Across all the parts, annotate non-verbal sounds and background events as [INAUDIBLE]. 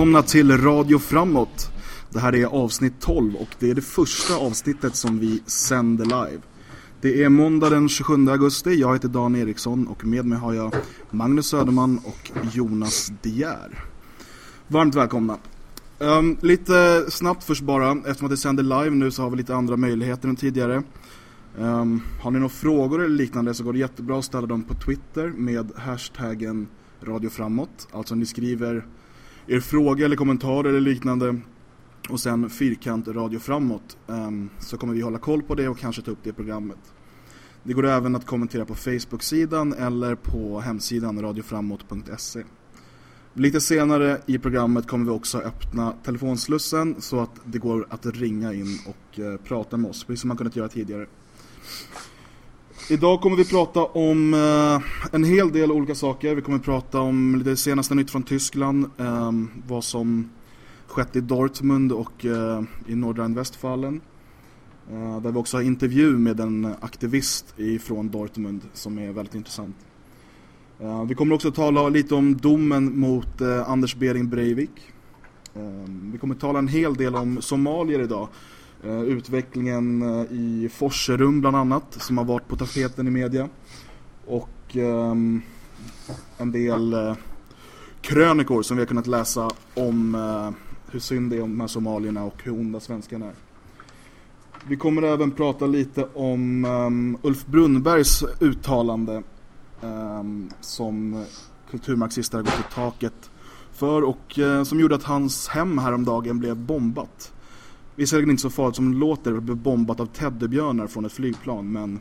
Välkomna till Radio Framåt. Det här är avsnitt 12 och det är det första avsnittet som vi sänder live. Det är måndag den 27 augusti, jag heter Dan Eriksson och med mig har jag Magnus Söderman och Jonas De Varmt välkomna. Um, lite snabbt först bara, eftersom att det sänder live nu så har vi lite andra möjligheter än tidigare. Um, har ni några frågor eller liknande så går det jättebra att ställa dem på Twitter med hashtaggen Radio Framåt. Alltså ni skriver er fråga eller kommentar eller liknande och sen fyrkant radio framåt um, så kommer vi hålla koll på det och kanske ta upp det i programmet. Det går även att kommentera på Facebook-sidan eller på hemsidan radioframåt.se. Lite senare i programmet kommer vi också öppna telefonslussen så att det går att ringa in och uh, prata med oss, precis som man kunnat göra tidigare. Idag kommer vi prata om eh, en hel del olika saker. Vi kommer prata om det senaste nytt från Tyskland, ehm, vad som skett i Dortmund och eh, i Nordrhein-Westfalen. Eh, där vi också har intervju med en aktivist från Dortmund som är väldigt intressant. Vi kommer också tala lite om domen mot Anders Bering Breivik. Ehm, vi kommer tala en hel del om somalier idag. Eh, utvecklingen eh, i Forserum bland annat som har varit på tapeten i media. Och um, en del eh, krönikor som vi har kunnat läsa om hur synd det är om de här somalierna och hur onda svenskarna är. Vi kommer även prata lite om um, Ulf Brunnbergs uttalande um, som kulturmarxister har gått i taket för och uh, som gjorde att hans hem häromdagen blev bombat. Visserligen inte så farligt som det låter att bli bombat av teddybjörnar från ett flygplan men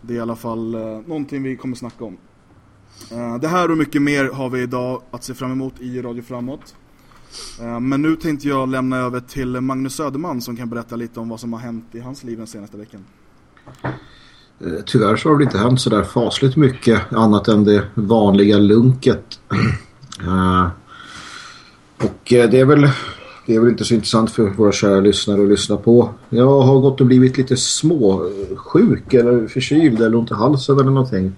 det är i alla fall eh, någonting vi kommer snacka om. Eh, det här och mycket mer har vi idag att se fram emot i Radio Framåt. Eh, men nu tänkte jag lämna över till Magnus Söderman som kan berätta lite om vad som har hänt i hans liv den senaste veckan. Eh, tyvärr så har det inte hänt så där fasligt mycket annat än det vanliga lunket. [CLEARS THROAT] Eh, och eh, det är väl det är väl inte så intressant för våra kära lyssnare att lyssna på. Jag har gått och blivit lite småsjuk eller förkyld eller ont i halsen eller någonting.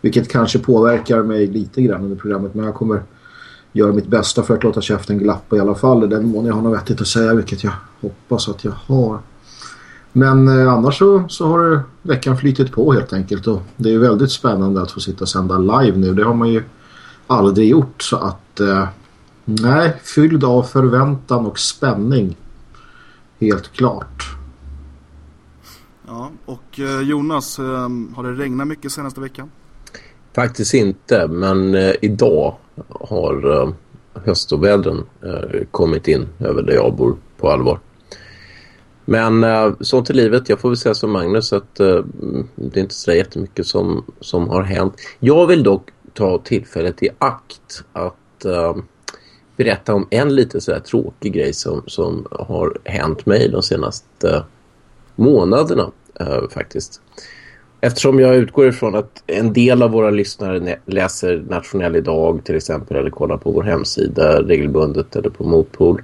Vilket kanske påverkar mig lite grann under programmet men jag kommer göra mitt bästa för att låta käften glappa i alla fall. I den mån jag har något vettigt att säga, vilket jag hoppas att jag har. Men eh, annars så, så har veckan flytit på helt enkelt. Och det är väldigt spännande att få sitta och sända live nu. Det har man ju aldrig gjort. Så att, eh, nej, fylld av förväntan och spänning. Helt klart. Ja, och eh, Jonas, eh, har det regnat mycket senaste veckan? Faktiskt inte, men eh, idag har eh, höstovädren kommit in över där jag bor på allvar. Men eh, sånt i livet, jag får väl säga som Magnus att eh, det är inte så jättemycket som, som har hänt. Jag vill dock ta tillfället i akt att eh, berätta om en lite sådär tråkig grej som, som har hänt mig de senaste eh, månaderna eh, faktiskt. Eftersom jag utgår ifrån att en del av våra lyssnare läser Nationell idag till exempel eller kollar på vår hemsida regelbundet eller på Motpol.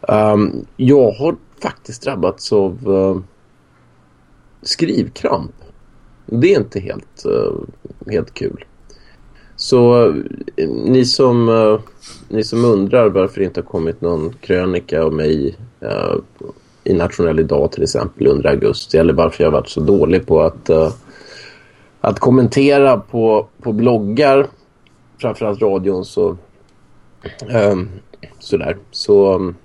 Um, jag har faktiskt drabbats av uh, skrivkramp. Det är inte helt, uh, helt kul. Så eh, ni, som, uh, ni som undrar varför det inte har kommit någon krönika av mig eh, i Nationell idag till exempel under augusti eller varför jag varit så dålig på att, uh, att kommentera på, på bloggar framförallt radion så sådär. Så um,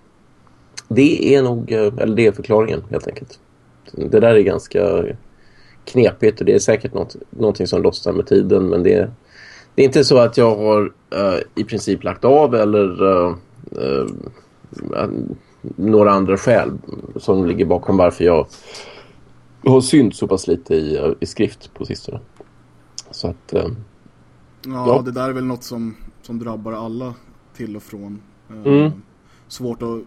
det är nog uh, eller det är förklaringen helt enkelt. Det där är ganska knepigt och det är säkert något, någonting som lossnar med tiden men det är, det är inte så att jag har uh, i princip lagt av eller några andra skäl som ligger bakom varför jag har synt så pass lite i, i skrift på sistone. Så att... Ja, ja, det där är väl något som, som drabbar alla till och från. Mm. Svårt att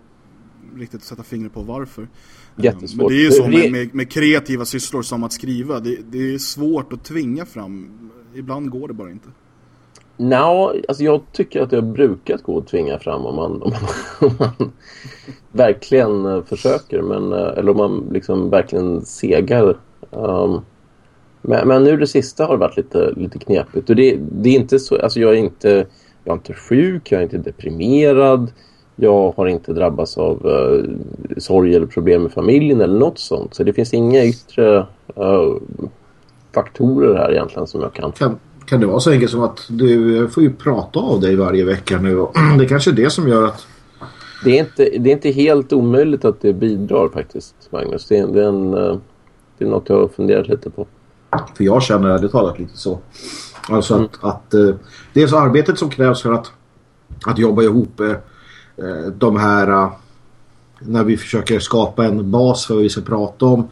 riktigt sätta fingret på varför. Jättesvårt. Men det är ju så med, med, med, kreativa sysslor som att skriva. Det, det är svårt att tvinga fram. Ibland går det bara inte. Nå, alltså jag tycker att det har brukat gå att tvinga fram om man, om man, [LAUGHS] om man verkligen eh, försöker. Men, eh, eller om man liksom verkligen segar. Um, men, men, nu det sista har varit lite, lite knepigt. Och det, det är inte så, alltså jag är inte, jag är inte sjuk, jag är inte deprimerad. Jag har inte drabbats av uh, sorg eller problem med familjen eller något sånt. Så det finns inga yttre uh, faktorer här egentligen som jag kan... kan... Kan det vara så enkelt som att du får ju prata av dig varje vecka nu och [CLEARS THROAT] det är kanske det som gör att... Det är inte, det är inte helt omöjligt att det bidrar faktiskt, Magnus. Det är, det är, en, eh, det är något jag har funderat lite på. För jag känner ärligt talat lite så. Alltså mm. att, att det är så arbetet som krävs för att, att jobba ihop de här när vi försöker skapa en bas för vad vi ska prata om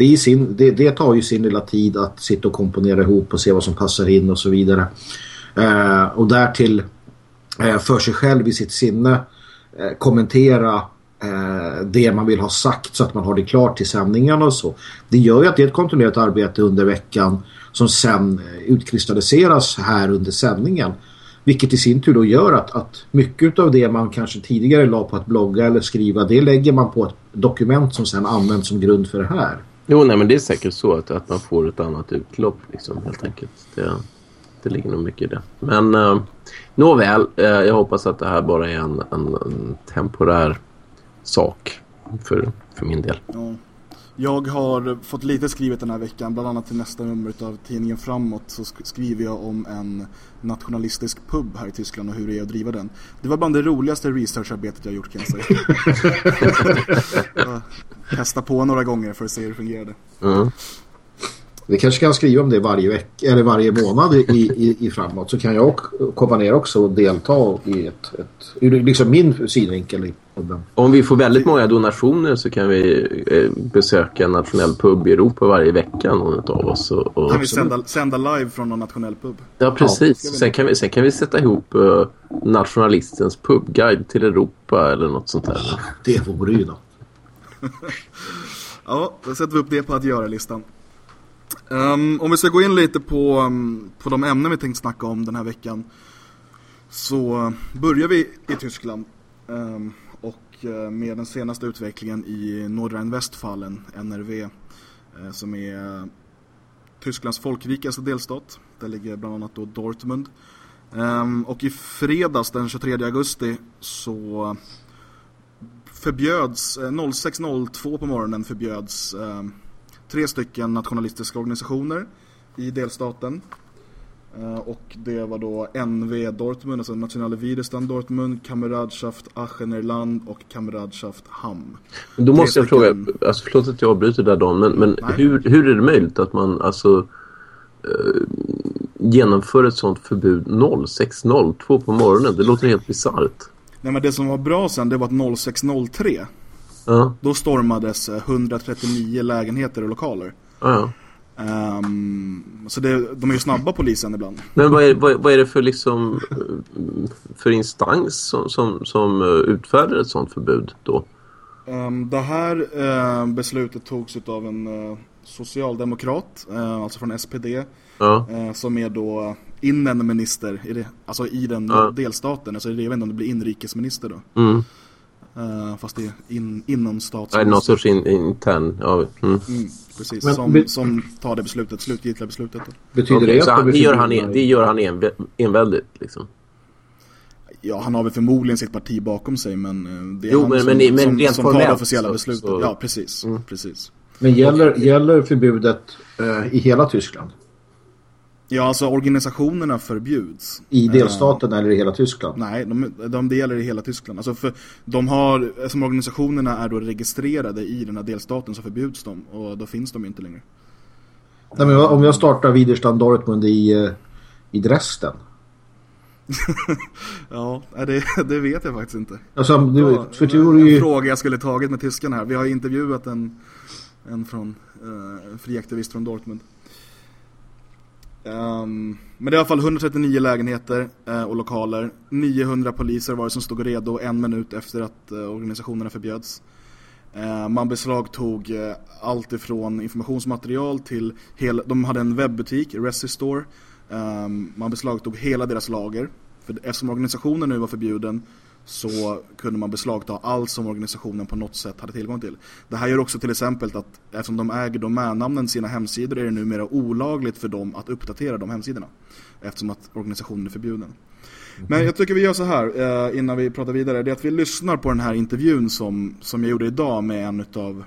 det, sin, det, det, tar ju sin lilla tid att sitta och komponera ihop och se vad som passar in och så vidare. Eh, och därtill eh, för sig själv i sitt sinne eh, kommentera eh, det man vill ha sagt så att man har det klart till sändningarna och så. Det gör ju att det är ett kontinuerligt arbete under veckan som sen eh, utkristalliseras här under sändningen. Vilket i sin tur då gör att, att mycket av det man kanske tidigare la på att blogga eller skriva det lägger man på ett dokument som sen används som grund för det här. Jo, nej, men det är säkert så att, att man får ett annat utlopp liksom, helt enkelt. Det, det ligger nog mycket i det. Men eh, nåväl, eh, jag hoppas att det här bara är en, en, en temporär sak för, för min del. Mm. Jag har fått lite skrivet den här veckan, bland annat till nästa nummer av tidningen Framåt så skriver jag om en nationalistisk pub här i Tyskland och hur det är att driva den. Det var bland det roligaste researcharbetet jag gjort kan jag säga. [LAUGHS] Testa på några gånger för att se hur det fungerade. Mm. Vi kanske kan skriva om det varje vecka eller varje månad i, i, i framåt så kan jag komma ner också och delta i ett, ett liksom min synvinkel i podden. Om vi får väldigt många donationer så kan vi eh, besöka en nationell pub i Europa varje vecka någon av oss. Och, och... Kan vi sända, sända live från någon nationell pub? Ja, precis. Ja, sen, kan vi, sen kan vi sätta ihop uh, nationalistens pubguide till Europa eller något sånt där. Det vore ju något. ja, då sätter vi upp det på att göra-listan. Um, om vi ska gå in lite på, um, på de ämnen vi tänkt snacka om den här veckan så börjar vi i Tyskland um, och uh, med den senaste utvecklingen i Nordrhein-Westfalen, NRV, uh, eh, som är uh, Tysklands folkrikaste delstat. Där ligger bland annat då Dortmund. och i fredags den 23 augusti så förbjöds eh, 06.02 på morgonen förbjöds tre stycken nationalistiska organisationer i delstaten. Uh, och det var då NV Dortmund, alltså Nationale Widerstand Dortmund, Kameradschaft Aachenerland och Kameradschaft Hamm. Då måste jag fråga, alltså förlåt att jag avbryter där Don, men, men hur, hur är det möjligt att man alltså uh, genomför ett sånt förbud 06.02 på morgonen? Det låter helt bizarrt. Nej men det som var bra sen det var att 06.03 Uh. Då stormades 139 lägenheter och lokaler. Uh. Um, så det, de är ju snabba polisen ibland. Men vad är, vad, vad är det för liksom för instans som, som, som eh, utfärdar ett sånt förbud då? Um, det här uh, beslutet togs av en uh, socialdemokrat, uh, alltså från SPD, som är då innenminister i, det, alltså i den delstaten. Alltså det är även om det blir inrikesminister då. Mm. Uh, fast det är in, inom stats... Ja, någon sorts in, intern... Ja, mm. Mm, precis, Men, som, som tar det beslutet, slutgiltiga beslutet. Då. Betyder okay, det så att det gör han, en, det gör han en, enväldigt liksom? Ja, han har väl förmodligen sitt parti bakom sig men eh, det är jo, han men, som, men, men som, som tar det officiella så, beslutet. Så... Ja, precis. Mm. precis. Men gäller, gäller förbudet uh, i hela Tyskland? Ja, alltså organisationerna förbjuds. I delstaten uh, eller i hela Tyskland? Nej, de, de, det gäller i hela Tyskland. Alltså för de har, som organisationerna är då registrerade i den här delstaten så förbjuds de. Och då finns de inte längre. Nej, men om jag startar Widerstand Dortmund i, eh, i Dresden? [LAUGHS] ja, det, det vet jag faktiskt inte. Alltså, du, ja, för du en ju... fråga jag skulle tagit med tyskarna här. Vi har intervjuat en, en från, uh, fri aktivist från Dortmund. Um, men det är i alla fall 139 lägenheter uh, och lokaler. 900 poliser var det som stod redo en minut efter att uh, organisationerna förbjöds. Eh, uh, man beslagtog uh, allt ifrån informationsmaterial till hel, de hade en webbutik, Resistore. Um, ehm, man beslagtog hela deras lager. För eftersom organisationen nu var förbjuden så kunde man beslagta allt som organisationen på något sätt hade tillgång till. Det här gör också till exempel att eftersom de äger domännamnen sina hemsidor är det numera olagligt för dem att uppdatera de hemsidorna. Eftersom att organisationen är förbjuden. Men jag tycker vi gör så här eh, innan vi pratar vidare. Det är att vi lyssnar på den här intervjun som, som jag gjorde idag med en av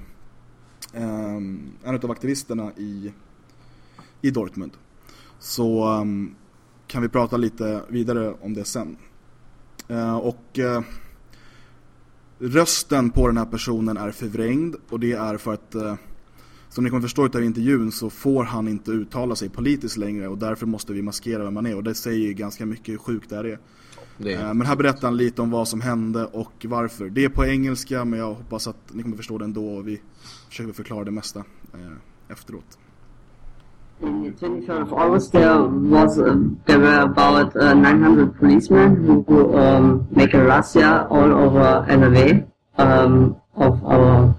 ehm, en aktivisterna i, i Dortmund. Så ehm, kan vi prata lite vidare om det sen. Eh, och eh, rösten på den här personen är förvrängd och det är för att eh, som ni kommer förstå av intervjun så får han inte uttala sig politiskt längre och därför måste vi maskera vem han är och det säger ju ganska mycket sjukt där det är. Det. Eh, men här berättar han lite om vad som hände och varför. Det är på engelska men jag hoppas att ni kommer förstå det ändå och vi försöker förklara det mesta efteråt. In the 23rd of August, there was uh, there were about uh, 900 policemen who um, make a razzia all over NRW um, of our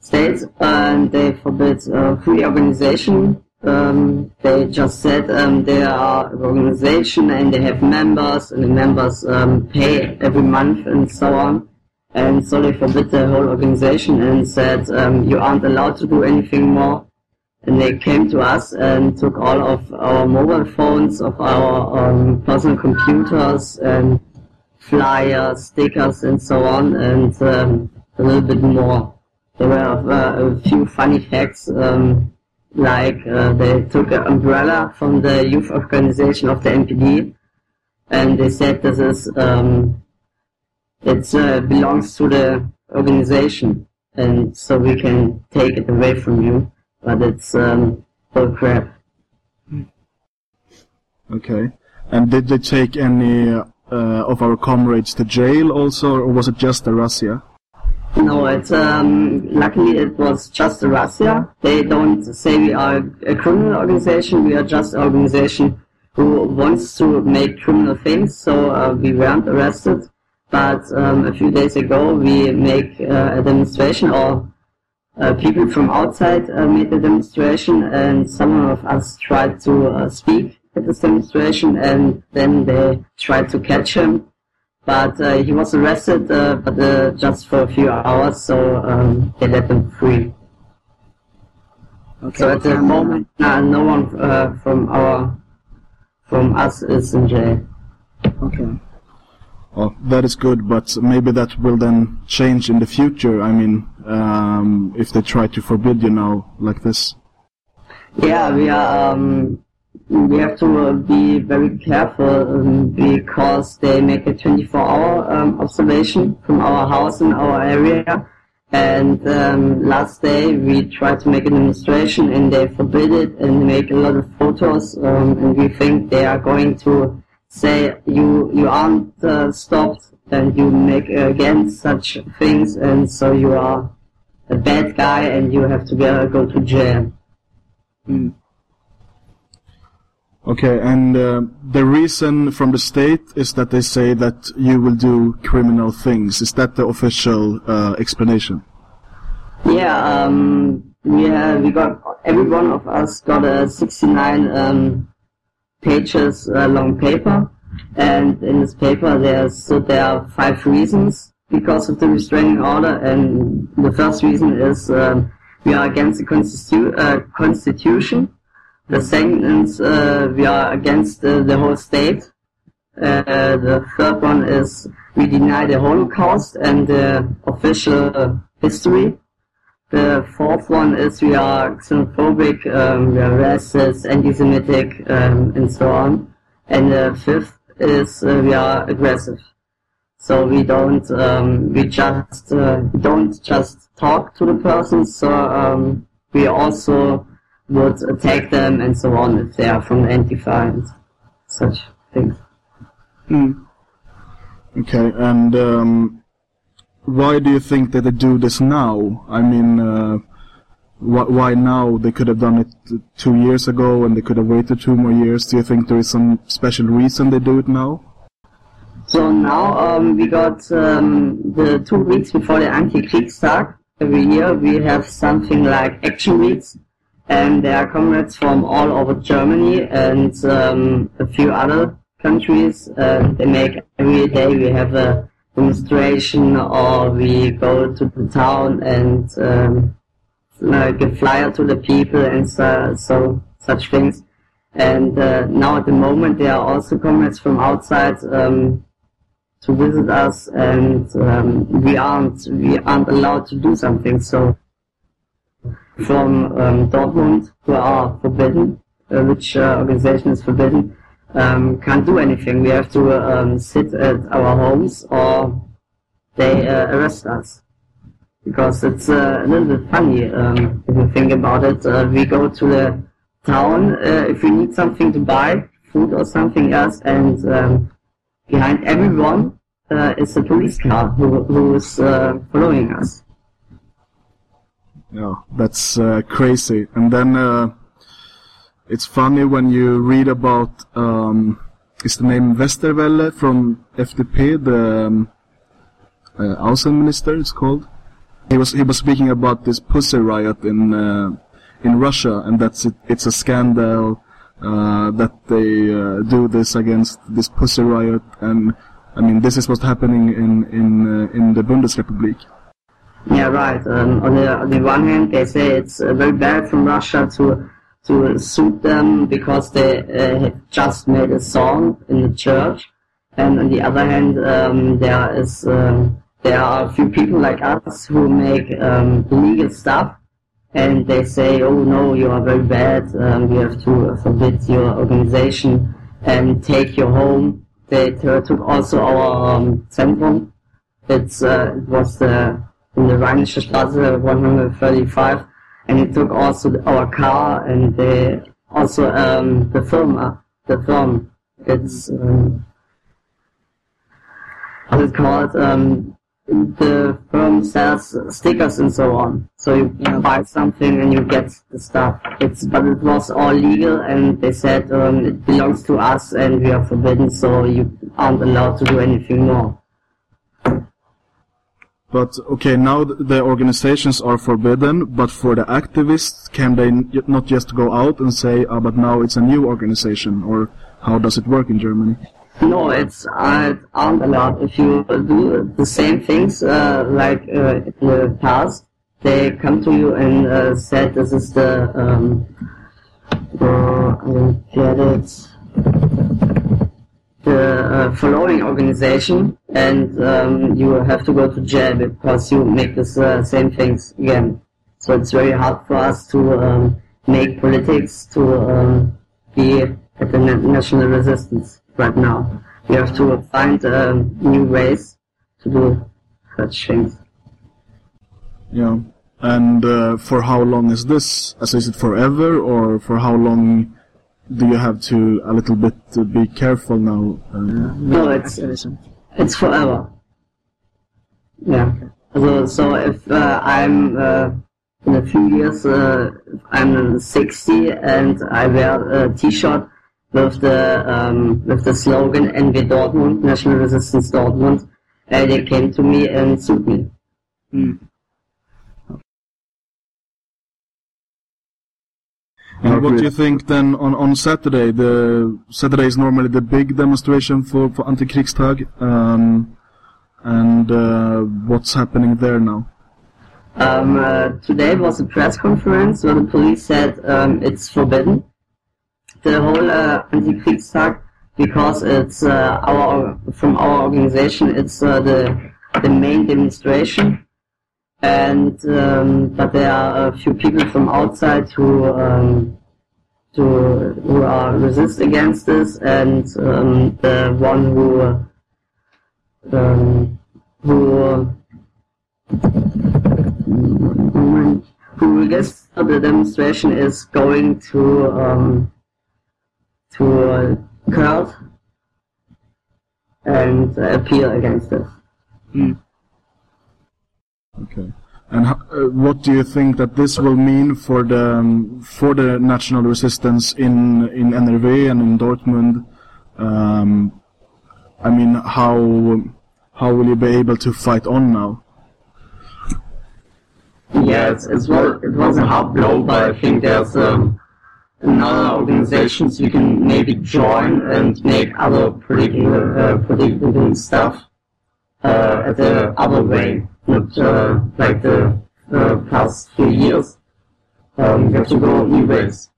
states, and they forbid uh, free organization. Um, they just said um, they are an organization and they have members, and the members um, pay every month and so on. And so they forbid the whole organization and said you aren't allowed to do anything more and they came to us and took all of our mobile phones, of our um, personal computers and flyers, stickers and so on and um, a little bit more. There were uh, a few funny facts um, like uh, they took an umbrella from the youth organization of the NPD and they said this is um, it uh, belongs to the organization and so we can take it away from you but it's um, crap. Okay. And did they take any uh, of our comrades to jail also, or was it just a razzia? No, it's um, luckily it was just a razzia. They don't say we are a criminal organization. We are just an organization who wants to make criminal things. So uh, we weren't arrested. But um, a few days ago, we make uh, a demonstration, or uh, people from outside uh, made the demonstration and some of us tried to uh, speak at this demonstration and then they tried to catch him. But uh, he was arrested, uh, but uh, just for a few hours, so um, they let him free. Okay. So at the moment, no one from our from us is in jail. Okay. Well, that is good, but maybe that will then change in the future. I mean, um, if they try to forbid you now like this. Yeah, we are. Um, we have to uh, be very careful um, because they make a 24-hour um, observation from our house in our area. And um, last day we tried to make a demonstration and they forbid it and make a lot of photos. And we think they are going to say you you aren't uh, stopped and you make again such things and so you are a bad guy and you have to go, go to jail. Mm. Okay, and uh, the reason from the state is that they say that you will do criminal things. Is that the official uh, explanation? Yeah, um, we, uh, we got, every one of us got a 69 um, pages uh, long paper, and in this paper there's so there are five reasons because of the restraining order, and the first reason is um, we are against the constitu- uh, constitution. The second is uh, we are against uh, the whole state. Uh, the third one is we deny the Holocaust and the official history. The fourth one is we are xenophobic, um, we are racist, anti-Semitic, um, and so on. And the fifth is uh, we are aggressive. So we don't um, we just uh, don't just talk to the person. So um, we also would attack them and so on if they are from Antifa and such things. Mm. Okay, and um, why do you think that they do this now? I mean, uh, wh why now? They could have done it two years ago, and they could have waited two more years. Do you think there is some special reason they do it now? So now um, we got um, the two weeks before the Anti-Kriegstag. Every year we have something like action weeks, and there are comrades from all over Germany and um, a few other countries. Uh, they make every day we have a demonstration or we go to the town and um, uh, flyer to the people and so, so such things. And uh, now at the moment there are also comrades from outside um, to visit us, and um, we aren't we aren't allowed to do something. So from um, Dortmund, who are forbidden, uh, which uh, organization is forbidden, um, can't do anything. We have to um, sit at our homes or they uh, arrest us. Because it's uh, a little bit funny um, if you think about it. Uh, we go to the town uh, if we need something to buy, food or something else, and um, behind everyone uh, is a police car who, who is uh, following us. Yeah, that's crazy. And then it's funny when you read about um, is the name Westerwelle from FDP, the um, uh, Außenminister, it's called. He was he was speaking about this pussy riot in uh, in Russia, and that's it, it's a scandal uh, that they uh, do this against this pussy riot, and I mean this is what's happening in in uh, in the Bundesrepublik. Yeah, right. Um, on the on the one hand, they say it's uh, very bad from Russia to to suit them because they uh, have just made a song in the church, and on the other hand, um, there is um, there are a few people like us who make um, illegal stuff, and they say, "Oh no, you are very bad. Um, we have to forbid your organization and take your home." They took also our um, Zentrum. It's uh, it was the in the Rheinische Straße 135, and it took also the- our car and they also um, the film, uh, the film. It's um, called? Um, the firm sells stickers and so on. So you buy something and you get the stuff. It's but it was all legal, and they said um, it belongs to us and we are forbidden, so you aren't allowed to do anything more. But okay, now the organizations are forbidden, but for the activists, can they not just go out and say, "Ah, but now it's a new organization," or how does it work in Germany? No, it's uh, it aren't allowed. If you do the same things uh, like uh, in the past, they come to you and uh, said this is the um, uh, I get it. The uh, following organization, and um, you have to go to jail because you make the uh, same things again. So it's very hard for us to um, make politics to um, be at the national resistance right now. We have to find new ways to do such things. Yeah. And uh, for how long is this? As is it forever, or for how long do you have to a little bit uh, be careful now? Uh, No, it's it's forever. Yeah. So, so if uh, I'm uh, in a few years, uh, I'm 60 and I wear a T-shirt with the um, with the slogan "NW Dortmund, National Resistance Dortmund," uh, they came to me and sued me. And what do you think then on, on Saturday? The Saturday is normally the big demonstration for for Antikrigstag. Um, and uh, what's happening there now? Um, uh, today was a press conference where the police said um, it's forbidden, the whole uh, Antikriegstag, because it's uh, our from our organization. It's uh, the the main demonstration, and um, but there are a few people from outside who um, to who are resist against this, and um, the one who um, who who I guess the demonstration is going to um, to uh, and appeal against it. Okay. And uh, what do you think that this will mean for the um, for the national resistance in in NRV and in Dortmund? Um, I mean, how how will you be able to fight on now? Yes, it's well, it was a hard blow, but I think there's um, another organizations you can maybe join and make other political uh, political stuff uh, at the other way, not uh, like the uh, past few years. Um, you have to go new ways.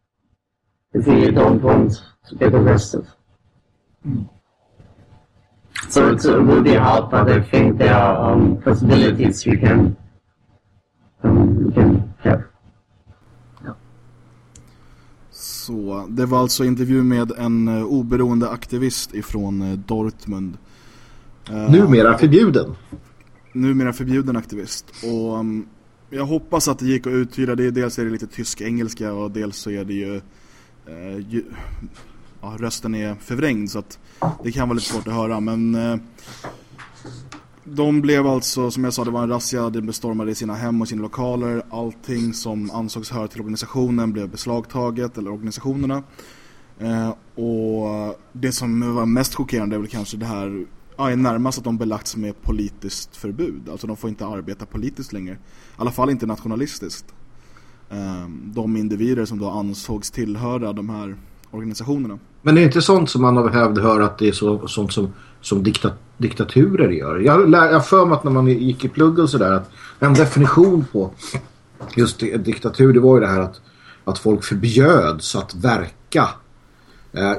if we don't want to get arrested. So it uh, will be hard, but I think there are um, possibilities we can um, we can have. Så det var alltså intervju med en uh, oberoende aktivist ifrån uh, Dortmund. Uh, numera förbjuden. Numera förbjuden aktivist. Och um, jag hoppas att det gick att uttyda det. Dels är det lite tysk-engelska och dels så är det ju, uh, ju ja, rösten är förvrängd så att det kan vara lite svårt att höra. Men uh, de blev alltså, som jag sa, det var en razzia. De bestormade sina hem och sina lokaler. Allting som ansågs höra till organisationen blev beslagtaget, eller organisationerna. Eh, och det som var mest chockerande är väl kanske det här, ja, är närmast att de belagts med politiskt förbud. Alltså de får inte arbeta politiskt längre. I alla fall inte nationalistiskt. Ehm, de individer som då ansågs tillhöra de här organisationerna. Men det är inte sånt som man har behövt höra att det är så, sånt som, som diktat, diktaturer gör. Jag har för mig att när man gick i plugg och sådär att en definition på just diktatur det var ju det här att, att folk förbjöds att verka Eh,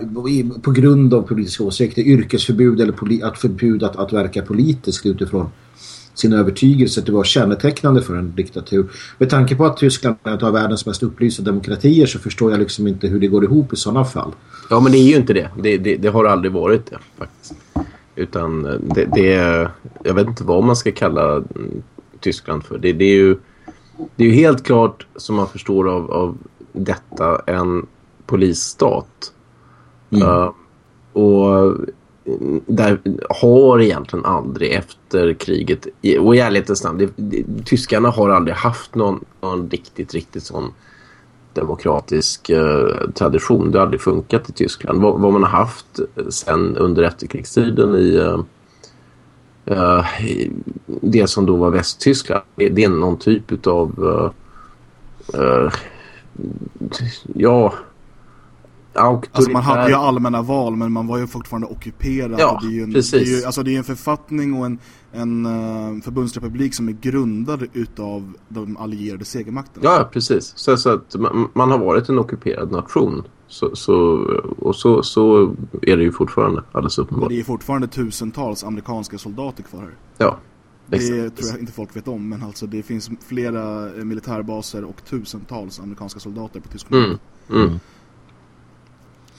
på grund av politiska åsikter, yrkesförbud eller att förbud att, att verka politiskt utifrån sin övertygelse att det var kännetecknande för en diktatur. Med tanke på att Tyskland är en av världens mest upplysta demokratier så förstår jag liksom inte hur det går ihop i sådana fall. Ja, men det är ju inte det. Det, det, det har aldrig varit det faktiskt. Utan eh, det, det är, jag vet inte vad man ska kalla mm, Tyskland för. Det, det, är ju det är ju helt klart som man förstår av, av detta en polisstat. Mm. Uh, och där har egentligen aldrig efter kriget och i ärlighetens namn tyskarna har aldrig haft någon, någon riktigt, riktigt sån demokratisk eh, tradition. Det har aldrig funkat i Tyskland. Vad, vad man har haft sen under efterkrigstiden i, eh, i det som då var Västtyskland det, det är någon typ av eh, eh, ja, ja Alltså man hade ju allmänna val men man var ju fortfarande ockuperad. Ja, det är ju en, precis. Det är ju, alltså det är en författning och en, en uh, förbundsrepublik som är grundad utav de allierade segermakterna. Ja, precis. Så, så att man, man, har varit en ockuperad nation. Så, så, och så, så är det ju fortfarande alldeles uppenbart. Men det är fortfarande tusentals amerikanska soldater kvar här. Ja, det Exakt. tror jag inte folk vet om men alltså det finns flera militärbaser och tusentals amerikanska soldater på Tyskland. Mm. Mm.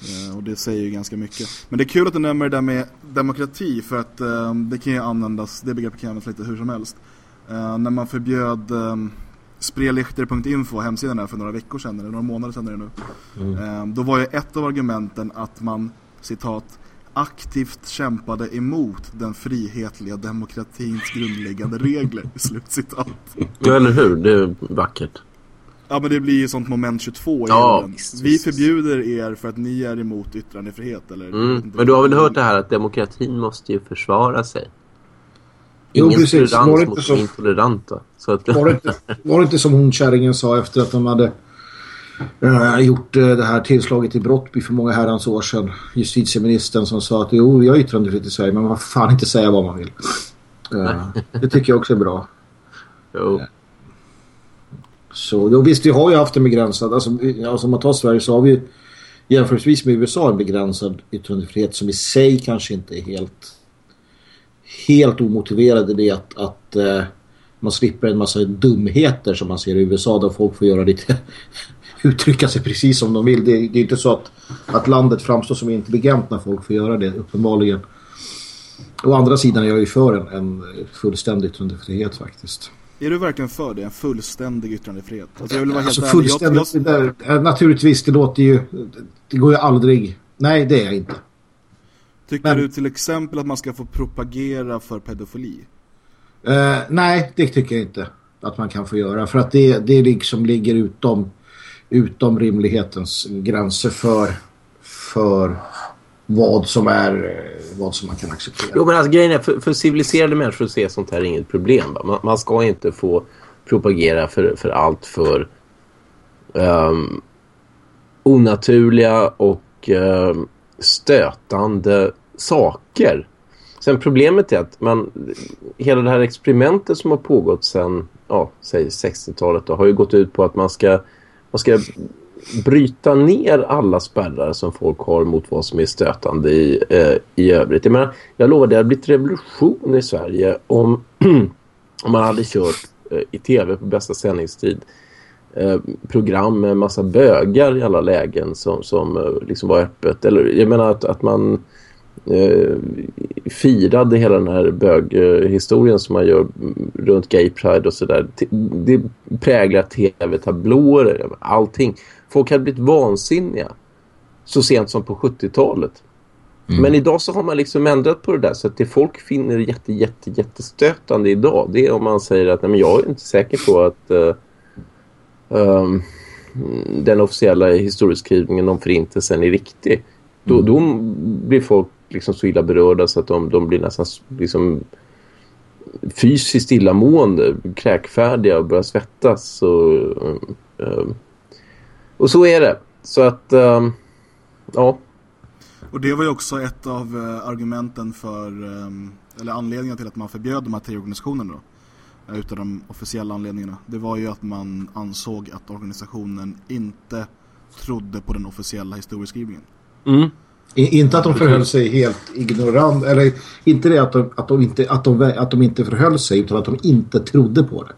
Eh, och det säger ju ganska mycket. Men det är kul att du nämner det där med demokrati för att eh, det kan ju användas, det begreppet kan användas lite hur som helst. Eh, när man förbjöd sprelichter.info, hemsidan där för några veckor sedan, eller några månader sedan är det nu. Mm. Då var ju ett av argumenten att man, citat, aktivt kämpade emot den frihetliga demokratins grundläggande regler, [LAUGHS] slutcitat. Ja, eller hur? Det är vackert. Ja men det blir ju sånt moment 22 ja, Vi förbjuder er för att ni är emot yttrandefrihet eller? Mm. Men du har väl hört det här att demokratin måste ju försvara sig? Jo Ingen precis. var det inte som, intoleranta så att... var, det inte, var det inte som hon kärringen sa efter att de hade äh, gjort äh, det här tillslaget i Brottby för många herrans år sedan? Justitieministern som sa att jo vi har yttrandefrihet i Sverige men man får fan inte säga vad man vill. Äh, det tycker jag också är bra. Jo så då, visst, vi har ju haft en begränsad, alltså, alltså om man tar Sverige så har vi jämförelsevis med USA en begränsad yttrandefrihet som i sig kanske inte är helt helt omotiverad i det att, att eh, man slipper en massa dumheter som man ser i USA där folk får göra lite [LAUGHS] uttrycka sig precis som de vill. Det, det är inte så att, att landet framstår som intelligent när folk får göra det, uppenbarligen. Å andra sidan är jag ju för en, en fullständig yttrandefrihet faktiskt. Är du verkligen för det? En fullständig yttrandefrihet? Alltså jag vill vara alltså helt fullständigt, jag, jag... Det där, naturligtvis, det låter ju... Det går ju aldrig... Nej, det är jag inte. Tycker Men... du till exempel att man ska få propagera för pedofili? Uh, nej, det tycker jag inte att man kan få göra. För att det, det liksom ligger utom, utom rimlighetens gränser för, för vad som är vad som man kan acceptera. Jo men alltså grejen är för, för civiliserade människor så är sånt här inget problem. Man, man, ska inte få propagera för, för allt för um, onaturliga och um, stötande saker. Sen problemet är att man, hela det här experimentet som har pågått sedan ja, säg 60-talet har ju gått ut på att man ska, man ska bryta ner alla spärrar som folk har mot vad som är stötande i, eh, i övrigt. Jag, menar, jag lovar, det hade blivit revolution i Sverige om, [CLEARS THROAT] om man hade kört eh, i tv på bästa sändningstid eh, program med massa bögar i alla lägen som, som eh, liksom var öppet. Eller jag menar att, att man eh, firade hela den här böghistorien som man gör runt Gay Pride och sådär. Det präglar tv-tablåer, allting. Folk hade blivit vansinniga så sent som på 70-talet. Mm. Men idag så har man liksom ändrat på det där så att det folk finner jätte, jätte, jättestötande idag det är om man säger att nej, men jag är inte säker på att uh, um, den officiella historieskrivningen om förintelsen är riktig. Då, mm. då blir folk liksom så illa berörda så att de, de blir nästan liksom fysiskt illamående, kräkfärdiga och börjar svettas och, uh, och så är det. Så att, uh, ja. Och det var ju också ett av uh, argumenten för, um, eller anledningen till att man förbjöd de här tre organisationerna då. Utav de officiella anledningarna. Det var ju att man ansåg att organisationen inte trodde på den officiella historieskrivningen. Mm. Inte att de förhöll sig helt ignorant eller inte det att de, att de, inte, att de, att de inte förhöll sig utan att de inte trodde på det.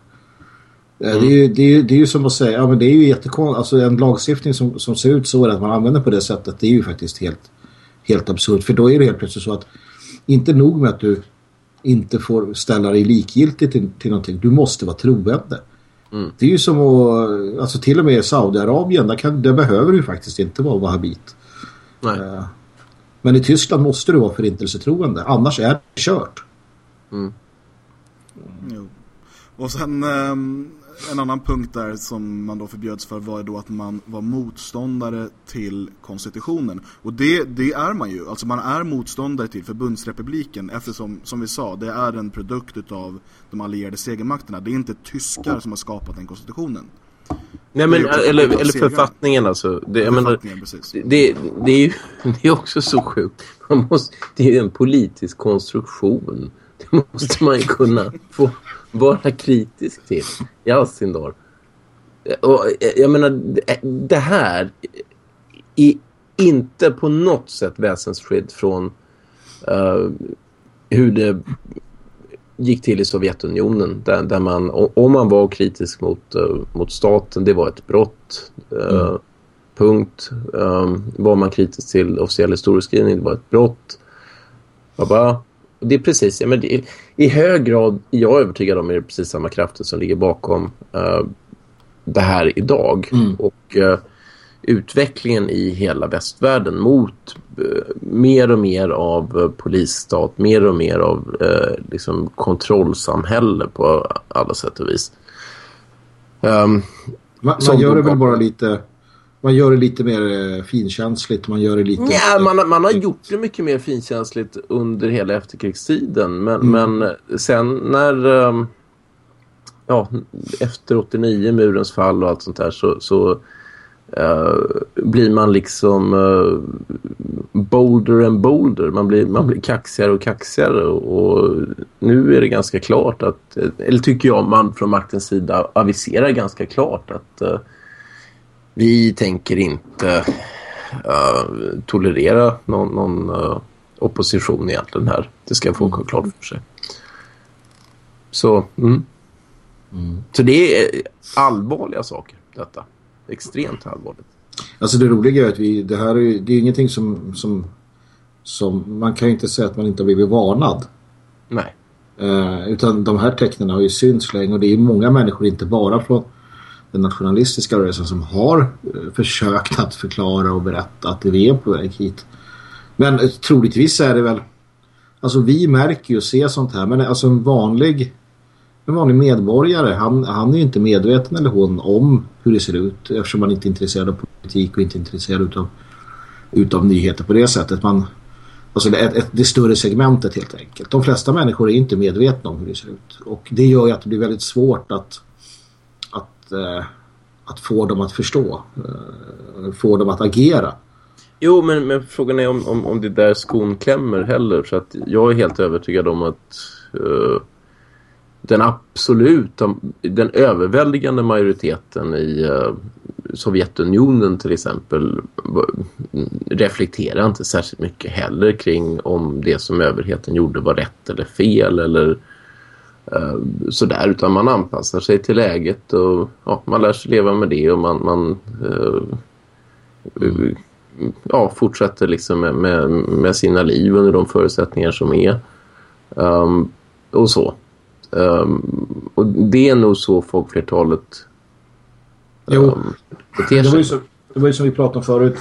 Mm. Det, är ju, det, är ju, det är ju som att säga, ja men det är ju jättekonstigt, alltså en lagstiftning som, som ser ut så att man använder på det sättet, det är ju faktiskt helt, helt absurt. För då är det helt plötsligt så att inte nog med att du inte får ställa dig likgiltig till, till någonting, du måste vara troende. Mm. Det är ju som att, alltså till och med i Saudiarabien, där, kan, där behöver du faktiskt inte vara wahhabit. Nej. Uh, men i Tyskland måste du vara förintelsetroende. Annars är det kört. Mm. Jo. Och sen um, en annan punkt där som man då förbjöds för var då att man var motståndare till konstitutionen. Och det, det är man ju. Alltså man är motståndare till förbundsrepubliken eftersom, som vi sa, det är en produkt av de allierade segermakterna. Det är inte tyskar som har skapat den konstitutionen. Nej men eller, eller författningen alltså. Det, jag menar, det, det, är ju [LAUGHS] det är också så sjukt. Man måste, det är ju en politisk konstruktion. Det måste man ju kunna få vara kritisk till i dag. Och jag menar, det här är inte på något sätt väsensskilt från uh, hur det gick till i Sovjetunionen där, där man, om man var kritisk mot, uh, mot staten, det var ett brott. Uh, mm. Punkt. Um, var man kritisk till officiell historieskrivning, det var ett brott. bara, det är precis, ja, men det, i hög grad, jag är övertygad om är det precis samma krafter som ligger bakom uh, det här idag. Mm. Och utvecklingen i hela västvärlden mot eh, mer och mer av polisstat, mer och mer av liksom kontrollsamhälle på alla sätt och vis. Um, man, man gör det väl bara lite man gör det lite mer eh, finkänsligt. Man gör det lite... Ja, man, man har gjort det mycket mer finkänsligt under hela efterkrigstiden. Men, mm. men sen när... Um, ja, efter 89, murens fall och allt sånt där så, så Uh, blir man liksom uh, bolder and bolder. Man blir, man blir kaxigare och kaxigare och nu är det ganska klart att, eller tycker jag man från maktens sida aviserar ganska klart att uh, vi tänker inte tolerera någon, någon opposition egentligen här. Det ska folk ha klart för sig. Så, mm. Mm. Så det är allvarliga saker detta extremt allvarligt. Alltså det roliga är att vi, det här är, det är ingenting som, som, som man kan ju inte säga att man inte har blivit varnad. Nej. Eh, utan de här tecknen har ju synts länge och det är många människor, inte bara från den nationalistiska rörelsen som har eh, försökt att förklara och berätta att vi är på väg hit. Men eh, troligtvis är det väl alltså vi märker ju och ser sånt här men alltså en vanlig en vanlig medborgare, han, han är ju inte medveten eller hon om hur det ser ut eftersom man inte är intresserad av politik och inte intresserad utav, utav nyheter på det sättet. Man, alltså det, ett, det större segmentet helt enkelt. De flesta människor är inte medvetna om hur det ser ut. Och det gör ju att det blir väldigt svårt att, att, eh, att få dem att förstå. Eh, få dem att agera. Jo, men, men frågan är om, om, om det där skon klämmer heller. Så att jag är helt övertygad om att... Uh den absoluta, den överväldigande majoriteten i uh, Sovjetunionen till exempel reflekterar inte särskilt mycket heller kring om det som överheten gjorde var rätt eller fel eller uh, sådär utan man anpassar sig till läget och ja, man lär sig leva med det och man, man uh, ja, fortsätter liksom med, med, med, sina liv under de förutsättningar som är um, och så. Um, och det är nog så folkflertalet Jo, um, det var, ju så, det var ju som vi pratade om förut.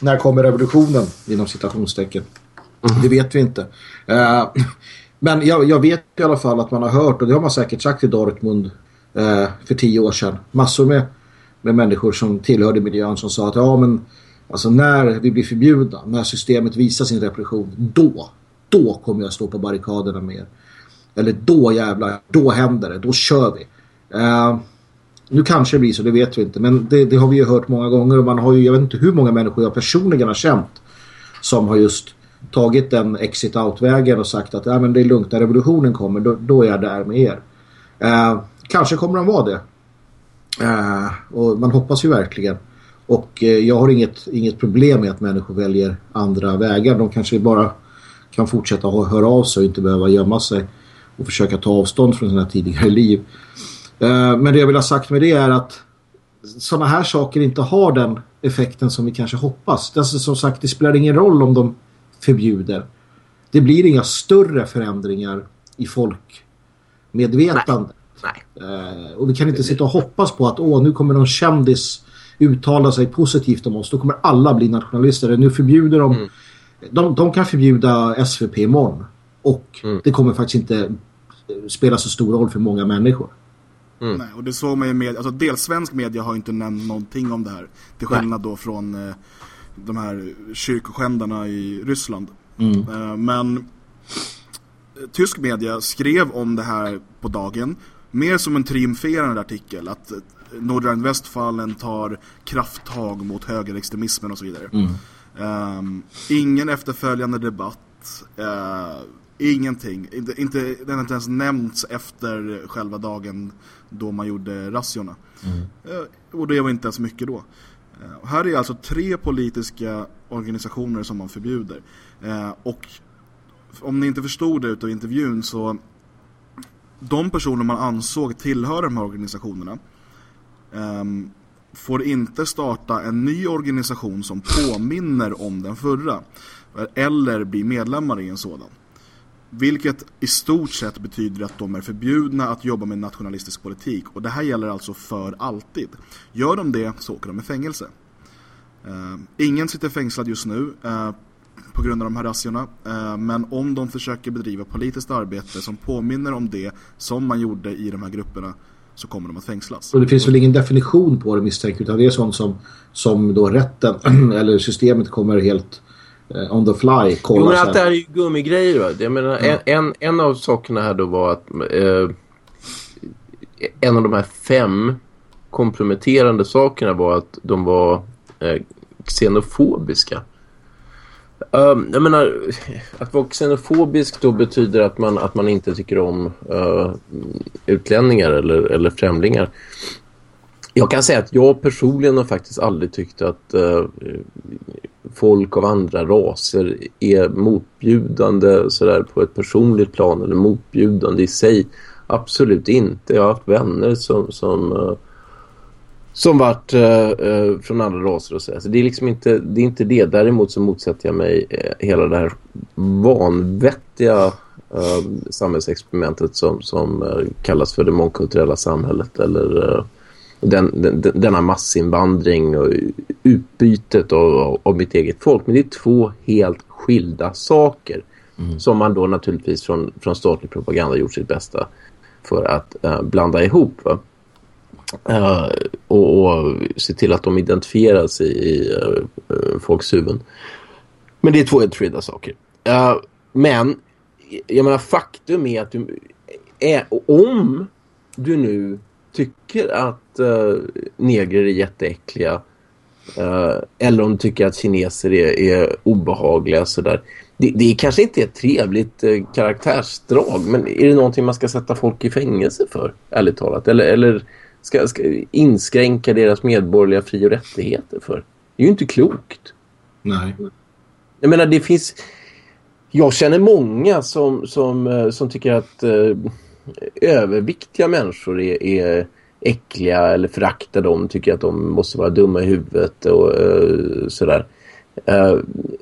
När kommer revolutionen? Inom citationstecken. Mm. Det vet vi inte. Uh, men jag, jag, vet i alla fall att man har hört, och det har man säkert sagt i Dortmund eh, för tio år sedan. Massor med, med människor som tillhörde miljön som sa att ja men alltså när vi blir förbjudna, när systemet visar sin repression, då, då kommer jag stå på barrikaderna med er. Eller då jävlar, då händer det, då kör vi. Eh, nu kanske det blir så, det vet vi inte. Men det, det, har vi ju hört många gånger. Och man har ju, jag vet inte hur många människor jag personligen har känt som har just tagit den exit-out-vägen och sagt att ja, men det är lugnt, när revolutionen kommer, då, då är jag där med er. Eh, kanske kommer de vara det. Eh, och man hoppas ju verkligen. Och eh, jag har inget, inget problem med att människor väljer andra vägar. De kanske bara kan fortsätta att höra av sig och inte behöva gömma sig och försöka ta avstånd från sina tidigare liv. Eh, men det jag vill ha sagt med det är att sådana här saker inte har den effekten som vi kanske hoppas. Alltså, som sagt, det spelar ingen roll om de förbjuder. Det blir inga större förändringar i folkmedvetande. Nej. Nej. Uh, och vi kan inte sitta och hoppas på att åh, nu kommer någon kändis uttala sig positivt om oss. Då kommer alla bli nationalister. Nu förbjuder de... Mm. De, de kan förbjuda SVP imorgon. Och mm. det kommer faktiskt inte spela så stor roll för många människor. Mm. Nej, och det såg man ju med, alltså dels svensk media har inte nämnt någonting om det här. Till skillnad Nej. då från eh, de här kyrkoskändarna i Ryssland. Mm. Eh, men eh, tysk media skrev om det här på dagen. Mer som en triumferande artikel. Att eh, Nordrhein-Westfalen tar krafttag mot högerextremismen och så vidare. Mm. Um, ingen efterföljande debatt. Uh, ingenting. Inte, inte, den har inte ens nämnts efter själva dagen då man gjorde razziorna. Mm. Eh, och det var inte ens mycket då. Eh, här är alltså tre politiska organisationer som man förbjuder. Eh, och om ni inte förstod det utav intervjun så de personer man ansåg tillhör de här organisationerna ehm, får inte starta en ny organisation som påminner om den förra eh, eller bli medlemmar i en sådan. Vilket i stort sett betyder att de är förbjudna att jobba med nationalistisk politik. Och det här gäller alltså för alltid. Gör de det så åker de i fängelse. Uh, ingen sitter fängslad just nu uh, på grund av de här razziorna. Uh, men om de försöker bedriva politiskt arbete som påminner om det som man gjorde i de här grupperna så kommer de att fängslas. Och det finns väl ingen definition på det misstänkt utan det är sånt som, som då rätten [CLEARS THROAT] eller systemet kommer helt on the fly kolla jo, men allt det här är ju gummigrejer va? Jag menar, mm. en, en, en av sakerna här då var att eh, en av de här fem komprometterande sakerna var att de var eh, xenofobiska. Um, jag menar, att vara xenofobisk då betyder att man, att man inte tycker om uh, utlänningar eller, eller främlingar. Jag kan säga att jag personligen har faktiskt aldrig tyckt att eh, folk av andra raser är motbjudande sådär på ett personligt plan eller motbjudande i sig. Absolut inte. Jag har haft vänner som, som, eh, som varit eh, eh från andra raser och sådär. Så det är liksom inte det, är inte det. Däremot så motsätter jag mig eh, hela det här vanvettiga eh, samhällsexperimentet som, som kallas för det mångkulturella samhället eller den, den, denna massinvandring och utbytet av, av mitt eget folk. Men det är två helt skilda saker mm. som man då naturligtvis från, från statlig propaganda gjort sitt bästa för att uh, blanda ihop. Uh, och, och se till att de identifieras i, i uh, folks huvuden. Men det är två helt skilda saker. men jag menar faktum är att du, är, om du nu tycker att uh, negrer är jätteäckliga uh, eller om du tycker att kineser är, är obehagliga sådär. Det, det är kanske inte ett trevligt uh, karaktärsdrag men är det någonting man ska sätta folk i fängelse för, ärligt talat? Eller, eller ska, ska inskränka deras medborgerliga fri- och rättigheter för? Det är ju inte klokt. Nej. Jag menar, det finns... Jag känner många som, som, eh, som tycker att eh, överviktiga människor är, är äckliga eller föraktar dem. Tycker att de måste vara dumma i huvudet och eh, sådär. Eh,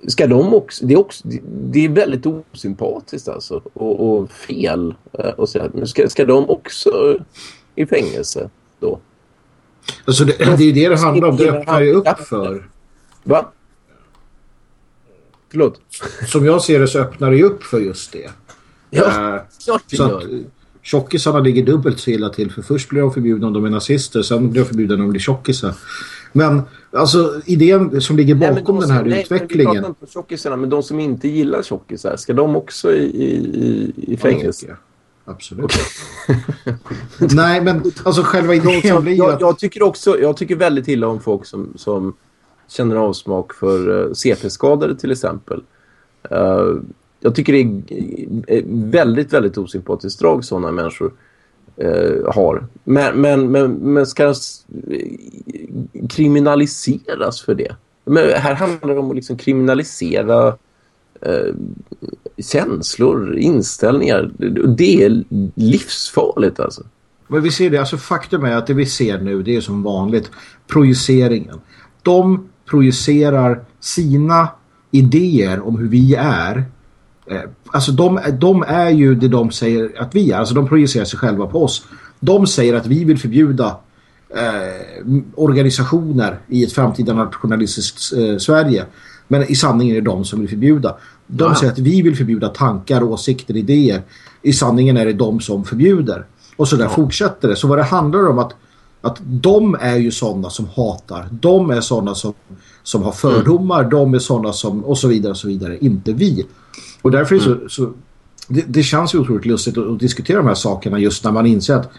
ska de också, det, är också, det är väldigt osympatiskt alltså och, och fel. Eh, och. Men ska, ska de också i fängelse då? Alltså det, det är ju det det handlar om. Det öppnar ju upp för... Va? Förlåt? Som jag ser det så öppnar det ju upp för just det. Ja, Eh, klart det så gör. Eh, tjockisarna ligger dubbelt så illa till. För först blir de förbjudna om de är nazister. Sen blir de förbjudna om de blir tjockisar. Men alltså idén som ligger Nej, bakom de den som- här nej, Men vi utvecklingen. pratar inte om tjockisarna, men de som inte gillar tjockisar, ska de också i, i, i, Ja, fängelse? jag. Absolut. [LAUGHS] Nej, men alltså själva idén Jag, blir jag, att... jag tycker också, jag tycker väldigt illa om folk som, som känner avsmak för uh, CP-skadade till exempel. Eh, jag tycker det är eh, väldigt, väldigt osympatiskt drag sådana människor eh, har. Men, men, men, men ska s- eh, kriminaliseras för det? Men här handlar det om att liksom kriminalisera eh, känslor, inställningar. Det är livsfarligt alltså. Men vi ser det, alltså faktum är att det vi ser nu det är som vanligt projiceringen. De projicerar sina idéer om hur vi är. Eh, Alltså de, de är ju det de säger att vi är. Alltså de projicerar sig själva på oss. De säger att vi vill förbjuda eh, organisationer i ett framtida nationalistiskt eh, Sverige. Men i sanningen är det de som vill förbjuda. De Ja. säger att vi vill förbjuda tankar, åsikter, idéer. I sanningen är det de som förbjuder. Och så där fortsätter det. Så vad det handlar om att, att de är ju sådana som hatar. De är sådana som, som har fördomar. De är sådana som och så vidare och så vidare. Inte vi. Och därför är så, så det, det känns ju otroligt lustigt att, att diskutera de här sakerna just när man inser att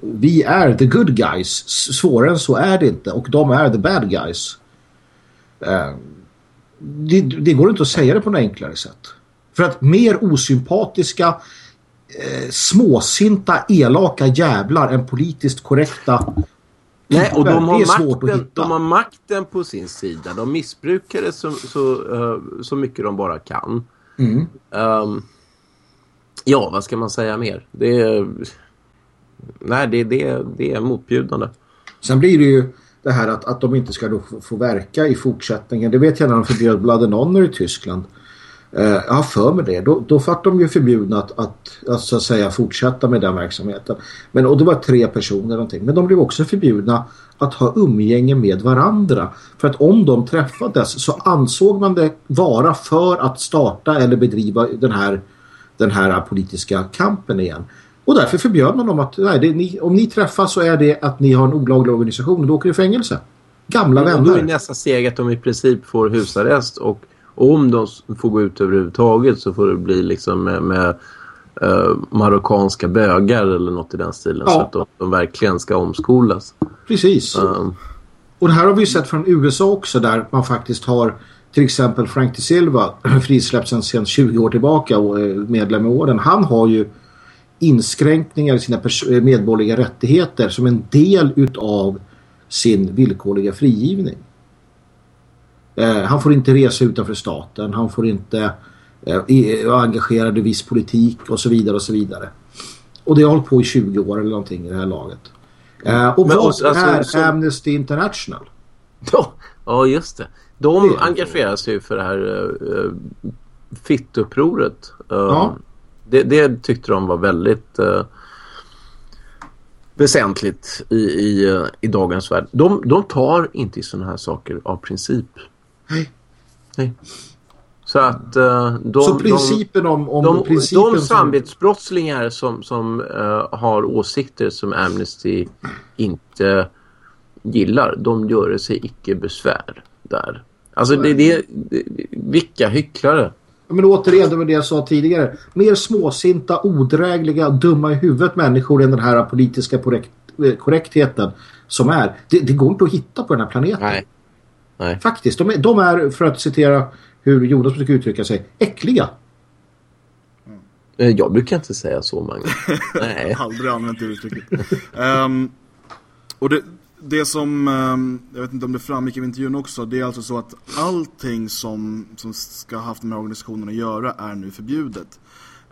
vi är the good guys. Svårare än så är det inte. Och de är the bad guys. Eh, det, det går inte att säga det på något enklare sätt. För att mer osympatiska eh, småsinta, elaka jävlar än politiskt korrekta Nej, och de har, makten, de har makten på sin sida. De missbrukar det så, så, eh, så mycket de bara kan. Mm. Ehm, ja, vad ska man säga mer? Det är... Nej, det, det, det är motbjudande. Sen blir det ju det här att, att de inte ska få, få verka i fortsättningen. Det vet jag när de förbjöd Blood and Honor i Tyskland. Eh, jag har för mig det. Då, då var de ju förbjudna att, att, att, så att säga fortsätta med den verksamheten. Men, och det var tre personer någonting. Men de blev också förbjudna att ha umgänge med varandra. För att om de träffades så ansåg man det vara för att starta eller bedriva den här, den här politiska kampen igen. Och därför förbjöd man dem att nej, det, ni, om ni träffas så är det att ni har en olaglig organisation och då åker i fängelse. Gamla Och då är vänner. nästa steg att de i princip får husarrest och om de får gå ut överhuvudtaget så får det bli liksom med, med eh, marockanska bögar eller något i den stilen Ja. så att de, de verkligen ska omskolas. Precis. Ehm, Och det här har vi ju sett från USA också där man faktiskt har till exempel Frank de Silva [CLEARS THROAT] frisläppt sedan, sedan 20 år tillbaka och är medlem i orden. Han har ju inskränkningar i sina eh, medborgerliga rättigheter som en del utav sin villkorliga frigivning. Eh, han får inte resa utanför staten. Han får inte eh, vara engagerad i viss politik och så vidare och så vidare. Och det har hållit på i 20 år eller någonting i det här laget. Eh, och Men vad alltså, är som- Amnesty International? Ja, ja just det. De Det engagerar sig ju för det här uh, fittupproret. Uh, Ja. det, det tyckte de var väldigt uh, väsentligt i, i, eh, i dagens värld. De, de tar inte sådana här saker av princip. Nej. Nej. Så att uh, de, Så principen om, om de, principen de samvetsbrottslingar som, som eh, har åsikter som Amnesty inte gillar, de gör sig icke besvär där. Alltså det, det, det, vilka hycklare. Men återigen, det var det jag sa tidigare. Mer småsinta, odrägliga, dumma i huvudet människor än den här politiska korrekt, eh, korrektheten som är. Det, det går inte att hitta på den här planeten. Nej. Nej. Faktiskt. De är, de är, för att citera hur Jonas brukar uttrycka sig, äckliga. Eh, Jag brukar inte säga så, Magnus. [LAUGHS] Nej. Aldrig använt det uttrycket. Ehm, Och det, det som, ehm, jag vet inte om det framgick i intervjun också, det är alltså så att allting som, som ska ha haft med organisationen att göra är nu förbjudet.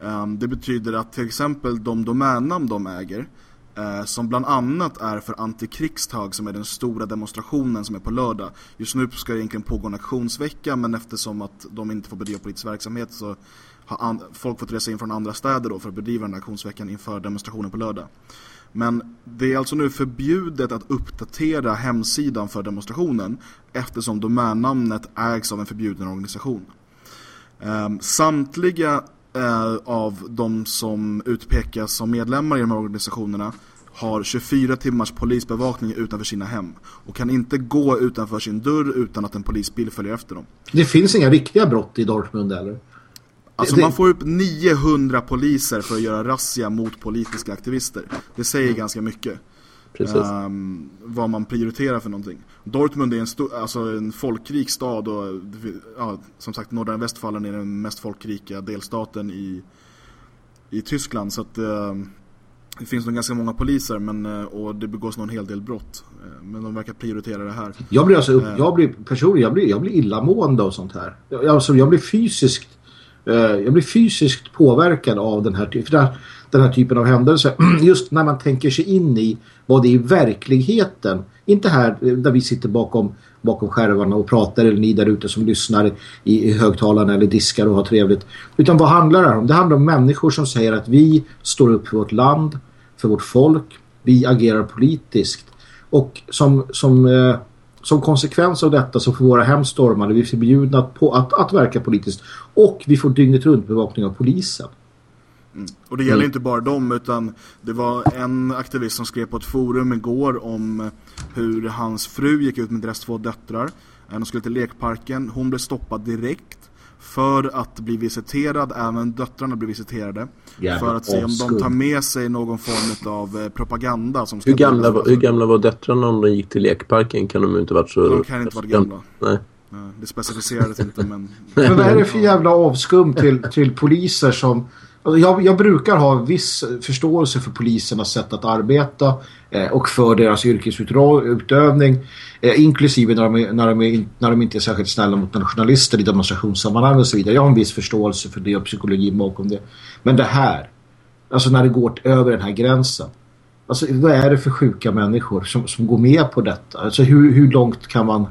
Ehm, det betyder att till exempel de domännamn de äger, Eh, som bland annat är för antikrigstag som är den stora demonstrationen som är på lördag. Just nu ska det egentligen pågå en aktionsvecka men eftersom att de inte får bedriva politisk verksamhet så har folk fått resa in från andra städer då för att bedriva den här aktionsveckan inför demonstrationen på lördag. Men det är alltså nu förbjudet att uppdatera hemsidan för demonstrationen eftersom domännamnet ägs av en förbjuden organisation. Ehm, samtliga eh, av de som utpekas som medlemmar i de här organisationerna har 24 timmars polisbevakning utanför sina hem och kan inte gå utanför sin dörr utan att en polisbil följer efter dem. Det finns inga riktiga brott i Dortmund eller? Alltså man får upp 900 poliser för att göra razzia mot politiska aktivister. Det säger ganska mycket. Um, vad man prioriterar för någonting. Dortmund är en, alltså en folkrik stad och ja, som sagt norra Westfalen är den mest folkrika delstaten i, i Tyskland så att uh, det finns nog ganska många poliser men, uh, och det begås nog en hel del brott. Uh, men de verkar prioritera det här. Jag blir alltså, ehm. jag blir personligen, jag blir, jag blir illamående och sånt här. Jag, alltså, jag blir fysiskt Eh, jag blir fysiskt påverkad av den här, den här typen av händelser. [CLEARS THROAT] Just när man tänker sig in i vad det är i verkligheten. Inte här eh, där vi sitter bakom, bakom skärvarna och pratar eller ni där ute som lyssnar i, i högtalarna eller diskar och har trevligt. Utan vad handlar det om? Det handlar om människor som säger att vi står upp för vårt land, för vårt folk. Vi agerar politiskt. Och som, som eh, som konsekvens av detta så får våra hem stormade. Vi förbjudna på att, att verka politiskt. Och vi får dygnet runt bevakning av polisen. Mm. Och det gäller mm. inte bara dem utan det var en aktivist som skrev på ett forum igår om hur hans fru gick ut med deras två döttrar. De skulle till lekparken. Hon blev stoppad direkt för att bli visiterad, även döttrarna blir visiterade. Jävligt för att se om de tar med sig någon form av eh, propaganda. Som hur, gamla var, hur gamla var döttrarna om de gick till lekparken? Kan de inte varit så... De kan inte varit gamla. Nej. Det specificerades inte men... Men vad är det för jävla avskum till, till poliser som jag, jag, brukar ha viss förståelse för polisernas sätt att arbeta eh, och för deras yrkesutövning eh, inklusive när de, när, de är, när de inte är särskilt snälla mot journalister i demonstrationssammanhang och så vidare. Jag har en viss förståelse för det och psykologin bakom det. Men det här, alltså när det går över den här gränsen alltså vad är det för sjuka människor som, som går med på detta? Alltså hur, hur långt kan man... Eh,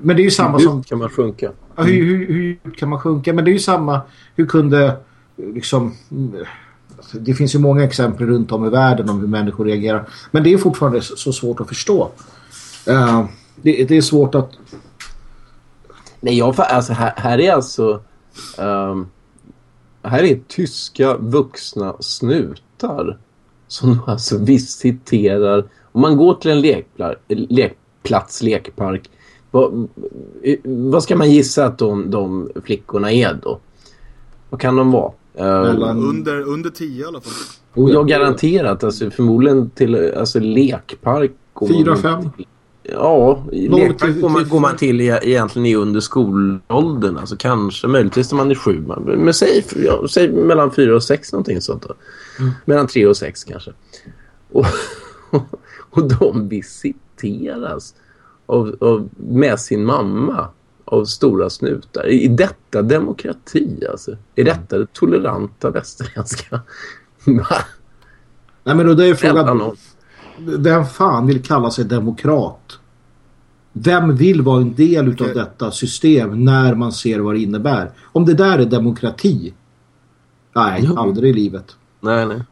men det är ju samma hur som... kan man sjunka? Ja, hur, hur, hur kan man sjunka? Men det är ju samma... Hur kunde liksom alltså, det finns ju många exempel runt om i världen om hur människor reagerar. Men det är fortfarande så svårt att förstå. Uh, det, det, är svårt att... Nej, jag, alltså, här, här är alltså... Um, här är tyska vuxna snutar som [LAUGHS] alltså visiterar... Om man går till en lekplar, lekplats, lekpark, vad, eh, vad ska man gissa att de, de flickorna är då? Vad kan de vara? Mellan... Under, under 10 i alla fall. Och jag garanterat, alltså förmodligen till alltså, lekpark. 4-5? Ja, lekpark går man, går man till egentligen i under skolåldern. Alltså kanske, möjligtvis när man är sju. Men säg, ja, säg mellan 4 och 6 någonting sånt då. Mm. Mellan 3 och 6 kanske. Och, [LAUGHS] och de visiteras av, av, med sin mamma av stora snutar. I detta demokrati alltså? Är detta det toleranta västerländska? [LAUGHS] Nej men då det är frågan vem fan vill kalla sig demokrat? Vem vill vara en del utav okay. detta system när man ser vad det innebär? Om det där är demokrati nej, ja. aldrig i livet. Nej, nej.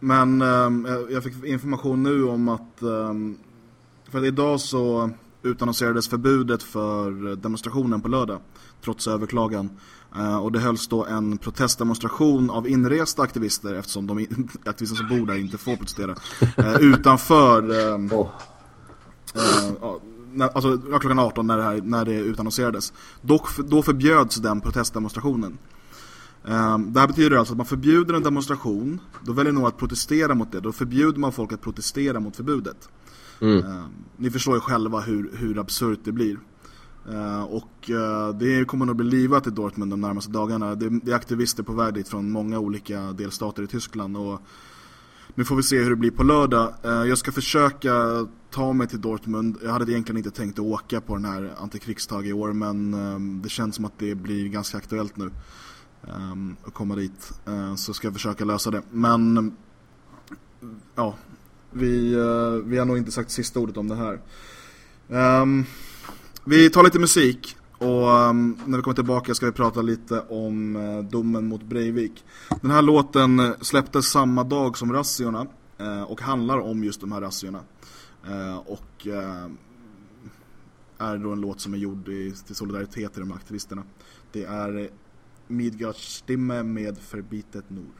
Men um, jag fick information nu om att um, för att idag så utannonserades förbudet för demonstrationen på lördag trots överklagan. Uh, och det hölls då en protestdemonstration av inresta aktivister eftersom de [LAUGHS] aktivister som bor där inte får protestera. Uh, utanför oh. när, alltså klockan 18 när det, här, när det utannonserades. Dock, då förbjöds den protestdemonstrationen. Um, det här betyder alltså att man förbjuder en demonstration, då väljer någon att protestera mot det, då förbjuder man folk att protestera mot förbudet. Mm. Eh, ni förstår ju själva hur, hur absurt det blir. Uh, och uh, det kommer nog bli livat i Dortmund de närmaste dagarna. Det, det, är aktivister på väg dit från många olika delstater i Tyskland och nu får vi se hur det blir på lördag. Uh, jag ska försöka ta mig till Dortmund. Jag hade egentligen inte tänkt att åka på den här antikrigstag i år men det känns som att det blir ganska aktuellt nu um, att komma dit. Så ska jag försöka lösa det. Men ja, vi, uh, vi har nog inte sagt sista ordet om det här. Um, vi tar lite musik och um, när vi kommer tillbaka ska vi prata lite om uh, domen mot Breivik. Den här låten släpptes samma dag som razziorna uh, och handlar om just de här razziorna. och är då en låt som är gjord i, till solidaritet till de aktivisterna. Det är Midgards stimme med Förbitet Nord.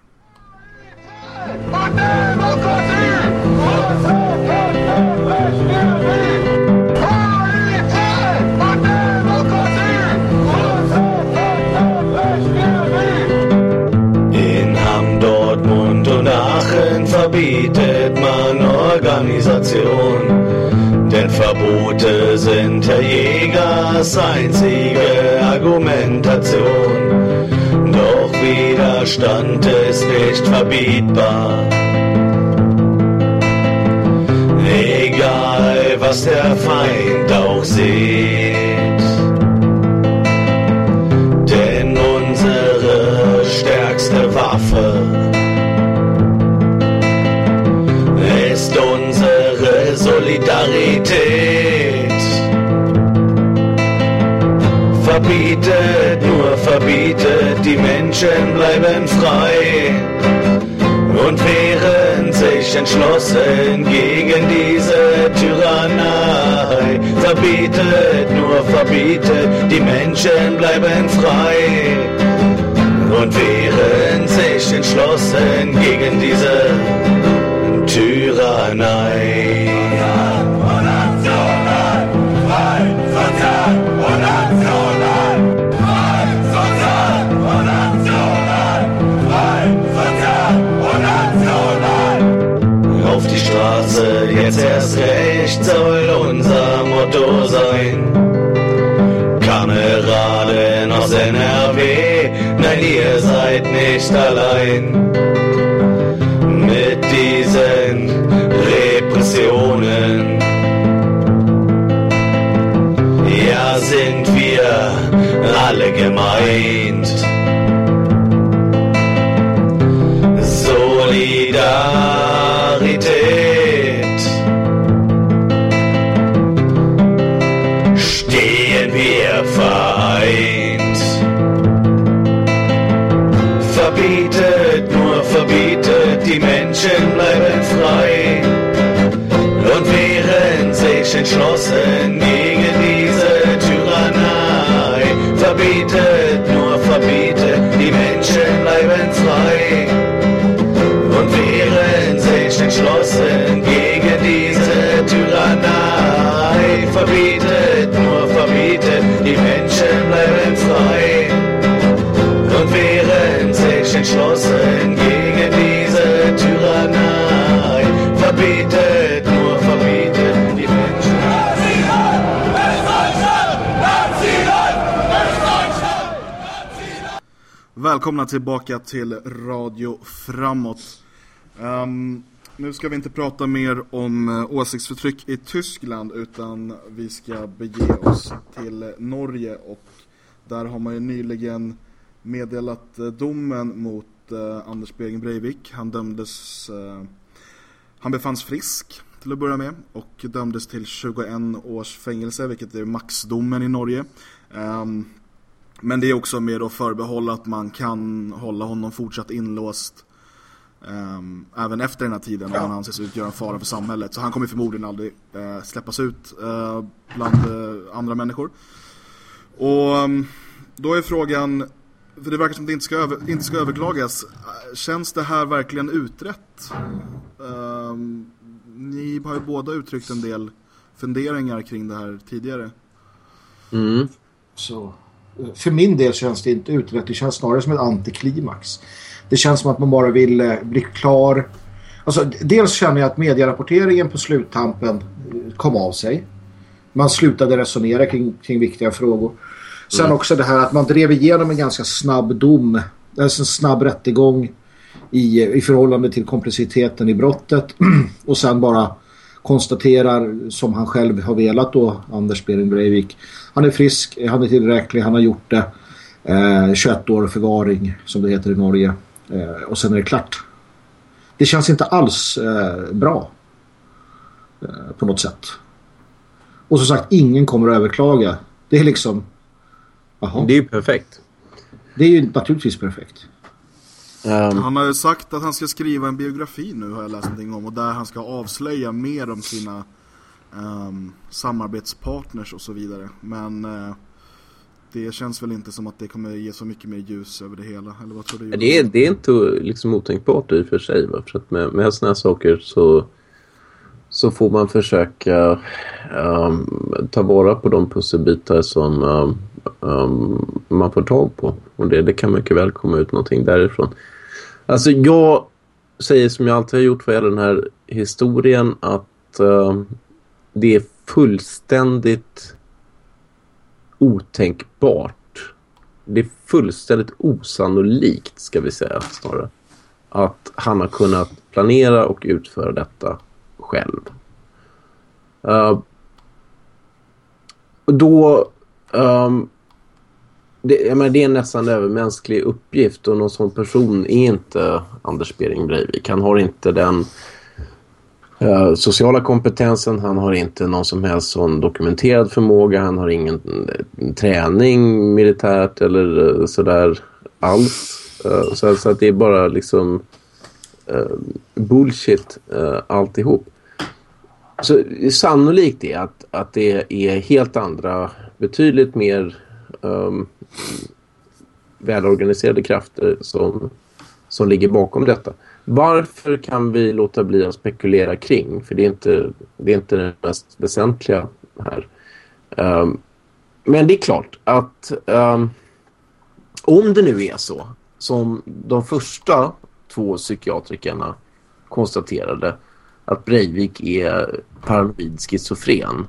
Verbietet man Organisation. Denn Verbote sind Herr Jägers einzige Argumentation. Doch Widerstand ist nicht verbietbar. Was der Feind auch sieht. Denn unsere stärkste Waffe ist unsere Solidarität. verbietet, nur verbietet, die Menschen bleiben frei und wehren sich entschlossen gegen diese Tyrannei. Verbietet, nur verbietet, die Menschen bleiben frei und wehren sich entschlossen gegen diese Tyrannei. Jetzt erst recht soll unser Motto sein. Kameraden aus NRW, nein, ihr seid nicht allein. Mit diesen Repressionen. Ja, sind wir alle gemeint. Välkomna tillbaka till Radio Framåt. Um, nu ska vi inte prata mer om eh, åsiktsförtryck i Tyskland utan vi ska bege oss till Norge och där har man ju nyligen meddelat eh, domen mot uh, Anders Begen Breivik. Han dömdes, han befanns frisk till att börja med och dömdes till 21 års fängelse vilket är maxdomen i Norge. Um, men det är också med då förbehåll att man kan hålla honom fortsatt inlåst um, även efter den här tiden om han anses utgöra en fara för samhället. Så han kommer förmodligen aldrig uh, släppas ut uh, bland uh, andra människor. Och um, då är frågan, för det verkar som att det inte ska, över, inte ska överklagas. Känns det här verkligen utrett? Um, ni har ju båda uttryckt en del funderingar kring det här tidigare. Mm. Så för min del känns det inte utrett. Det känns snarare som ett antiklimax. Det känns som att man bara vill eh, bli klar. Alltså, dels känner jag att medierapporteringen på sluttampen eh, kom av sig. Man slutade resonera kring, kring viktiga frågor. Sen mm. också det här att man drev igenom en ganska snabb dom. Alltså en snabb rättegång. i, i förhållande till kompliciteten i brottet [CLEARS THROAT] och sen bara konstaterar som han själv har velat då, Anders Bering Breivik. Han är frisk, han är tillräcklig, han har gjort det. Eh, 21 år förvaring som det heter i Norge. Eh, och sen är det klart. Det känns inte alls eh, bra eh, på något sätt. Och som sagt, ingen kommer att överklaga. Det är liksom... Jaha. Det är ju perfekt. Det är ju naturligtvis perfekt. Um, han har ju sagt att han ska skriva en biografi nu har jag läst någonting om och där han ska avslöja mer om sina um, samarbetspartners och så vidare. Men uh, det känns väl inte som att det kommer ge så mycket mer ljus över det hela. Eller vad tror du? Det är, det är inte liksom otänkbart i och för sig. Va? För att med, med sådana här saker så, så får man försöka um, ta vara på de pusselbitar som um, man får tag på. Och det, det kan mycket väl komma ut någonting därifrån. Alltså jag säger som jag alltid har gjort vad gäller den här historien att uh, det är fullständigt otänkbart. Det är fullständigt osannolikt ska vi säga snarare. Att han har kunnat planera och utföra detta själv. Uh, då um, det, jag menar, det är en nästan övermänsklig uppgift och någon sån person är inte Anders Bering Breivik. Han har inte den eh, sociala kompetensen, han har inte någon som helst sån dokumenterad förmåga, han har ingen eh, träning militärt eller eh, sådär alls. Eh, så, så att det är bara liksom eh, bullshit alltihop. Så sannolikt är att, att det är helt andra, betydligt mer um, välorganiserade krafter som, som ligger bakom detta. Varför kan vi låta bli att spekulera kring? För det är inte det, är inte det mest väsentliga här. Um, men det är klart att um, om det nu är så som de första två psykiatrikerna konstaterade att Breivik är paranoid schizofren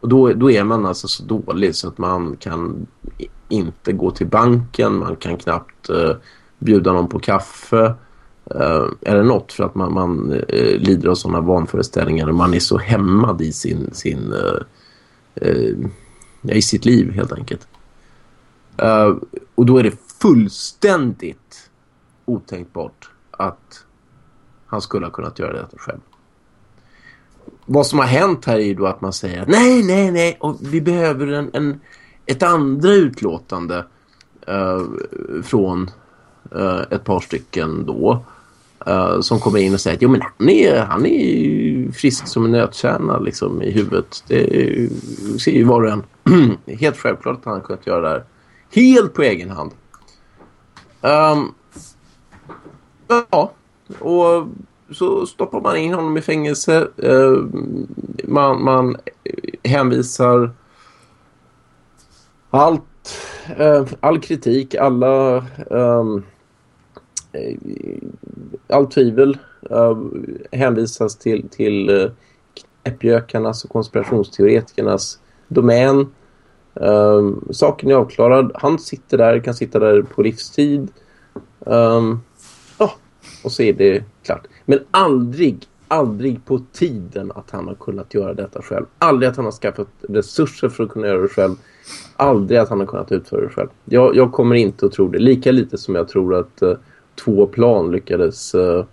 och då, då är man alltså så dålig så att man kan inte gå till banken, man kan knappt eh, bjuda någon på kaffe uh, eller något för att man, man eh, lider av sådana vanföreställningar. Och man är så hämmad i sin, sin eh, eh, i sitt liv helt enkelt. och då är det fullständigt otänkbart att han skulle ha kunnat göra detta själv. Vad som har hänt här är ju då att man säger att nej, nej, nej, och vi behöver en, en ett andra utlåtande uh, från uh, ett par stycken då uh, som kommer in och säger att jo, men han, är, han är frisk som en nötkärna liksom, i huvudet. Det ser ju var och en. [CLEARS THROAT] Helt självklart att han har kunnat göra det här helt på egen hand. Um, ja, och så stoppar man in honom i fängelse. Ehm, man, man hänvisar allt, eh, all kritik, alla um, all tvivel eh, hänvisas till, till eh, knäppjökarnas och konspirationsteoretikernas domän. Um, saken är avklarad. Han sitter där, kan sitta där på livstid. Um, ja, och så är det klart. Men aldrig, aldrig på tiden att han har kunnat göra detta själv. Aldrig att han har skaffat resurser för att kunna göra det själv. Aldrig att han har kunnat utföra det själv. Jag, jag kommer inte att tro det. Lika lite som jag tror att uh, två plan lyckades uh,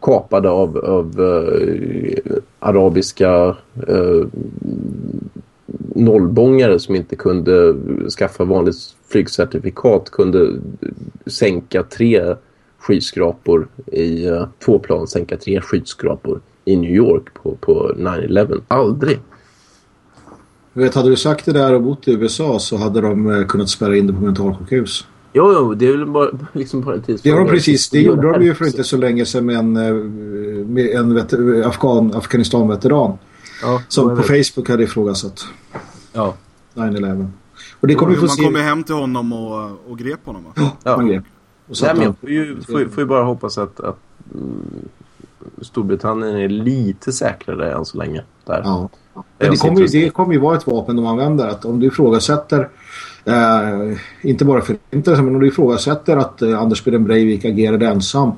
kapade av, av uh, arabiska uh, nollbångare som inte kunde skaffa vanligt flygcertifikat kunde sänka tre skyskrapor i uh, två plan sänka tre skyskrapor i New York på, på 9-11. Aldrig vet, hade du sagt det där och bott i USA så hade de uh, kunnat spärra in det på mentalsjukhus. Jo, jo, det är väl bara, liksom bara en Det gjorde de precis. Det gjorde de ju för inte så länge sedan med en, eh, med en vet, Afghan, Afghanistan-veteran. Ja, som på Facebook hade ifrågasatt. Ja. 9-11. Och det kommer man se... kom hem till honom och, och grep honom va? Ja, man grep. Nej, men jag får ju, får, får ju bara hoppas att, att mm, Storbritannien är lite säkrare än så länge. Där. Ja. Men det kommer, ju, det kommer ju vara ett vapen de använder. Att om du ifrågasätter Eh, inte bara för inte men de ifrågasätter att eh, Anders Björn Breivik agerade ensam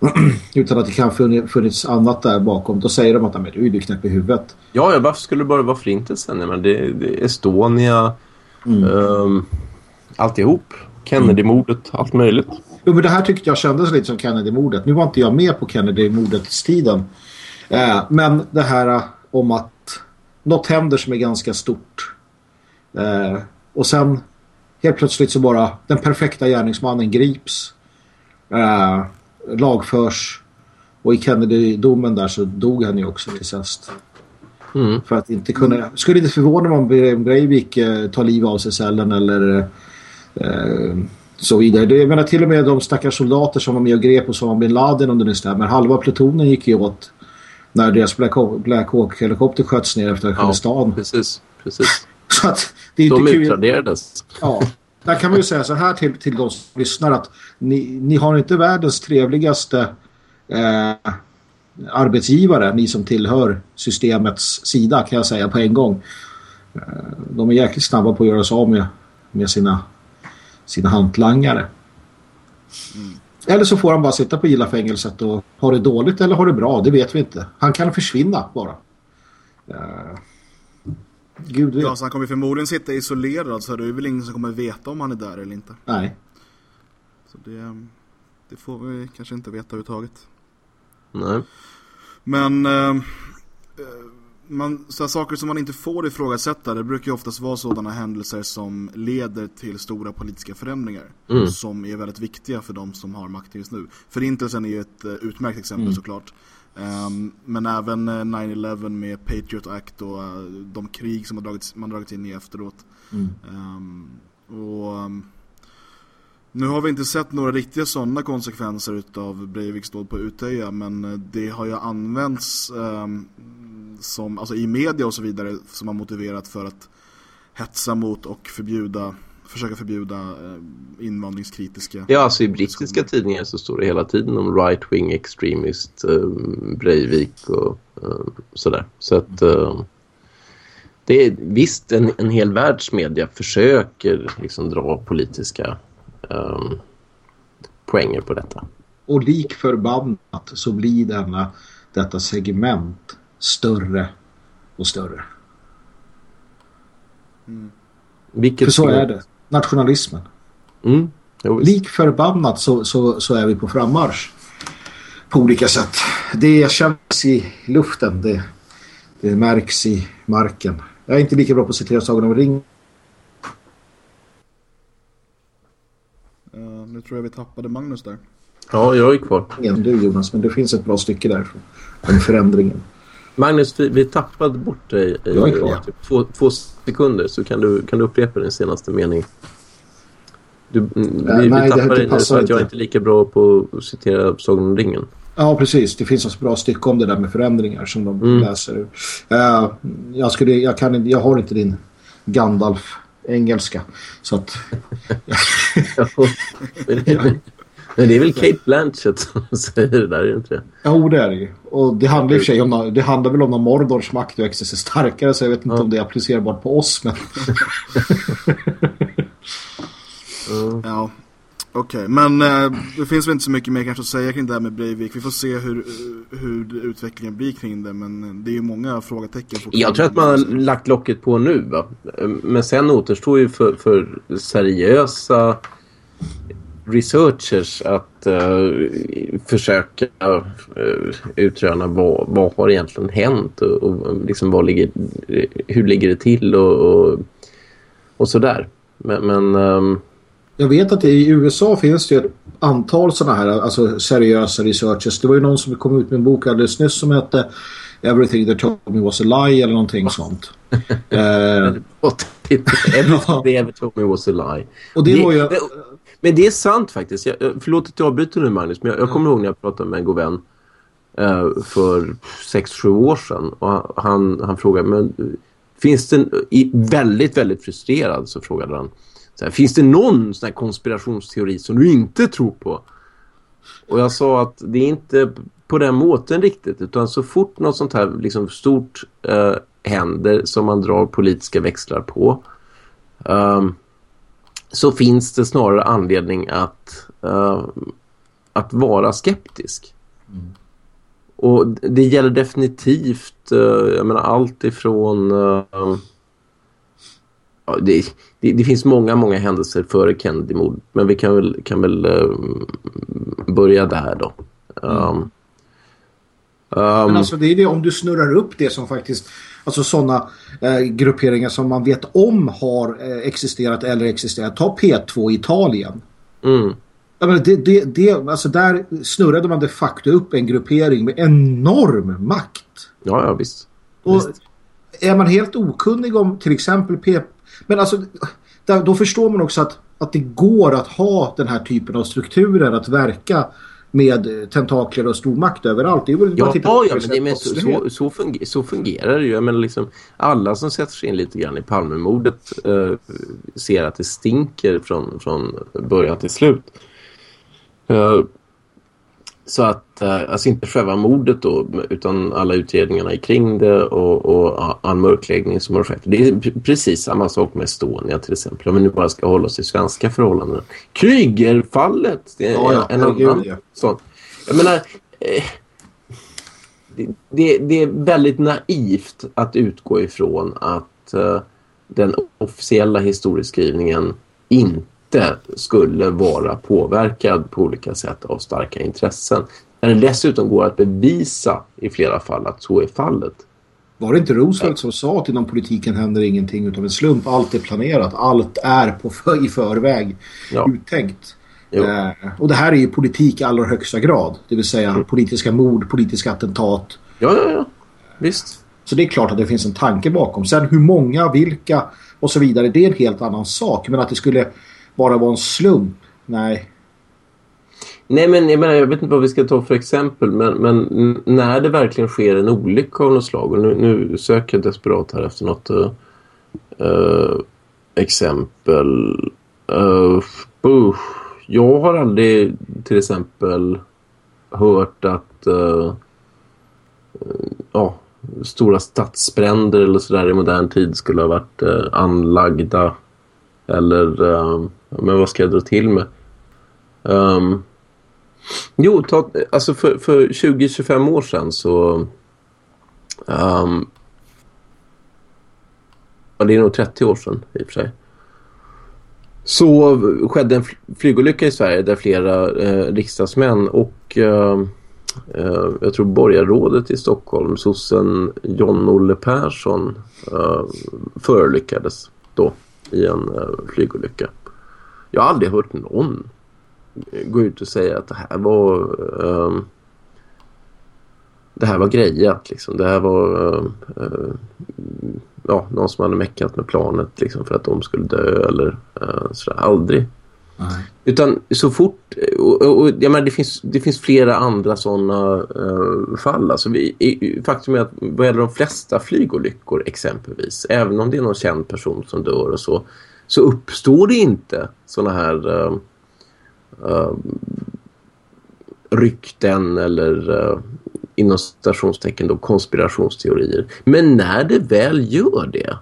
[CLEARS THROAT] utan att det kan funnits annat där bakom. Då säger de att men, du är knäpp i huvudet. Ja, ja, varför skulle det bara vara förintelsen? Men det, det Estonia, mm. um, alltihop. Kennedy-mordet, allt möjligt. Jo, men det här tyckte jag kändes lite som Kennedy-mordet. Nu var inte jag med på Kennedy-mordets tiden. Eh, men det här eh, om att något händer som är ganska stort. Eh, och sen helt plötsligt så bara den perfekta gärningsmannen grips. Eh, lagförs. Och i Kennedy-domen där så dog han ju också till sist. Mm. För att inte kunna... Skulle inte förvåna mig om Breivik eh, tar liv av sig cellen eller eh, så vidare. Det, jag menar till och med de stackars soldater som var med och grep och som bin Laden om det nu stämmer. Halva plutonen gick ju åt när deras Black, Black Hawk-helikopter sköts ner efter Afghanistan. Ja, precis. precis. [LAUGHS] Så att det är de inte utraderades. Ja, där kan man ju säga så här till, till de som lyssnar att ni, ni har inte världens trevligaste eh, arbetsgivare, ni som tillhör systemets sida kan jag säga på en gång. Eh, de är jäkligt snabba på att göra sig av med, med sina, sina hantlangare. Mm. Eller så får han bara sitta på gilla fängelset och ha det dåligt eller ha det bra, det vet vi inte. Han kan försvinna bara. Uh, Gud vet. Ja, så han kommer förmodligen sitta isolerad så det är väl ingen som kommer veta om han är där eller inte. Nej. Så det, det får vi kanske inte veta överhuvudtaget. Nej. Men eh, man, så saker som man inte får ifrågasätta det brukar ju oftast vara sådana händelser som leder till stora politiska förändringar mm. som är väldigt viktiga för de som har makten just nu. Förintelsen är ju ett uh, utmärkt exempel mm. såklart. Um, men även 9-11 eh, med Patriot Act och uh, de krig som man dragits, man dragits in i efteråt. Mm. Um, och um, nu har vi inte sett några riktiga sådana konsekvenser av Breiviks dåd på Utöja men det har ju använts som, alltså i media och så vidare som har motiverat för att hetsa mot och förbjuda försöka förbjuda eh, invandringskritiska Ja, alltså i brittiska tidningar så står det hela tiden om right-wing extremist eh, Breivik och eh, sådär. Så att eh, det är visst en, en hel världsmedia försöker liksom dra politiska eh, poänger på detta. Och lik förbannat så blir denna, detta segment större och större. Mm. Vilket För så är det. Nationalismen. Mm. Lik förbannat så, så, så är vi på frammarsch. På olika sätt. Det känns i luften. Det, det märks i marken. Jag är inte lika bra på att citera Sagan om ring. Uh, nu tror jag vi tappade Magnus där. Ja, jag är kvar. Du Jonas, men det finns ett bra stycke där. Om förändringen. Magnus, vi, vi tappade bort dig i typ två, två, sekunder så kan du, kan du upprepa din senaste mening. Du, äh, vi, nej, vi tappade dig för att jag är inte lika bra på att citera Sagan om ringen. Ja, precis. Det finns ett bra stycke om det där med förändringar som de mm. läser. Uh, jag, skulle, jag, kan, jag har inte din Gandalf engelska. Så att... [LAUGHS] Men det är väl Kate Blanchett som [LAUGHS] säger det där, är det inte det? Jo, det är det ju. Och det handlar, i sig om, det handlar väl om att Mordors makt växer sig starkare så jag vet inte ja. om det är applicerbart på oss. Men... [LAUGHS] mm. Ja, okej. Okay. Men äh, det finns väl inte så mycket mer kanske att säga kring det här med Breivik. Vi får se hur, hur utvecklingen blir kring det. Men det är ju många frågetecken. Jag tror att man har lagt locket på nu. Va? Men sen återstår ju för, för seriösa researchers att uh, försöka uh, utröna vad, vad har egentligen hänt och, och liksom vad ligger, hur ligger det till och, och, och sådär. Men, men um... jag vet att i USA finns det ett antal sådana här alltså seriösa researchers. Det var ju någon som kom ut med en bok alldeles nyss som hette Everything that told me was a lie eller någonting sånt. [LAUGHS] uh, Everything [LAUGHS] that told me was a lie. Och det, det var ju... Men det är sant faktiskt. Jag, förlåt att jag avbryter nu Magnus, men jag, jag kommer ihåg när jag pratade med en god vän eh, för sex sju år sedan. Och han, han frågade, men finns det, i, väldigt, väldigt frustrerad så frågade han, så här, finns det någon sån här konspirationsteori som du inte tror på? Och jag sa att det är inte på den måten riktigt, utan så fort något sånt här liksom stort eh, händer som man drar politiska växlar på um, så finns det snarare anledning att, uh, att vara skeptisk. Mm. Och det gäller definitivt, uh, jag menar allt ifrån... Uh, det, det, det, finns många, många händelser före Kennedy-mord. Men vi kan väl, kan väl börja där då. Mm. Um, men alltså det är det om du snurrar upp det som faktiskt Alltså sådana eh, grupperingar som man vet om har eh, existerat eller existerat. Ta P2 i Italien. Mm. Jag menar, det, det, det, alltså där snurrade man de facto upp en gruppering med enorm makt. Ja, ja visst. Och visst. är man helt okunnig om till exempel P... Men alltså, där, då förstår man också att, att det går att ha den här typen av strukturer att verka med tentakler och stor makt överallt. Det är väl ja, ja, ja men, det, men så, så, så, funger, så, fungerar det ju. Jag menar liksom, alla som sätter sig in lite grann i Palmemordet eh, ser att det stinker från, från början till slut. Eh, så att, eh, alltså inte själva mordet då, utan alla utredningarna kring det och, och all mörkläggning som har skett. Det är precis samma sak med Estonia till exempel. Om vi nu bara ska hålla oss i svenska förhållanden. Krygerfallet, det är ja, ja, en annan ja. sån. Jag menar, eh, det, det, det, är väldigt naivt att utgå ifrån att uh, den officiella historieskrivningen inte inte skulle vara påverkad på olika sätt av starka intressen. När det dessutom går att bevisa i flera fall att så är fallet. Var det inte Roosevelt som sa att inom politiken händer ingenting utan en slump? Allt är planerat, allt är på för, i förväg ja. uttänkt. Eh, och det här är ju politik i allra högsta grad. Det vill säga mm. politiska mord, politiska attentat. Ja, ja, ja. Visst. Så det är klart att det finns en tanke bakom. Sen hur många, vilka och så vidare, det är en helt annan sak. Men att det skulle bara var en slump. Nej. Nej men jag, menar, jag vet inte vad vi ska ta för exempel men, men när det verkligen sker en olycka av något slag och nu, nu söker jag desperat här efter något uh, exempel uh, uh, jag har aldrig till exempel hört att uh, ja, stora stadsbränder eller sådär i modern tid skulle ha varit anlagda eller men vad ska jag dra till med? Um, jo, ta, alltså för, för 20-25 år sedan så... Um, ja, det är nog 30 år sedan i och för sig. Så skedde en flygolycka i Sverige där flera eh, riksdagsmän och eh, eh, jag tror borgarrådet i Stockholm, sossen John-Olle Persson, eh, förolyckades då i en eh, flygolycka. Jag har aldrig hört någon gå ut och säga att det här var um, det här var grejat liksom. Det här var uh, uh, ja, någon som hade meckat med planet liksom, för att de skulle dö eller uh, sådär. Aldrig. Nej. Utan så fort, och, och, och jag menar, det, finns, det finns flera andra sådana uh, fall. Alltså vi, i, faktum är att vad gäller de flesta flygolyckor exempelvis, även om det är någon känd person som dör och så, så uppstår det inte sådana här uh, uh, rykten eller uh, inom stationstecken då konspirationsteorier. Men när det väl gör det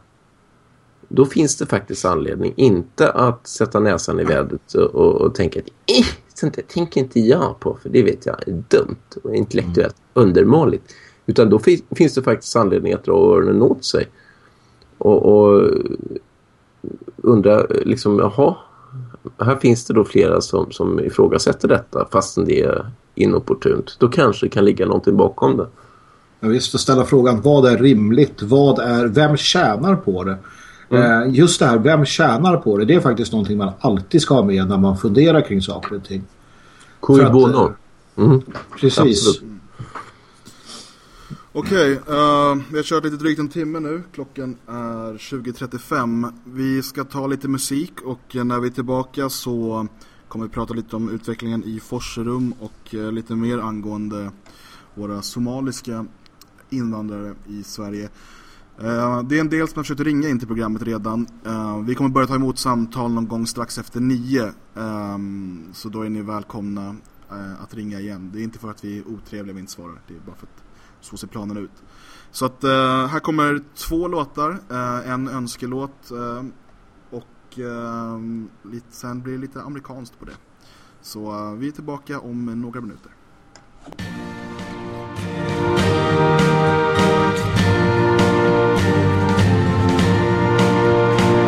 då finns det faktiskt anledning inte att sätta näsan i vädret och, och, och tänka att sånt där tänker inte jag på för det vet jag är dumt och intellektuellt mm. undermåligt. Utan då finns det faktiskt anledning att dra öronen åt sig och, och undra liksom, jaha, här finns det då flera som, som ifrågasätter detta fastän det är inopportunt. Då kanske det kan ligga någonting bakom det. Ja, visst, ställa frågan, vad är rimligt? Vad är, vem tjänar på det? Mm. Eh, just det här, vem tjänar på det? Det är faktiskt någonting man alltid ska ha med när man funderar kring saker och ting. Cui bono. Eh, mm. Precis. Absolut. Okej, okay, uh, vi har kört lite drygt en timme nu. Klockan är 20.35. Vi ska ta lite musik och när vi är tillbaka så kommer vi prata lite om utvecklingen i Forserum och uh, lite mer angående våra somaliska invandrare i Sverige. Uh, det är en del som har försökt ringa in till programmet redan. Uh, vi kommer börja ta emot samtal någon gång strax efter nio. Um, så då är ni välkomna uh, att ringa igen. Det är inte för att vi är otrevliga vi inte svarar. Det är bara för att så ser planen ut. Så att eh, här kommer två låtar, eh, en önskelåt eh, och eh, lite, sen blir det lite amerikanskt på det. Så eh, vi är tillbaka om några minuter.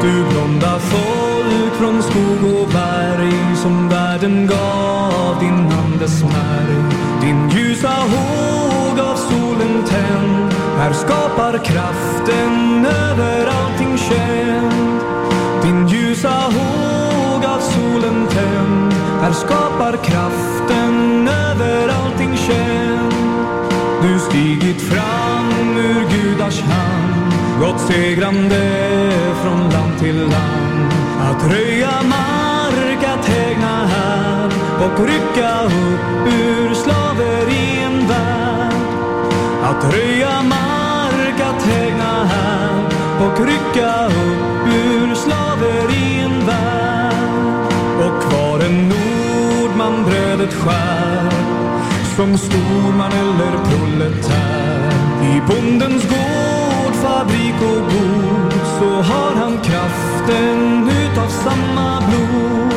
Du blonda folk från skog och berg som världen gav din andes märg, Din ljusa hår av tänd här skapar kraften över allting känd. Din ljusa håg av solen tänd här skapar kraften över allting känd. Du stigit fram ur gudars hand gått segrande från land till land att röja mark, att hägna här och rycka upp ur slaveriet att röja mark, att hägna här och rycka upp ur slaverin värld. Och kvar en nordman brödet skär som storman eller proletär. I bondens gård, fabrik och god så har han kraften utav samma blod.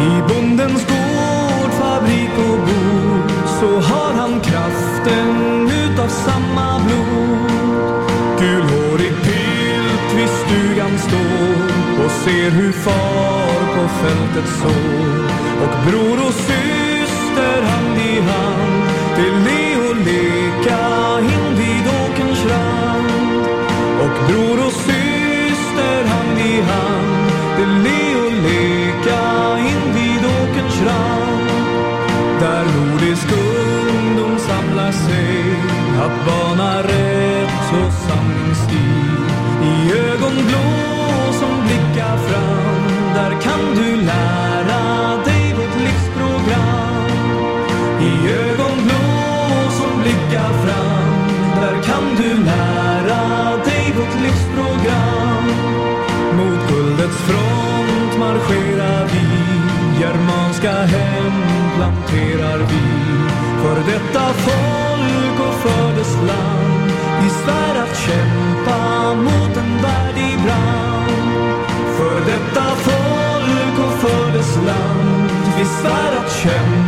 I bondens gård, fabrik och god så har han kraften utav samma blod. Gulhårig pilt vid stugan står och ser hur far på fältet sår. Och bror och syster hand i hand till le och leka invid åkerns rand. Och bror och syster hand i hand till le och leka invid åkerns rand. Där nordisk att bana rätt och sanningsstil i ögon blå som blickar fram. Där kan du lära dig vårt livsprogram. I ögon blå som blickar fram. Där kan du lära dig vårt livsprogram. Mot guldets front marscherar vi. Germanska hem planterar vi. För detta folk föddes land Vi svär att kämpa mot en värld i brand. För detta folk och för dess land Vi svär att kämpa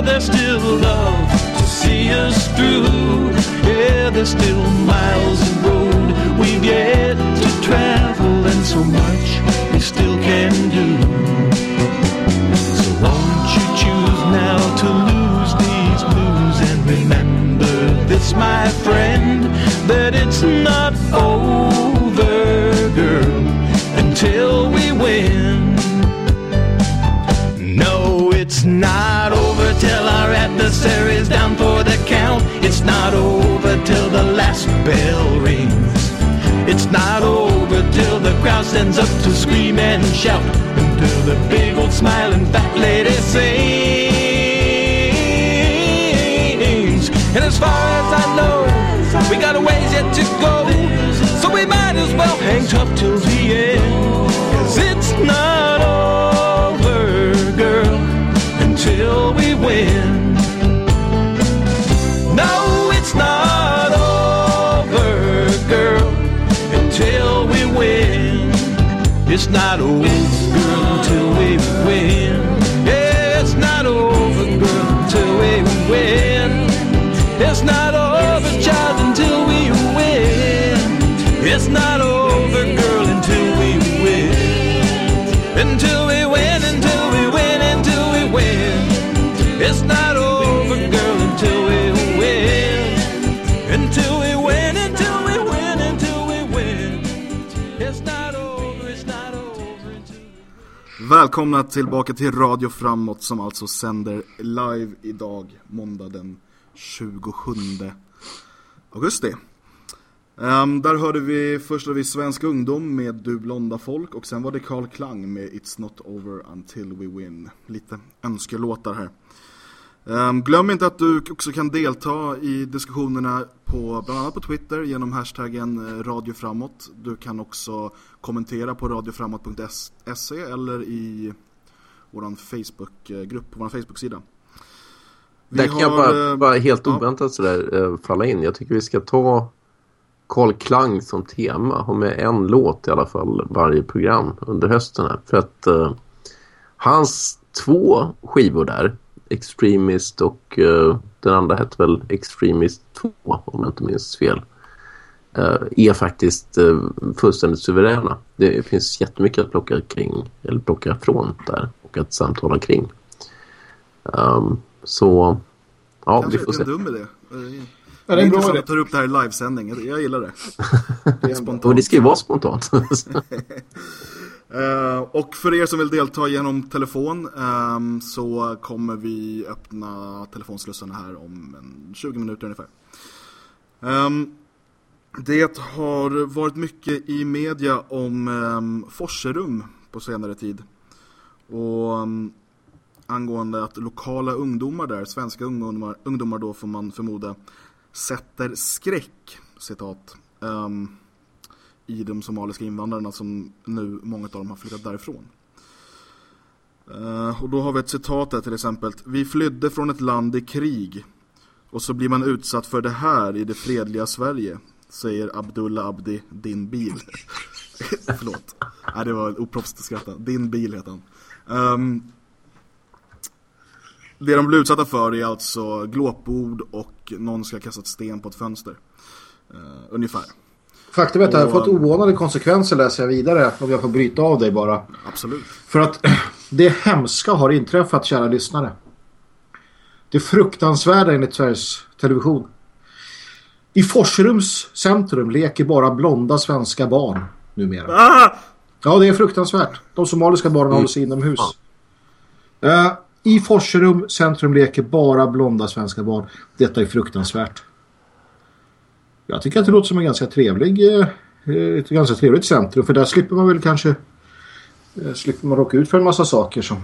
Oh, there's still love to see us through. Yeah, there's still miles of road we've yet to travel, and so much we still can do. So won't you choose now to lose these blues and remember this, my friend, that it's not over, girl, until we win. Till our adversary's down for the count. It's not over till the last bell rings. It's not over till the crowd stands up to scream and shout. Until the big old smiling fat lady sings. And as far as I know, we got a ways yet to go. So we might as well hang tough till the end. Cause it's not over, girl, until we win. No, it's not over, girl, until we win. It's not over, girl, until we win. Yeah, it's not over, girl, until we win. It's not over, child, until we win. It's not over, Välkomna tillbaka till Radio Framåt som alltså sänder live idag, måndag den 27 augusti. Um, där hörde vi först hörde vi Svensk Ungdom med Du blonda folk och sen var det Carl Klang med It's not over until we win. Lite önskelåtar här. Um, glöm inte att du också kan delta i diskussionerna på bland annat på Twitter genom hashtaggen eh, Radio Framåt. Du kan också kommentera på radioframåt.se eller i vår Facebookgrupp på vår Facebook-sida. Vi Där kan jag har, bara, eh, bara helt ja. oväntat sådär eh, falla in. Jag tycker vi ska ta Carl Klang som tema. Ha med en låt i alla fall varje program under hösten här. För att eh, hans två skivor där, Extremist och eh, den andra hette väl Extremist 2 om jag inte minns fel. Eh, är faktiskt eh, fullständigt suveräna. Det finns jättemycket att plocka kring eller plocka från där och att samtala kring. Ehm, så ja, Kanske vi får se. en dum idé. Eh, Ja, det är det är en bra intressant att ta upp det här i livesändning. Jag- gillar det. [LAUGHS] det är spontant. Och det ska ju vara spontant. [LAUGHS] [LAUGHS] Eh, och för er som vill delta genom telefon ehm, så kommer vi öppna telefonslussarna här om en 20 minuter ungefär. Ehm, det har varit mycket i media om eh, Forserum på senare tid. Och um, angående att lokala ungdomar där, svenska ungdomar, ungdomar då får man förmoda, sätter skräck, citat, ehm, i de somaliska invandrarna som nu många av dem har flyttat därifrån. Eh, och då har vi ett citat här till exempel. Vi flydde från ett land i krig och så blir man utsatt för det här i det fredliga Sverige, säger Abdullah Abdi, din bil. [LAUGHS] Förlåt. Nej, det var oproffsigt att skratta. Din bil heter han. Ehm, det de blir utsatta för är alltså glåpord och någon ska ha kastat sten på ett fönster. Eh, ungefär. Faktum är att det har fått oanade konsekvenser läser jag vidare om jag får bryta av dig bara. Absolut. För att [CLEARS THROAT] det hemska har inträffat, kära lyssnare. Det fruktansvärda enligt Sveriges Television. I Forserums centrum leker bara blonda svenska barn numera. Ah! Ja, det är fruktansvärt. De somaliska barnen håller sig inomhus. Eh, I Forserum centrum leker bara blonda svenska barn. Detta är fruktansvärt. Jag tycker att det låter som en ganska trevlig eh, eh, ett ganska trevligt centrum. För där slipper man väl kanske slipper man råka ut för en massa saker som...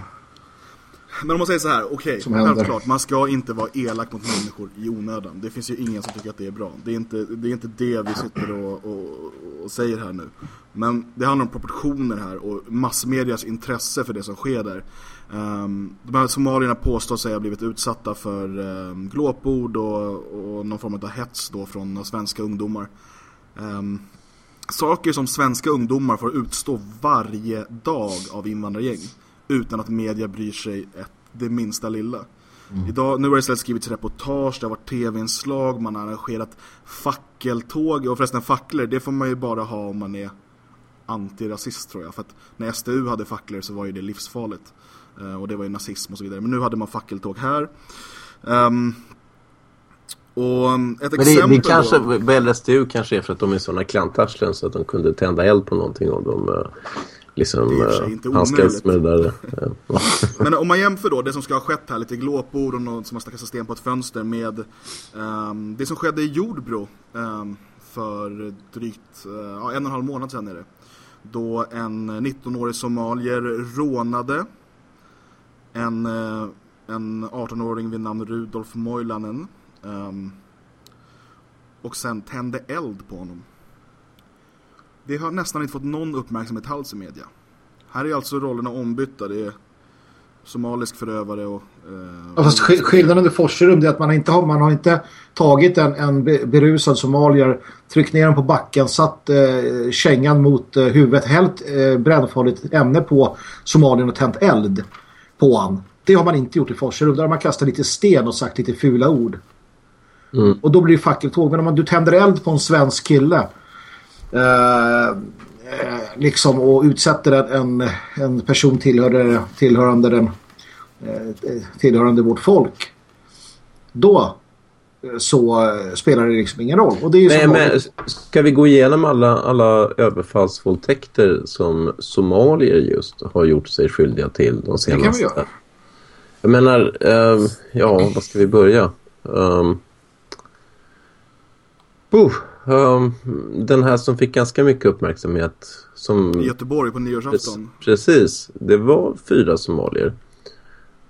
Men om man säger så här, okej, händer. självklart, man ska inte vara elak mot människor i onödan. Det finns ju ingen som tycker att det är bra. Det är inte det, är inte det vi sitter och, och, och säger här nu. Men det handlar om proportioner här och massmedias intresse för det som sker där. Um, de här somalierna påstår sig ha blivit utsatta för um, glåpord och, och någon form av hets då från svenska ungdomar. Ehm, saker som svenska ungdomar får utstå varje dag av invandrargäng utan att media bryr sig ett, det minsta lilla. Idag, nu har det istället skrivits reportage, det har varit tv-inslag, man har arrangerat fackeltåg och förresten facklor, det får man ju bara ha om man är antirasist tror jag. För att när SDU hade facklor så var ju det livsfarligt. Eh, och det var ju nazism och så vidare. Men nu hade man fackeltåg här. Ehm, och ett Men det, det kanske, då, väl SDU kanske är för att de är sådana klantarslen så att de kunde tända eld på någonting om de eh, liksom eh, handskas med det där. ja. [LAUGHS] Men om man jämför då det som ska ha skett här, lite glåpord och någon som har kastat sten på ett fönster med ehm, det som skedde i Jordbro ehm, för drygt ja, en och en halv månad sedan är det. Då en 19-årig somalier rånade en, eh, en 18-åring vid namn Rudolf Moilanen ehm, och sen tände eld på honom. Det har nästan inte fått någon uppmärksamhet alls i media. Här är alltså rollerna ombytta. Det är somalisk förövare och... Eh, sk- skillnaden med Forserum är att man inte har, man har inte tagit en, en be- berusad somalier, tryckt ner den på backen, satt eh, kängan mot eh, huvudet, hällt eh, brännfarligt ämne på somalien och tänt eld på han. Det har man inte gjort i Forserum. Där har man kastat lite sten och sagt lite fula ord. Och då blir det fackeltåg. Men om man, du tänder eld på en svensk kille liksom och utsätter en, en, en person tillhörande, tillhörande den eh, tillhörande vårt folk då eh, så eh, spelar det liksom ingen roll. Och det är ju Men, ska vi gå igenom alla, alla överfallsvåldtäkter som somalier just har gjort sig skyldiga till de senaste? kan vi göra. Jag menar, ehm, ja, vad ska vi börja? Um, um, den här som fick ganska mycket uppmärksamhet som I Göteborg på nyårsafton. Precis, det var fyra somalier.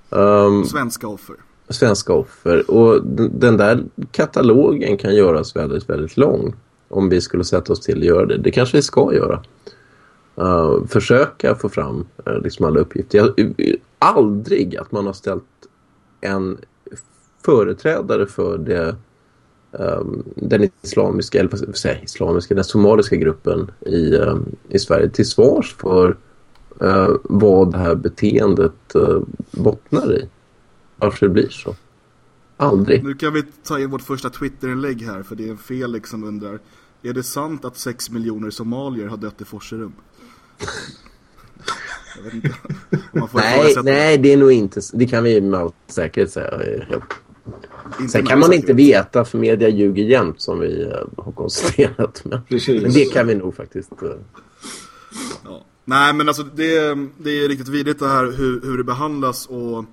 Ehm, Svenska offer. svenska offer. Och den där katalogen kan göras väldigt, väldigt lång. Om vi skulle sätta oss till att göra det. Det kanske vi ska göra. Uh, försöka få fram uh, liksom alla uppgifter. Jag, uh, aldrig att man har ställt en företrädare för det, um, den islamiska, eller vad säga, islamiska, den somaliska gruppen i, um, i Sverige till svars för uh, vad det här beteendet uh, bottnar i. Varför det blir så. Aldrig. Nu kan vi ta in vårt första Twitterinlägg här för det är Felix som undrar. Är det sant att 6 miljoner somalier har dött i Forserum? [LAUGHS] Nej, nej, det är nog inte. Det kan vi med all säkerhet säga. Sen kan man inte veta för media ljuger jämt som vi eh, har konstaterat. [LAUGHS] Men, men det kan vi nog faktiskt. eh, Ja. Nej men alltså det, det är riktigt vidrigt det här hur, hur det behandlas och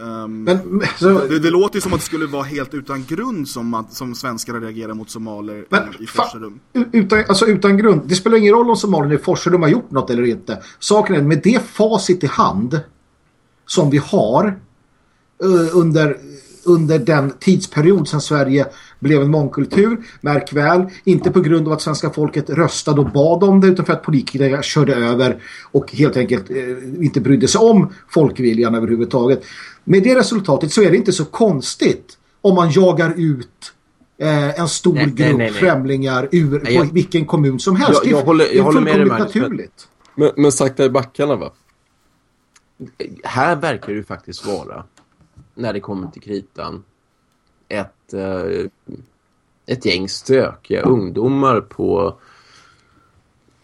ehm, Men, men, så, det, det låter ju som att det skulle vara helt utan grund som, att, som svenskarna reagerar mot somalier Men, i Forserum. utan, alltså utan grund. Det spelar ingen roll om somalien i Forserum har gjort något eller inte. Saken är med det facit i hand som vi har eh, under, under den tidsperiod sedan Sverige blev en mångkultur. Märk väl, inte på grund av att svenska folket röstade och bad om det utan för att politikerna körde över och helt enkelt eh, inte brydde sig om folkviljan överhuvudtaget. Med det resultatet så är det inte så konstigt om man jagar ut eh, en stor Nej, grupp nej, nej. främlingar ur Nej, jag- på vilken kommun som helst. Jag- jag håller- jag det är håller med dig, Magnus, naturligt. Men, men sakta i backarna va? Här verkar det ju faktiskt vara, när det kommer till kritan, ett, eh, ett gäng stökiga ungdomar på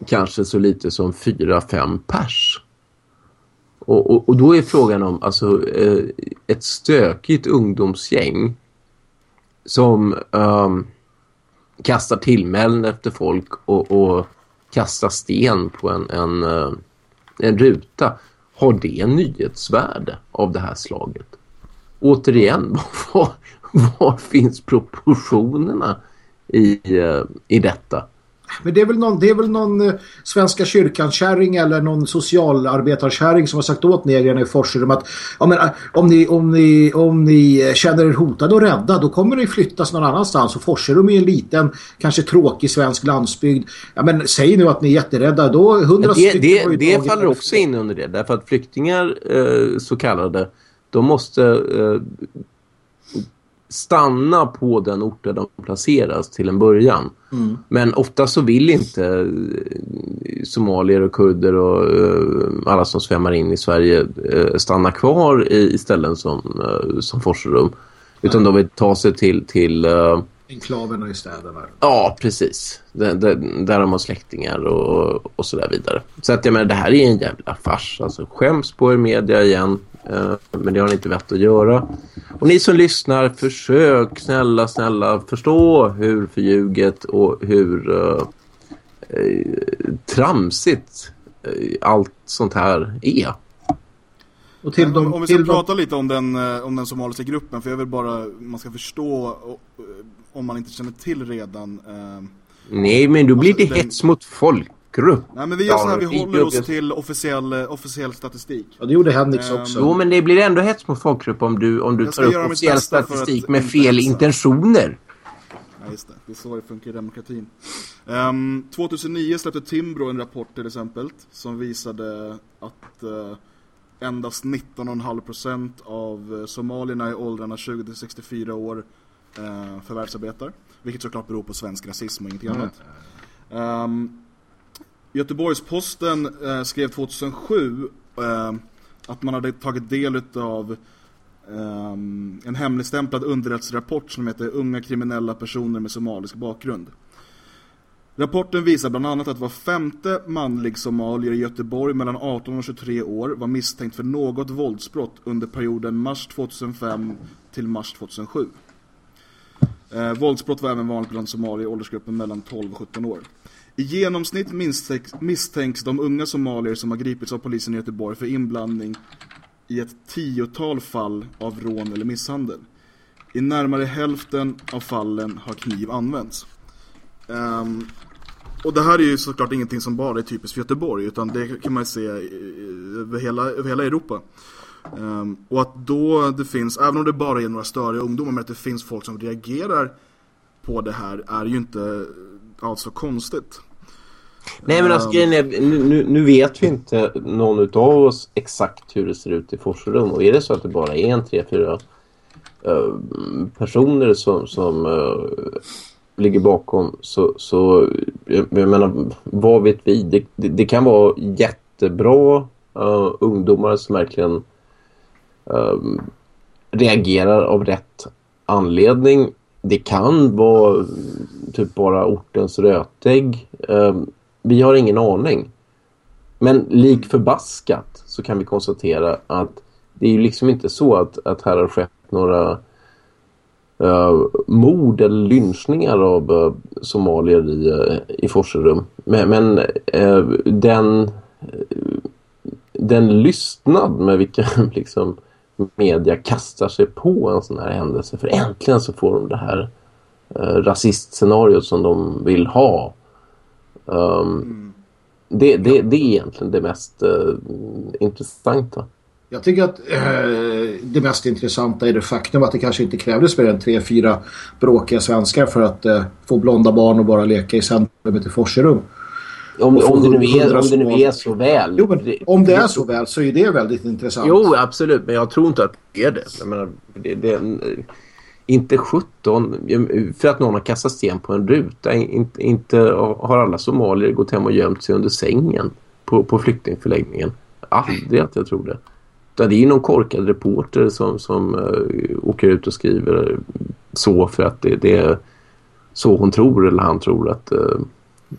kanske så lite som fyra, fem pers. Och, och, och då är frågan om alltså, eh, ett stökigt ungdomsgäng som ehm, kastar tillmälen efter folk och, och kastar sten på en, en, eh, en ruta. Har det en nyhetsvärde av det här slaget? Återigen, [LAUGHS] var, var finns proportionerna i, eh, i detta? Men det är väl någon, det är väl någon eh, Svenska kyrkan-kärring eller någon socialarbetarkärring som har sagt åt negrarna i Forserum att ja, men, eh, om, ni, om, ni, om ni känner er hotade och rädda då kommer ni flyttas någon annanstans och Forserum är en liten, kanske tråkig svensk landsbygd. Ja, men säg nu att ni är jätterädda, då hundra det, stycken det, det faller också in under det. Därför att flyktingar, eh, så kallade, de måste eh, stanna på den ort där de placeras till en början. Mm. Men ofta så vill inte eh, somalier och kurder och eh, alla som svämmar in i Sverige eh, stanna kvar i, i ställen som, eh, som Forserum. Utan de vill ta sig till, till eh, enklaverna i städerna. Ja, precis. Där, där, där de har släktingar och, och så där vidare. Så att jag menar, det här är en jävla fars. Alltså, skäms på er media igen. Eh, men det har ni inte vett att göra. Och ni som lyssnar, försök snälla, snälla förstå hur förljuget och hur eh, eh, tramsigt allt sånt här är. Och till om, dem, om vi ska till dem, prata lite om den, om den somaliska gruppen, för jag vill bara, man ska förstå, och, om man inte känner till redan. Eh, Nej, men då blir det Alltså, den- hets mot folkgrupp. nej men vi gör så här, vi håller oss till officiell, eh, officiell statistik. ja, det gjorde Henriks Ehm, också. Jo, men det blir ändå hets mot folkgrupp om du, om du tar upp officiell statistik med fel hetsa. intentioner. Ja, just det. Det är så det funkar i demokratin. Ehm, 2009 släppte Timbro en rapport till exempel som visade att eh, endast 19,5% av eh, somalierna i åldrarna 20-64 år eh, förvärvsarbetar. Vilket såklart beror på svensk rasism och ingenting annat. Um, Göteborgs-Posten eh, skrev 2007 eh, att man hade tagit del av eh, en hemligstämplad underrättelserapport som heter Unga kriminella personer med somalisk bakgrund. Rapporten visar bland annat att var femte manlig somalier i Göteborg mellan 18 och 23 år var misstänkt för något våldsbrott under perioden mars 2005 till mars 2007. Eh, våldsbrott var även vanligt bland somalier i åldersgruppen mellan 12 och 17 år. I genomsnitt misstänks, misstänks de unga somalier som har gripits av polisen i Göteborg för inblandning i ett tiotal fall av rån eller misshandel. I närmare hälften av fallen har kniv använts. Um, och det här är ju såklart ingenting som bara är typiskt för Göteborg utan det kan man ju se över hela, över hela Europa. Um, och att då det finns, även om det bara är några störiga ungdomar, men att det finns folk som reagerar på det här är ju inte alltså konstigt. Nej men alltså grejen är, nu, nu- vet vi inte någon av oss exakt hur det ser ut i Forserum. Och är det så att det bara är en, tre, fyra uh, personer som, som uh, ligger bakom så, så jag, jag menar, vad vet vi? Det, det, det kan vara jättebra uh, ungdomar som verkligen reagerar av rätt anledning. Det kan vara typ bara ortens rötägg. Ehm, vi har ingen aning. Men lik förbaskat så kan vi konstatera att det är ju liksom inte så att, att här har skett några uh, mord eller lynchningar av uh, somalier i, uh, i Forserum. Men, men den, eh, den lystnad med vilken [LAUGHS] liksom, media kastar sig på en sån här händelse. För äntligen så får de det här eh, rasistscenariot som de vill ha. Um, det, det, det är egentligen det mest eh, intressanta. Jag tycker att eh, det mest intressanta är det faktum att det kanske inte krävdes mer än tre, fyra bråkiga svenskar för att eh, få blonda barn och bara leka i centrumet i Forserum. Om, om, det, nu är, om det nu är så väl. Jo, men om det är så väl så är det väldigt intressant. Jo, absolut. Men jag tror inte att det är det. Jag menar, det, det inte 17. För att någon har kastat sten på en ruta. Inte, inte har alla somalier gått hem och gömt sig under sängen på, på flyktingförläggningen. Aldrig att jag tror det. Utan det är ju någon korkad reporter som, som uh, åker ut och skriver så för att det, det är så hon tror eller han tror att uh,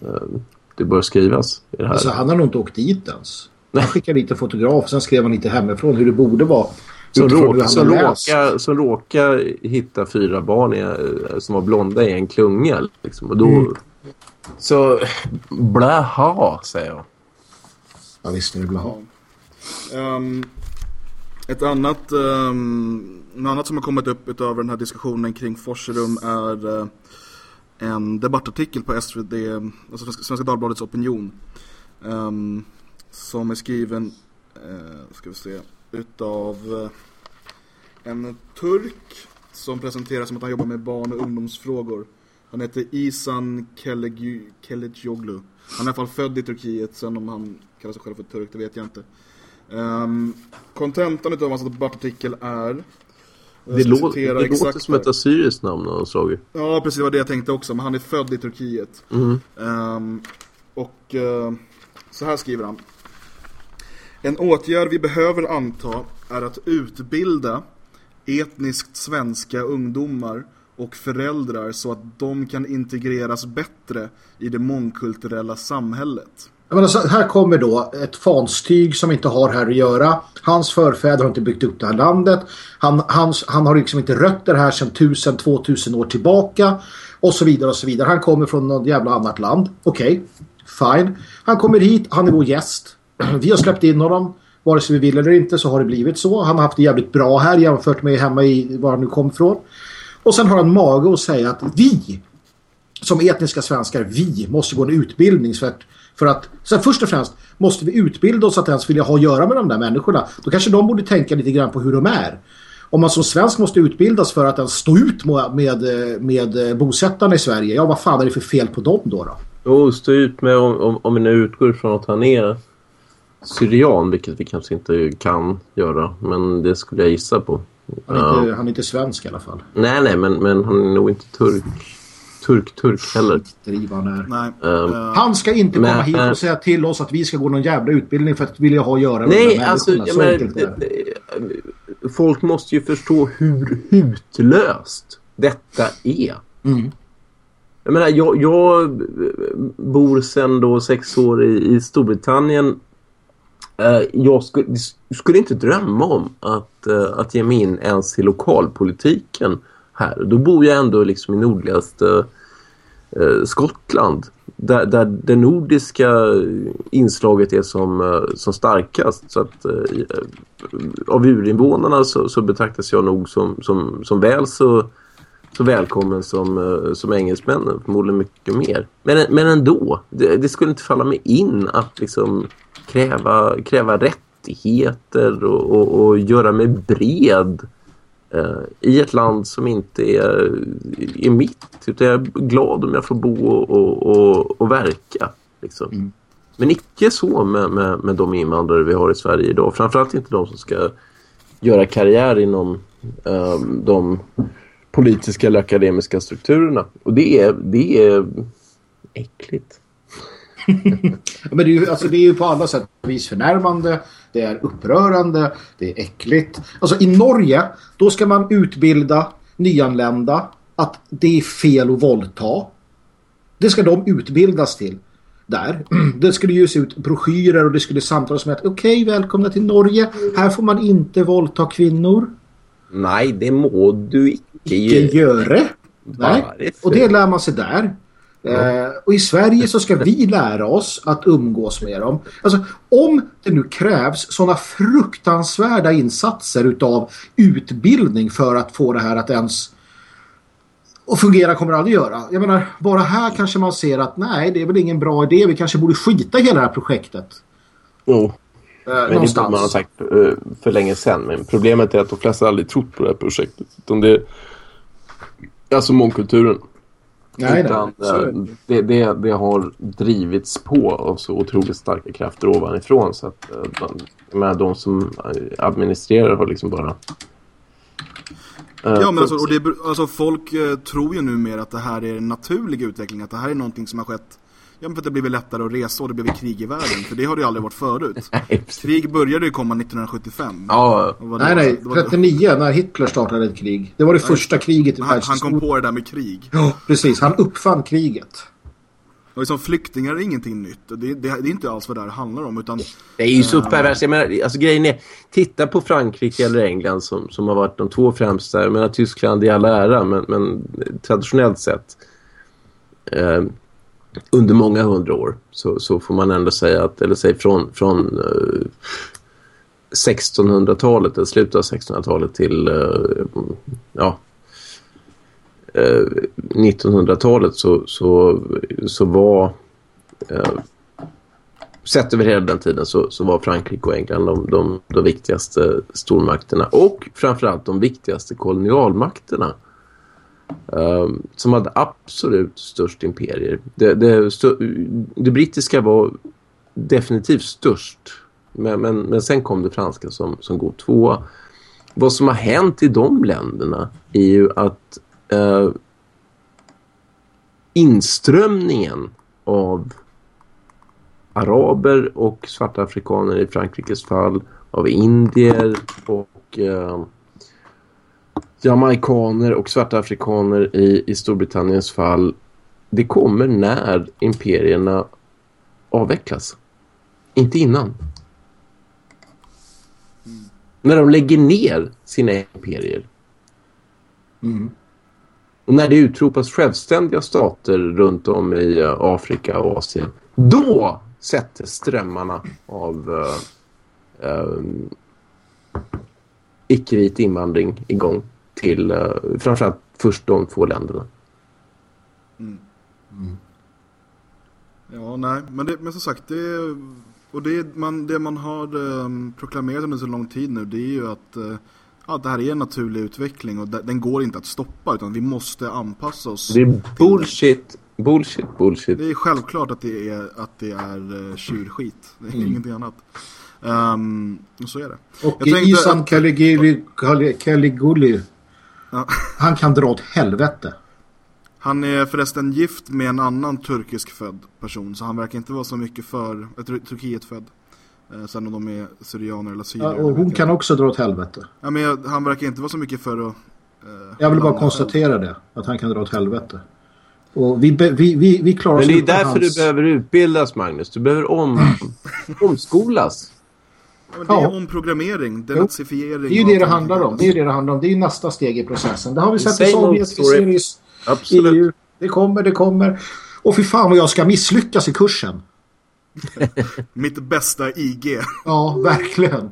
uh, det bör skrivas. I det här. Alltså, han har nog inte åkt dit ens. Han skickade dit en fotograf sen skrev han lite hemifrån hur det borde vara. Som, råk, som, råkar, som råkar hitta fyra barn i, eh, som var blonda i en klunga. Liksom. Och då, Mm. Så blaha, säger jag. Ja, visst är det bra. Ehm, ett annat, um, något annat som har kommit upp utöver den här diskussionen kring Forserum är eh, en debattartikel på SvD, alltså Svenska- Dagbladets opinion. Um, som är skriven, uh, ska vi se, utav uh, en turk som presenteras som att han jobbar med barn och ungdomsfrågor. Han heter Isan Kelegi- Kelecoglu. Han är i alla fall född i Turkiet, sen om han kallar sig själv för turk, det vet jag inte. Um, kontentan utav hans debattartikel är... Det, lå- det låter som ett assyriskt namn av något slag. Ja, precis det var det jag tänkte också, men han är född i Turkiet. Ehm, och eh, så här skriver han. En åtgärd vi behöver anta är att utbilda etniskt svenska ungdomar och föräldrar så att de kan integreras bättre i det mångkulturella samhället. Jag menar, så här kommer då ett fanstyg som inte har här att göra. Hans förfäder har inte byggt upp det här landet. Han, hans, han har liksom inte rötter här sedan 1000-2000 år tillbaka. Och så vidare och så vidare. Han kommer från något jävla annat land. Okej, fine. Han kommer hit, han är vår gäst. Vi har släppt in honom. Vare sig vi vill eller inte så har det blivit så. Han har haft det jävligt bra här jämfört med hemma i var han nu kom ifrån. Och sen har han mage att säga att vi som etniska svenskar, vi måste gå en utbildning för att, för att så först och främst måste vi utbilda oss att ens vilja ha att göra med de där människorna. Då kanske de borde tänka lite grann på hur de är. Om man som svensk måste utbildas för att ens stå ut med, med, med bosättarna i Sverige, ja vad fan är det för fel på dem då? då? Jo, stå ut med om, om, om nu utgår från att han är syrian, vilket vi kanske inte kan göra. Men det skulle jag gissa på. Han är, inte, han är inte svensk i alla fall. Nej, nej, men, men han är nog inte turk. Turk, turk heller. Driv han är. Nej. Eh, Han ska inte komma Men, hit eh, och säga till oss att vi ska gå någon jävla utbildning för att vilja ha att göra med de Nej, där alltså, människorna. jag Så menar, enkelt är det. det- det- folk måste ju förstå hur hutlöst detta är. Mm. Jag menar, jag, jag bor sedan då sex år i, i Storbritannien. Eh, jag skulle, skulle inte drömma om att, eh, att ge mig in ens i lokalpolitiken här. Då bor jag ändå liksom i nordligaste eh, Eh, Skottland. Där, där det nordiska inslaget är som, eh, som starkast. Så att eh, eh, av urinvånarna så, så betraktas jag nog som, som, som väl så, så välkommen som, eh, som engelsmännen. Förmodligen mycket mer. Men, men ändå, det, det skulle inte falla mig in att liksom kräva, kräva rättigheter och, och, och göra mig bred eh, i ett land som inte är, är mitt. Utan jag är glad om jag får bo och, och, och, verka. Liksom. Men icke så med, med, med de invandrare vi har i Sverige idag. Framförallt inte de som ska göra karriär inom eh, de politiska eller akademiska strukturerna. Och det är, det är äckligt. [LAUGHS] Men det är, ju, alltså, det är ju på alla sätt vis förnärmande. Det är upprörande. Det är äckligt. Alltså i Norge, då ska man utbilda nyanlända att det är fel att våldta. Det ska de utbildas till. Där. [CLEARS THROAT] Det skulle ges ut broschyrer och det skulle samtalas med att okej, välkomna till Norge. Här får man inte våldta kvinnor. Nej, det må du icke Icke göra. Nej. Och det lär man sig där. Eh, och i Sverige så ska vi lära oss att umgås med dem. Alltså, om det nu krävs sådana fruktansvärda insatser utav utbildning för att få det här att ens och fungera kommer det aldrig göra. Jag menar, bara här kanske man ser att nej, det är väl ingen bra idé. Vi kanske borde skita hela det här projektet. Jo, Eh, men det borde någonstans. man ha sagt eh, för länge sedan. Men problemet är att de flesta aldrig trott på det här projektet. Utan det, alltså mångkulturen. Nej, nej. Utan, är eh, det. det, det, har drivits på av så otroligt starka krafter ovanifrån. Så att eh, de, menar, de som eh, administrerar har liksom bara... Ja men alltså, och det, alltså folk eh, tror ju numera att det här är en naturlig utveckling, att det här är någonting som har skett Ja men för att det blivit lättare att resa och det blev krig i världen, för det har det ju aldrig varit förut. [LAUGHS] Nej. Krig började ju komma 1975. Ja, Nej, nej. det var- 39 när Hitler startade ett krig. Det var det första kriget i han, han världshistorien. kom på det där med krig. Ja, precis. Han uppfann kriget. Och liksom flyktingar är ingenting nytt. Det, det, det är inte alls vad det här handlar om, utan Det är ju så perverst. Jag menar, alltså grejen är, titta på Frankrike eller England som, som har varit de två främsta. Jag menar Tyskland i all ära, men, men traditionellt sett eh, under många hundra år så, så får man ändå säga att, eller säg från, från eh, 1600-talet, eller slutet av 1600-talet till eh, ja, eh, 1900-talet så, så, så var eh, sett över hela den tiden så, så var Frankrike och England de, de, de viktigaste stormakterna och framförallt de viktigaste kolonialmakterna. Ehm, som hade absolut störst imperier. Det, det, stö, det brittiska var definitivt störst men, men, men sen kom det franska som, som god tvåa. Vad som har hänt i de länderna är ju att eh, inströmningen av araber och svarta afrikaner i Frankrikes fall, av indier och eh, jamaikaner och svarta afrikaner i, i Storbritanniens fall, det kommer när imperierna avvecklas. Inte innan. När de lägger ner sina imperier. Och när det utropas självständiga stater runt om i eh, Afrika och Asien. Då sätter strömmarna av uh, uh, icke-vit invandring igång till uh, framförallt först de två länderna. Ja, nej, men, det, men som sagt, det, och det, man, det man har um, proklamerat under så lång tid nu, det är ju att, uh, att det här är en naturlig utveckling och de, den går inte att stoppa utan vi måste anpassa oss. Det är bullshit, bullshit, bullshit. Det är självklart att det är, att det är uh, tjurskit, det är ingenting annat. Um, och så är det. Och Jag tänkte Isan Caliguli, Cali- Caliguli Ja. [LAUGHS] han kan dra åt helvete. Han är förresten gift med en annan turkisk född person så han verkar inte vara så mycket för jag tror Turkiet född. Eh, sen om de är syrianer eller syrier. Ja, och hon kan också dra åt helvete. Ja, men jag, han verkar inte vara så mycket för att... eh, Jag vill bara konstatera det. Att han kan dra åt helvete. Och vi, vi, vi, vi klarar Men det är därför hans- du behöver utbildas, Magnus. Du behöver om, [LAUGHS] omskolas. Ja, men det är Ja. omprogrammering, denazifiering. Det är ju det det handlar om. Det är det det handlar om. Det är nästa steg i processen. Det har vi sett i Sovjet, vi ser i Absolut. EU. Det kommer, det kommer. Och fy fan vad jag ska misslyckas i kursen. [LAUGHS] Mitt bästa IG. Ja, verkligen.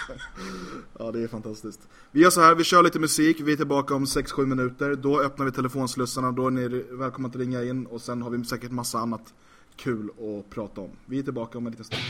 [LAUGHS] ja, det är fantastiskt. Vi gör så här, vi kör lite musik, vi är tillbaka om 6-7 minuter. Då öppnar vi telefonslussarna, då är ni välkomna att ringa in och sen har vi säkert massa annat kul att prata om. Vi är tillbaka om en liten stund.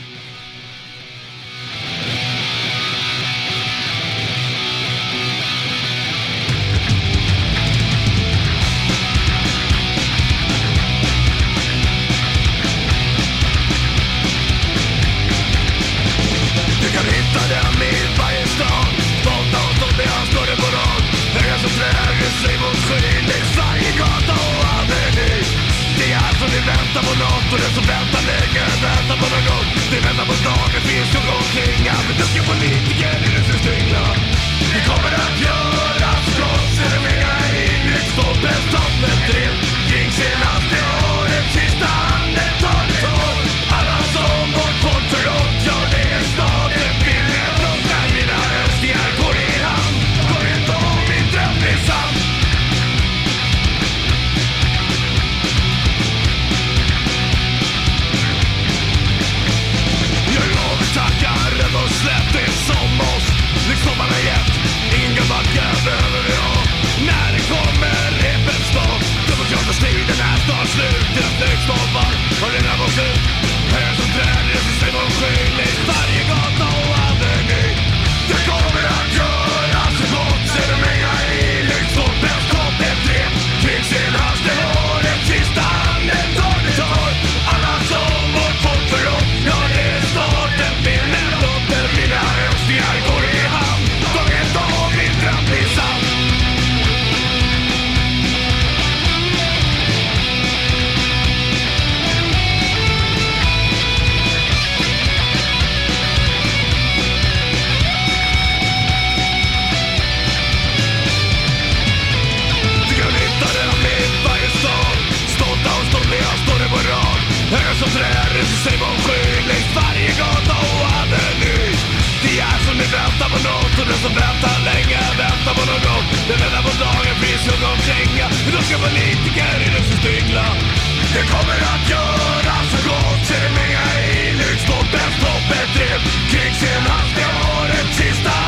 Väntar på nåt Och den som väntar länge. Väntar på något Det väntar på dagen. Finns och går omkring Ja, duktiga politiker i rusens styngla Vi kommer att göra skott. Ser de inga i lyktstolpens topp Ett drev det senaste året Sista snart slut Dina flygstolpar har redan gått ut Höga som träd Ögon Höga som träd reser sig mot skyn Längs varje gata och aveny Det är som ni väntar på något Och den som väntar länge väntar på något gott. Den väntar på dagen finns och omkring Men då ska politiker i röstens yngla Det kommer att göra så gott Ser det inga i lyktstolpens topp Ett drev. Kring sin Det har ett sista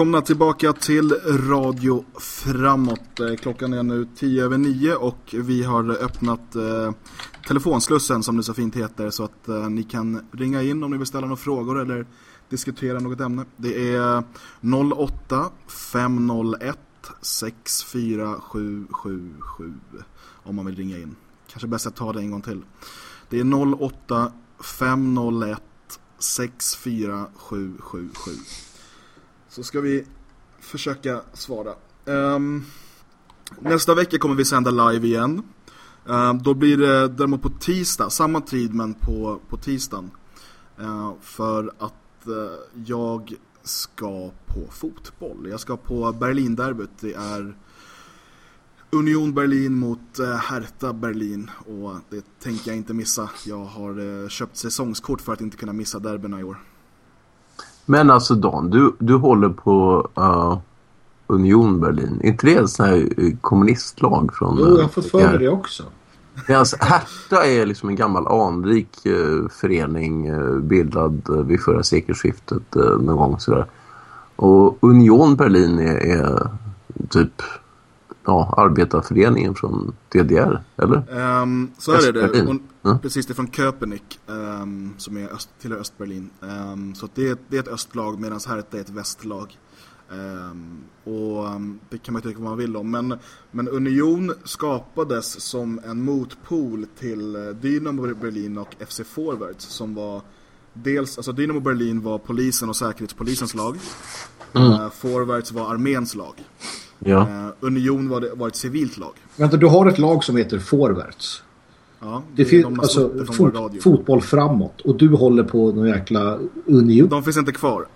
Välkomna tillbaka till Radio Framåt. Eh, klockan är nu 10 över 9 och vi har öppnat eh, telefonslussen som det så fint heter så att eh, ni kan ringa in om ni vill ställa några frågor eller diskutera något ämne. Det är 08 501 64777 om man vill ringa in. Kanske bäst att ta det en gång till. Det är 08 501 64777. Så ska vi försöka svara. Um, nästa vecka kommer vi sända live igen. Um, då blir det däremot på tisdag, samma tid men på, på tisdagen. Uh, för att uh, jag ska på fotboll. Jag ska på Berlinderbyt. Det är Union Berlin mot uh, Hertha Berlin. Och det tänker jag inte missa. Jag har uh, köpt säsongskort för att inte kunna missa derbyna i år. Men alltså Dan, du, du håller på uh, Union Berlin. Är inte det ett sånt här uh, kommunistlag från... Jo, jag har fått för mig det också. Men alltså, Hertha är liksom en gammal anrik uh, förening uh, bildad uh, vid förra sekelskiftet uh, någon gång sådär. Och Union Berlin är, är typ ja, arbetarföreningen från DDR, eller? Um, så är det. Hon, Precis, det är från Köpenick um, som är öst, tillhör Östberlin. Um, så det, är, det är ett östlag medan Hertha är ett västlag. Um, och um, det kan man tycka vad man vill om. Men, men Union skapades som en motpol till uh, Dynamo Berlin och FC Forwards som var dels, alltså Dynamo Berlin var polisen och säkerhetspolisens lag. Uh, Forwards var arméns lag. Ja. Uh, Union var, det, var ett civilt lag. Vänta, du har ett lag som heter Forwards. Ja, Det är finns de alltså det fot, fotboll framåt och du håller på någon jäkla Union. De finns inte kvar.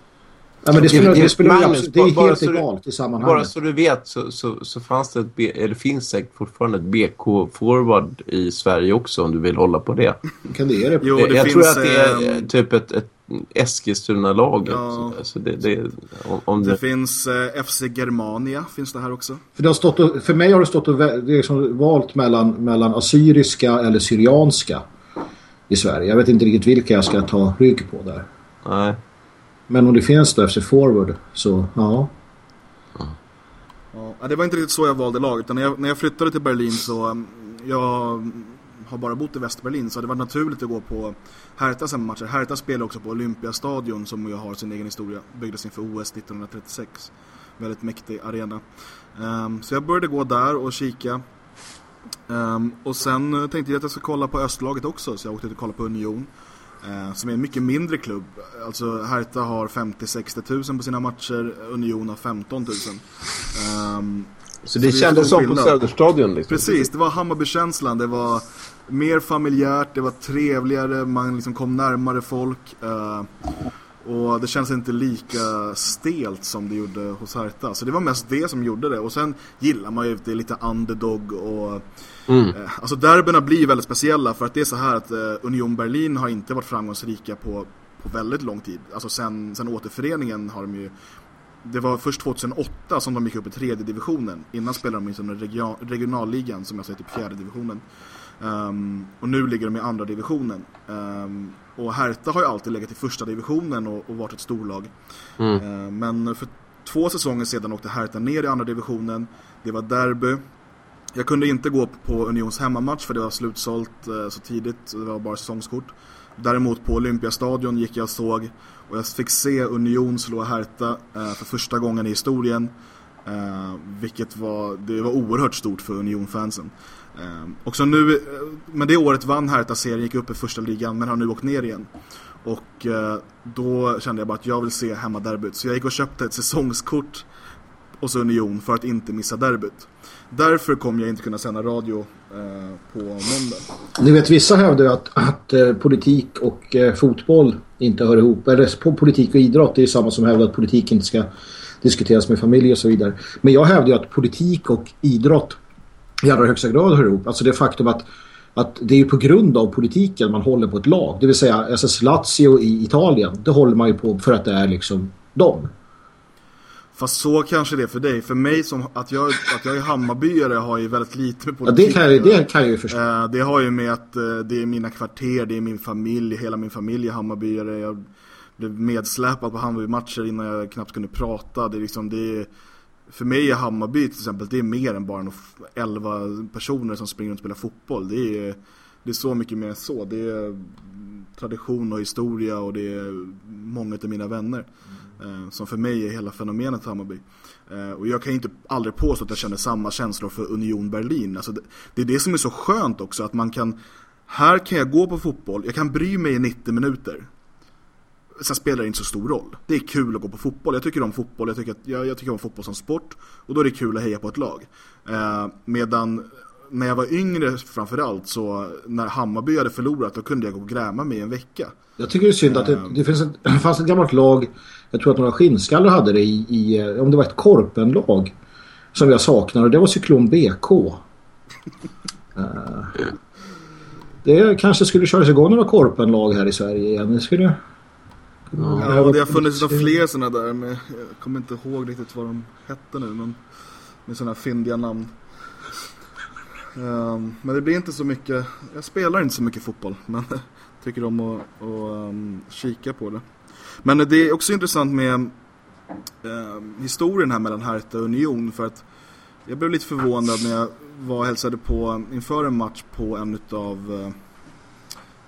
Ja, men det spelar, det spelar ju Magnus, absolut, det är bara helt så du- egalt i sammanhanget. Bara så du vet så, så, så fanns det ett, eller finns säkert fortfarande ett BK-forward i Sverige också om du vill hålla på det. Kan det det? Jo, jag det jag finns, tror att det är ehm, typ ett, ett Eskilstuna-lag. Ja. Så, så det, det, om, om Det det, finns eh, FC Germania, finns det här också. För, det har stått och, för mig har det stått och det är liksom valt mellan, mellan assyriska eller syrianska i Sverige. Jag vet inte riktigt vilka jag ska ta rygg på där. nej. Men om det finns då efter Forward så ja. Ja, det var inte riktigt så jag valde lag. Utan när, jag, när jag flyttade till Berlin så... Mm, jag har bara bott i Västberlin så det var naturligt att gå på Herthas hemmamatcher. Hertha spelar också på Olympiastadion som ju har sin egen historia. Byggdes inför OS 1936. Väldigt mäktig arena. Um, så jag började gå där och kika. Um, och sen tänkte jag att jag skulle kolla på östlaget också. Så jag åkte ut och kollade på Union eh, som är en mycket mindre klubb. Alltså Hertha har 50-60 tusen på sina matcher. Union har 15 000. Ehm, Så det är kändes stor som på skillnad. Söderstadion liksom? Precis, det var Hammarbykänslan. Det var mer familjärt, det var trevligare, man liksom kom närmare folk. eh, och det känns inte lika stelt som det gjorde hos Hertha. Så det var mest det som gjorde det. Och sen gillar man ju det lite underdog och... Eh, alltså derbyna blir väldigt speciella för att det är så här att eh, Union Berlin har inte varit framgångsrika på, på väldigt lång tid. Alltså sen, sen återföreningen har de ju det var först 2008 som de gick upp i tredje divisionen. Innan spelade de i region, regionalligan som jag säger typ fjärde divisionen. Ehm, och nu ligger de i andra divisionen. Ehm, och Hertha har ju alltid legat i första divisionen och, och varit ett storlag. Ehm, men för två säsonger sedan åkte Hertha ner i andra divisionen. Det var derby. Jag kunde inte gå på Unions hemmamatch för det var slutsålt eh, så tidigt. Det var bara säsongskort. Däremot på Olympiastadion gick jag och såg och jag fick se Union slå Hertha eh, för första gången i historien. Eh, vilket var, det var oerhört stort för Union-fansen. Och så nu, men det året vann Hertha serien, gick upp i första ligan men har nu åkt ner igen. Och då kände jag bara att jag vill se hemmaderbyt. Så jag gick och köpte ett säsongskort och så Union för att inte missa derbyt. Därför kommer jag inte kunna sända radio eh, på måndag. Ni vet, vissa hävdar ju att, att eh, politik och eh, fotboll inte hör ihop. Eh, Eller på politik och idrott det är samma som hävdar att politik inte ska diskuteras med familj och så vidare. Men jag hävdar ju att politik och idrott i allra högsta grad hör ihop. Alltså det faktum att, att det är ju på grund av politiken man håller på ett lag. Det vill säga SS Lazio i Italien, det håller man ju på för att det är liksom dem. Fast så kanske det är för dig. För mig som att jag, att jag är Hammarbyare har ju väldigt lite med Ja, politik det, kan jag, det kan jag ju förstå. Eh, Det har ju med att eh, det är mina kvarter, det är min familj, hela min familj är Hammarbyare. Jag blev medsläpad på Hammarby-matcher innan jag knappt kunde prata. Det är liksom, det är, för mig är Hammarby till exempel, det är mer än bara några f- 11 personer som springer och spelar fotboll. Det är, det är så mycket mer än så. Det är tradition och historia och det är många av mina vänner. Eh, som för mig är hela fenomenet Hammarby. Eh, och jag kan ju inte aldrig påstå att jag känner samma känslor för Union Berlin. Alltså det, det är det som är så skönt också, att man kan här kan jag gå på fotboll, jag kan bry mig i 90 minuter. Sen spelar det inte så stor roll. Det är kul att gå på fotboll. Jag tycker om fotboll, jag tycker, att, jag, jag tycker om fotboll som sport. Och då är det kul att heja på ett lag. Eh, medan när jag var yngre framförallt så när Hammarby hade förlorat då kunde jag gå och gräma mig i en vecka. Jag tycker det är synd att det, det finns ett, det [CLEARS THROAT] fanns ett gammalt lag, jag tror att några skinnskallar hade det i, i om det var ett korpenlag som jag saknar och det var Cyklon BK. Eh, det kanske skulle köras igång några korpenlag här i Sverige igen. Det skulle... Ja, det har funnits några fler sådana där, men jag kommer inte ihåg riktigt vad de hette nu, men med sådana fyndiga namn. Ehm, men det blir inte så mycket, jag spelar inte så mycket fotboll, men [LAUGHS] tycker om att, att ehm, kika på det. Men det är också intressant med ehm, historien här mellan Hertha och Union, för att jag blev lite förvånad när jag var och hälsade på inför en match på en av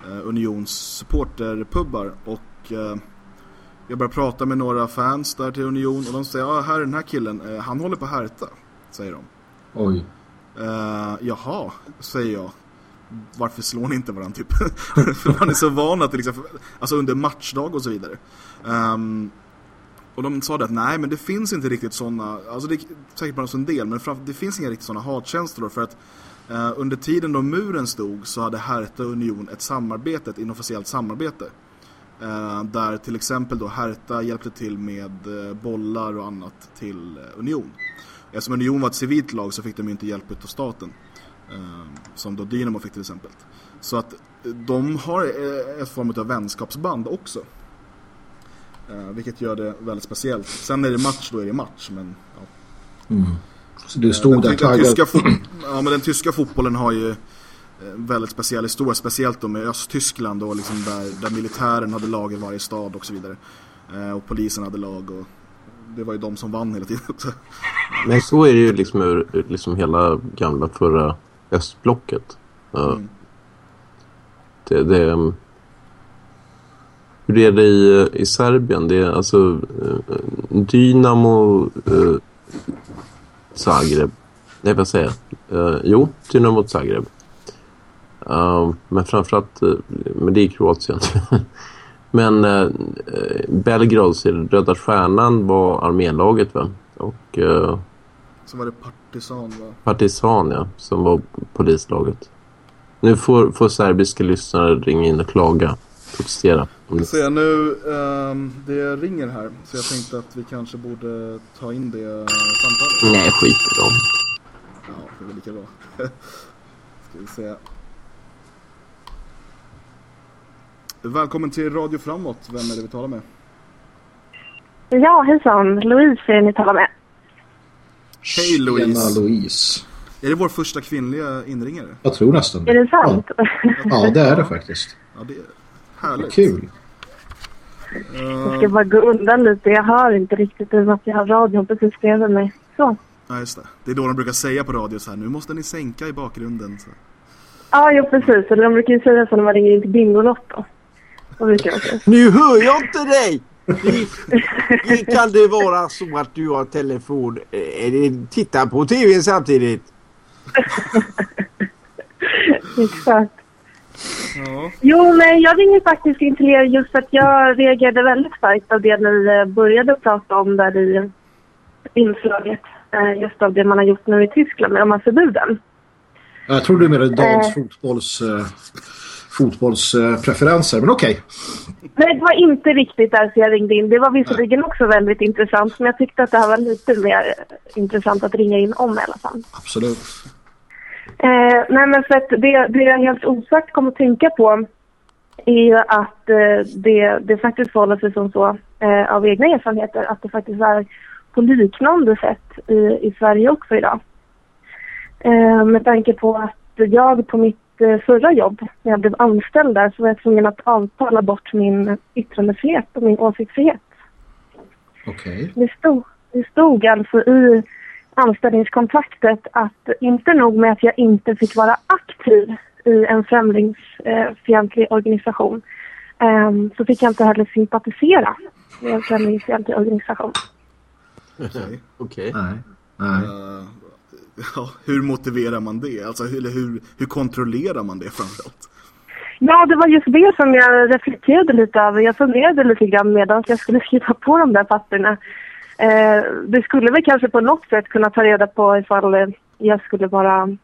eh, Unions supporterpubbar och eh, jag började prata med några fans där till Union och de säger ja här är den här killen, eh, han håller på Hertha, säger de. Oj. Eh, jaha, säger jag. Varför slår ni inte varandra typ? [LAUGHS] För man är så van att liksom, alltså under matchdag och så vidare. Um, och de sa det att nej men det finns inte riktigt sådana, alltså det är säkert bara en del, men det finns inga riktigt sådana hatkänslor för att uh, under tiden då muren stod så hade Hertha och Union ett samarbete, ett inofficiellt samarbete. Uh, där till exempel då Hertha hjälpte till med uh, bollar och annat till Union. Eftersom Union var ett civilt lag så fick de ju inte hjälp av staten. Eh, som då Dynamo fick till exempel. Så att eh, de har eh, ett form av vänskapsband också. Eh, vilket gör det väldigt speciellt. Sen är det match, då är det match. Men, ja. Så du stod den, där den, tyska [CLEARS THROAT] ja, men den tyska fotbollen har ju eh, väldigt speciell historia. Speciellt då med Östtyskland då, liksom där, där militären hade lag i varje stad och så vidare. Eh, och polisen hade lag och det var ju de som vann hela tiden. Så, Men så är det ju liksom ur liksom hela gamla förra östblocket. Uh, det, det, um, hur är det i, i Serbien? Det är alltså uh, Dynamo uh, Zagreb. Nej, vad säger jag? Jo, Dynamo Zagreb. Uh, men framförallt, men det är Kroatien. [LAUGHS] men Belgrad, så är det Röda Stjärnan var armélaget va? Och uh, så var det Partisan va? Partisan, ja. Som var polislaget. Nu får, får serbiska lyssnare ringa in och klaga. Protestera. Se nu, ehm, det ringer här. Så jag tänkte att vi kanske borde ta in det samtalet. Nej, skit i dem. Ja, det är väl lika bra. [LAUGHS] Ska vi se. Välkommen till Radio Framåt. Vem är det vi talar med? Ja, hejsan. Louise är ni talar med. Hej Louise. Tjena Louise. Är det vår första kvinnliga inringare? Jag tror nästan Är det sant? Ja, det är det faktiskt. Ja, det är härligt. Kul. Jag Uh, ska bara gå undan lite. Jag hör inte riktigt med att jag har radion precis bredvid mig. Så. ja, just det. Det är då de brukar säga på radio så här. Nu måste ni sänka i bakgrunden. Så. Ja, jo precis. Eller de brukar ju säga så när man ringer in till Bingolotto. Nu hör jag inte dig! Det, kan det vara så att du har telefon eh, eller tittar på tvn samtidigt? [LAUGHS] Exakt. Ja. Jo, men jag ringer faktiskt in till er just för att jag reagerade väldigt starkt av det ni eh, började prata om där i inslaget. Eh, Just av det man har gjort nu i Tyskland med de här förbuden. Jag tror du menade Dans Eh. fotbolls, eh, fotbollspreferenser, men okej. Nej, det var inte riktigt därför jag ringde in. Det var visserligen också väldigt intressant, men jag tyckte att det här var lite mer intressant att ringa in om i alla fall. Absolut. Eh, nej, men för att det, det jag helt osagt kom att tänka på är ju att eh, det, det faktiskt förhåller sig som så eh, av egna erfarenheter att det faktiskt är på liknande sätt i, i Sverige också idag. Eh, med tanke på att jag på mitt eh, förra jobb, när jag blev anställd där, så var jag tvungen att avtala bort min yttrandefrihet och min åsiktsfrihet. Okej. Det stod, det stod alltså i anställningskontraktet att inte nog med att jag inte fick vara aktiv i en främlingsfientlig organisation ehm, så fick jag inte heller sympatisera med en främlingsfientlig organisation. Okej. Okej. Nej. Nej. Eh, [LAUGHS] ja, hur motiverar man det? Alltså, hur, eller hur, hur kontrollerar man det framförallt? Ja, det var just det som jag reflekterade lite över. Jag funderade lite grann medan jag skulle skriva på de där papperna. Eh, det skulle väl kanske på något sätt kunna ta reda på ifall eh, jag skulle vara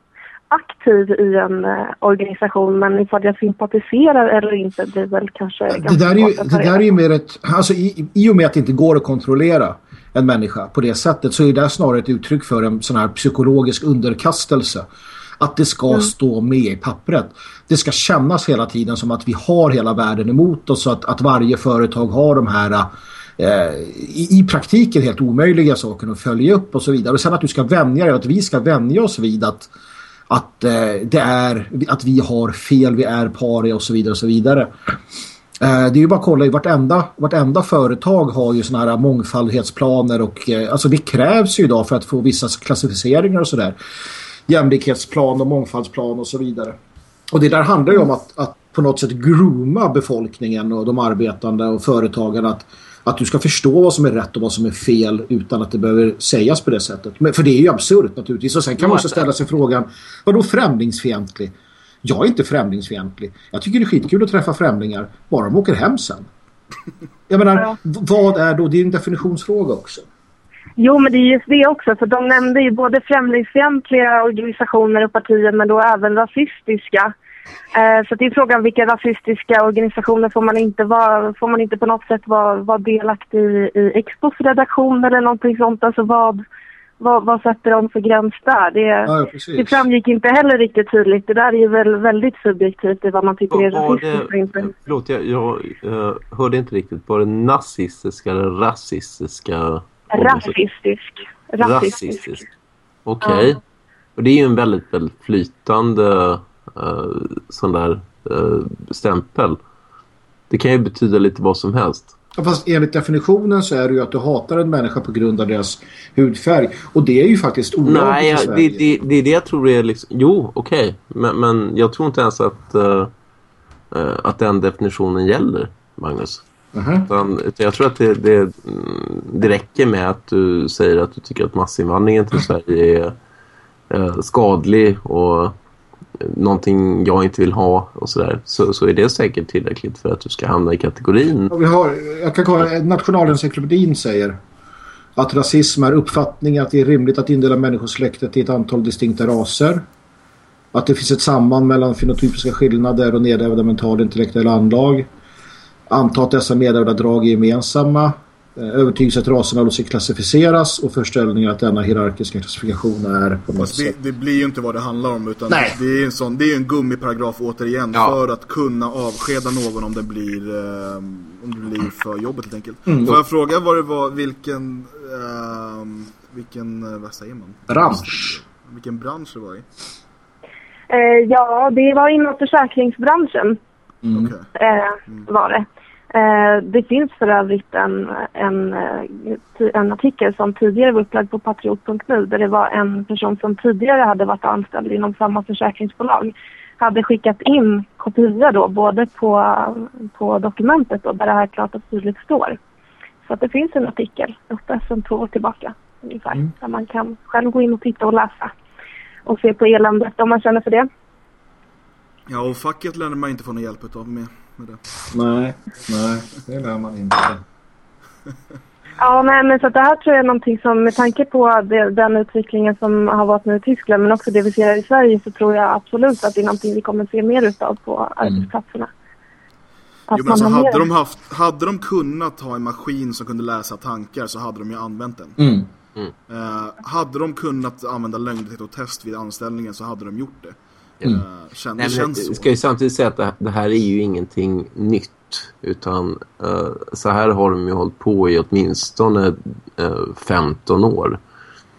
aktiv i en eh, organisation men ifall jag sympatiserar eller inte blir väl kanske Det där är ju, det där är ju mer ett... Alltså i, I och med att det inte går att kontrollera en människa på det sättet så är det snarare ett uttryck för en sån här psykologisk underkastelse. Att det ska stå med i pappret. Det ska kännas hela tiden som att vi har hela världen emot oss att, att varje företag har de här eh, i, i praktiken helt omöjliga saker att följa upp och så vidare. Och sen att du ska vänja dig, att vi ska vänja oss vid att att, eh, det är, att vi har fel, vi är paria och så vidare och så vidare. Eh, det är ju bara att kolla i vartenda, vartenda företag har ju såna här mångfaldighetsplaner och eh, alltså det krävs ju idag för att få vissa klassificeringar och sådär. Jämlikhetsplan och mångfaldsplan och så vidare. Och det där handlar ju om att, att på något sätt grooma befolkningen och de arbetande och företagen att, att du ska förstå vad som är rätt och vad som är fel utan att det behöver sägas på det sättet. Men, för det är ju absurt naturligtvis. Och sen kan man också ställa sig frågan, vadå främlingsfientlig? Jag är inte främlingsfientlig. Jag tycker det är skitkul att träffa främlingar, bara de åker hem sen. Jag menar, vad är då? Det är en definitionsfråga också. Jo, men det är just det också. För de nämnde ju både främlingsfientliga organisationer och partier men då även rasistiska. Eh, så det är frågan vilka rasistiska organisationer får man inte, vara, får man inte på något sätt vara, vara delaktig i, i Expos redaktion eller någonting sånt. Alltså vad, vad, vad sätter de för gräns där? Det, Ja, ja, det framgick inte heller riktigt tydligt. Det där är ju väl väldigt subjektivt i vad man tycker är rasistiskt och inte. det, förlåt, jag, jag eh, hörde inte riktigt. Var det nazistiska eller rasistiska? Rasistisk. Rasistisk. Rasistisk. Okej. Och det är ju en väldigt, väldigt flytande uh, sån där eh, stämpel. Det kan ju betyda lite vad som helst. Fast enligt definitionen så är det ju att du hatar en människa på grund av deras hudfärg. Och det är ju faktiskt olagligt Nej, i jag- Sverige. det, det, det är det jag tror är liksom... Jo, okej. Men, men jag tror inte ens att, eh, att den definitionen gäller, Magnus. Aha. Utan, utan jag tror att det, det, det räcker med att du säger att du tycker att massinvandringen till Sverige är eh, skadlig och någonting jag inte vill ha och sådär. Så, så är det säkert tillräckligt för att du ska hamna i kategorin. Ja, Vi har, jag kan kolla, Nationalencyklopedin säger Att rasism är uppfattningen att det är rimligt att indela människosläktet i ett antal distinkta raser. Att det finns ett samband mellan fenotypiska skillnader och nedärvda mentala och intellektuella anlag. Anta att dessa nedärvda drag är gemensamma. Eh, Övertygelse att raserna då ska klassificeras och förställningar att denna hierarkiska klassifikation är på något det, sätt. det blir ju inte vad det handlar om utan Nej. det är en sån, det är en gummiparagraf återigen Ja. för att kunna avskeda någon om det blir, eh, om det blir för jobbet helt enkelt. Mm. Får jag fråga vad det var, vilken, ehm, vilken, eh, vad säger man? Bransch. Vilken bransch det var i? Eh, ja, det var inom försäkringsbranschen Mm. Okej. eh, var det. Eh, det finns för övrigt en, en, eh, en artikel som tidigare var upplagd på patriot.nu där det var en person som tidigare hade varit anställd inom samma försäkringsbolag hade skickat in kopia då både på, på dokumentet då, där det här klart och tydligt står. Så att det finns en artikel uppe sedan två år tillbaka ungefär där man kan själv gå in och titta och läsa och se på eländet om man känner för det. Ja, och facket lär man inte få någon hjälp av med, med det. Nej, nej, det lär man inte. Ja, nej, men så att det här tror jag är någonting som med tanke på det, den utvecklingen som har varit nu i Tyskland men också det vi ser i Sverige så tror jag absolut att det är någonting vi kommer se mer utav på arbetsplatserna. Att Jo, men alltså, hade, de haft, hade de kunnat ha en maskin som kunde läsa tankar så hade de ju använt den. Mm. Eh, hade de kunnat använda lögndetektortest vid anställningen så hade de gjort det. Eh, kän, det Nej, känns så. ska ju samtidigt säga att det, det här är ju ingenting nytt. Utan eh, så här har de ju hållit på i åtminstone eh, 15 år.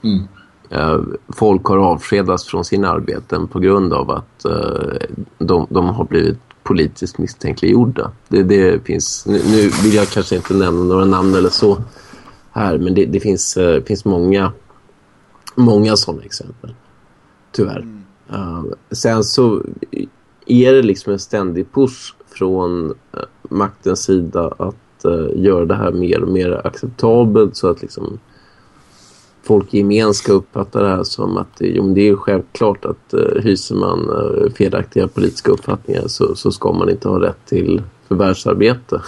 Mm. Eh, folk har avskedats från sina arbeten på grund av att de, de har blivit politiskt misstänkliggjorda. Det, det finns, nu, nu vill jag kanske inte nämna några namn eller så här, men det, det finns, finns många, många sådana exempel. Tyvärr. Ehm, sen så är det liksom en ständig push från uh, maktens sida att uh, göra det här mer och mer acceptabelt så att liksom folk i gemen ska uppfatta det här som att det, jo, men det är självklart att uh, hyser man uh, felaktiga politiska uppfattningar så, så ska man inte ha rätt till förvärvsarbete.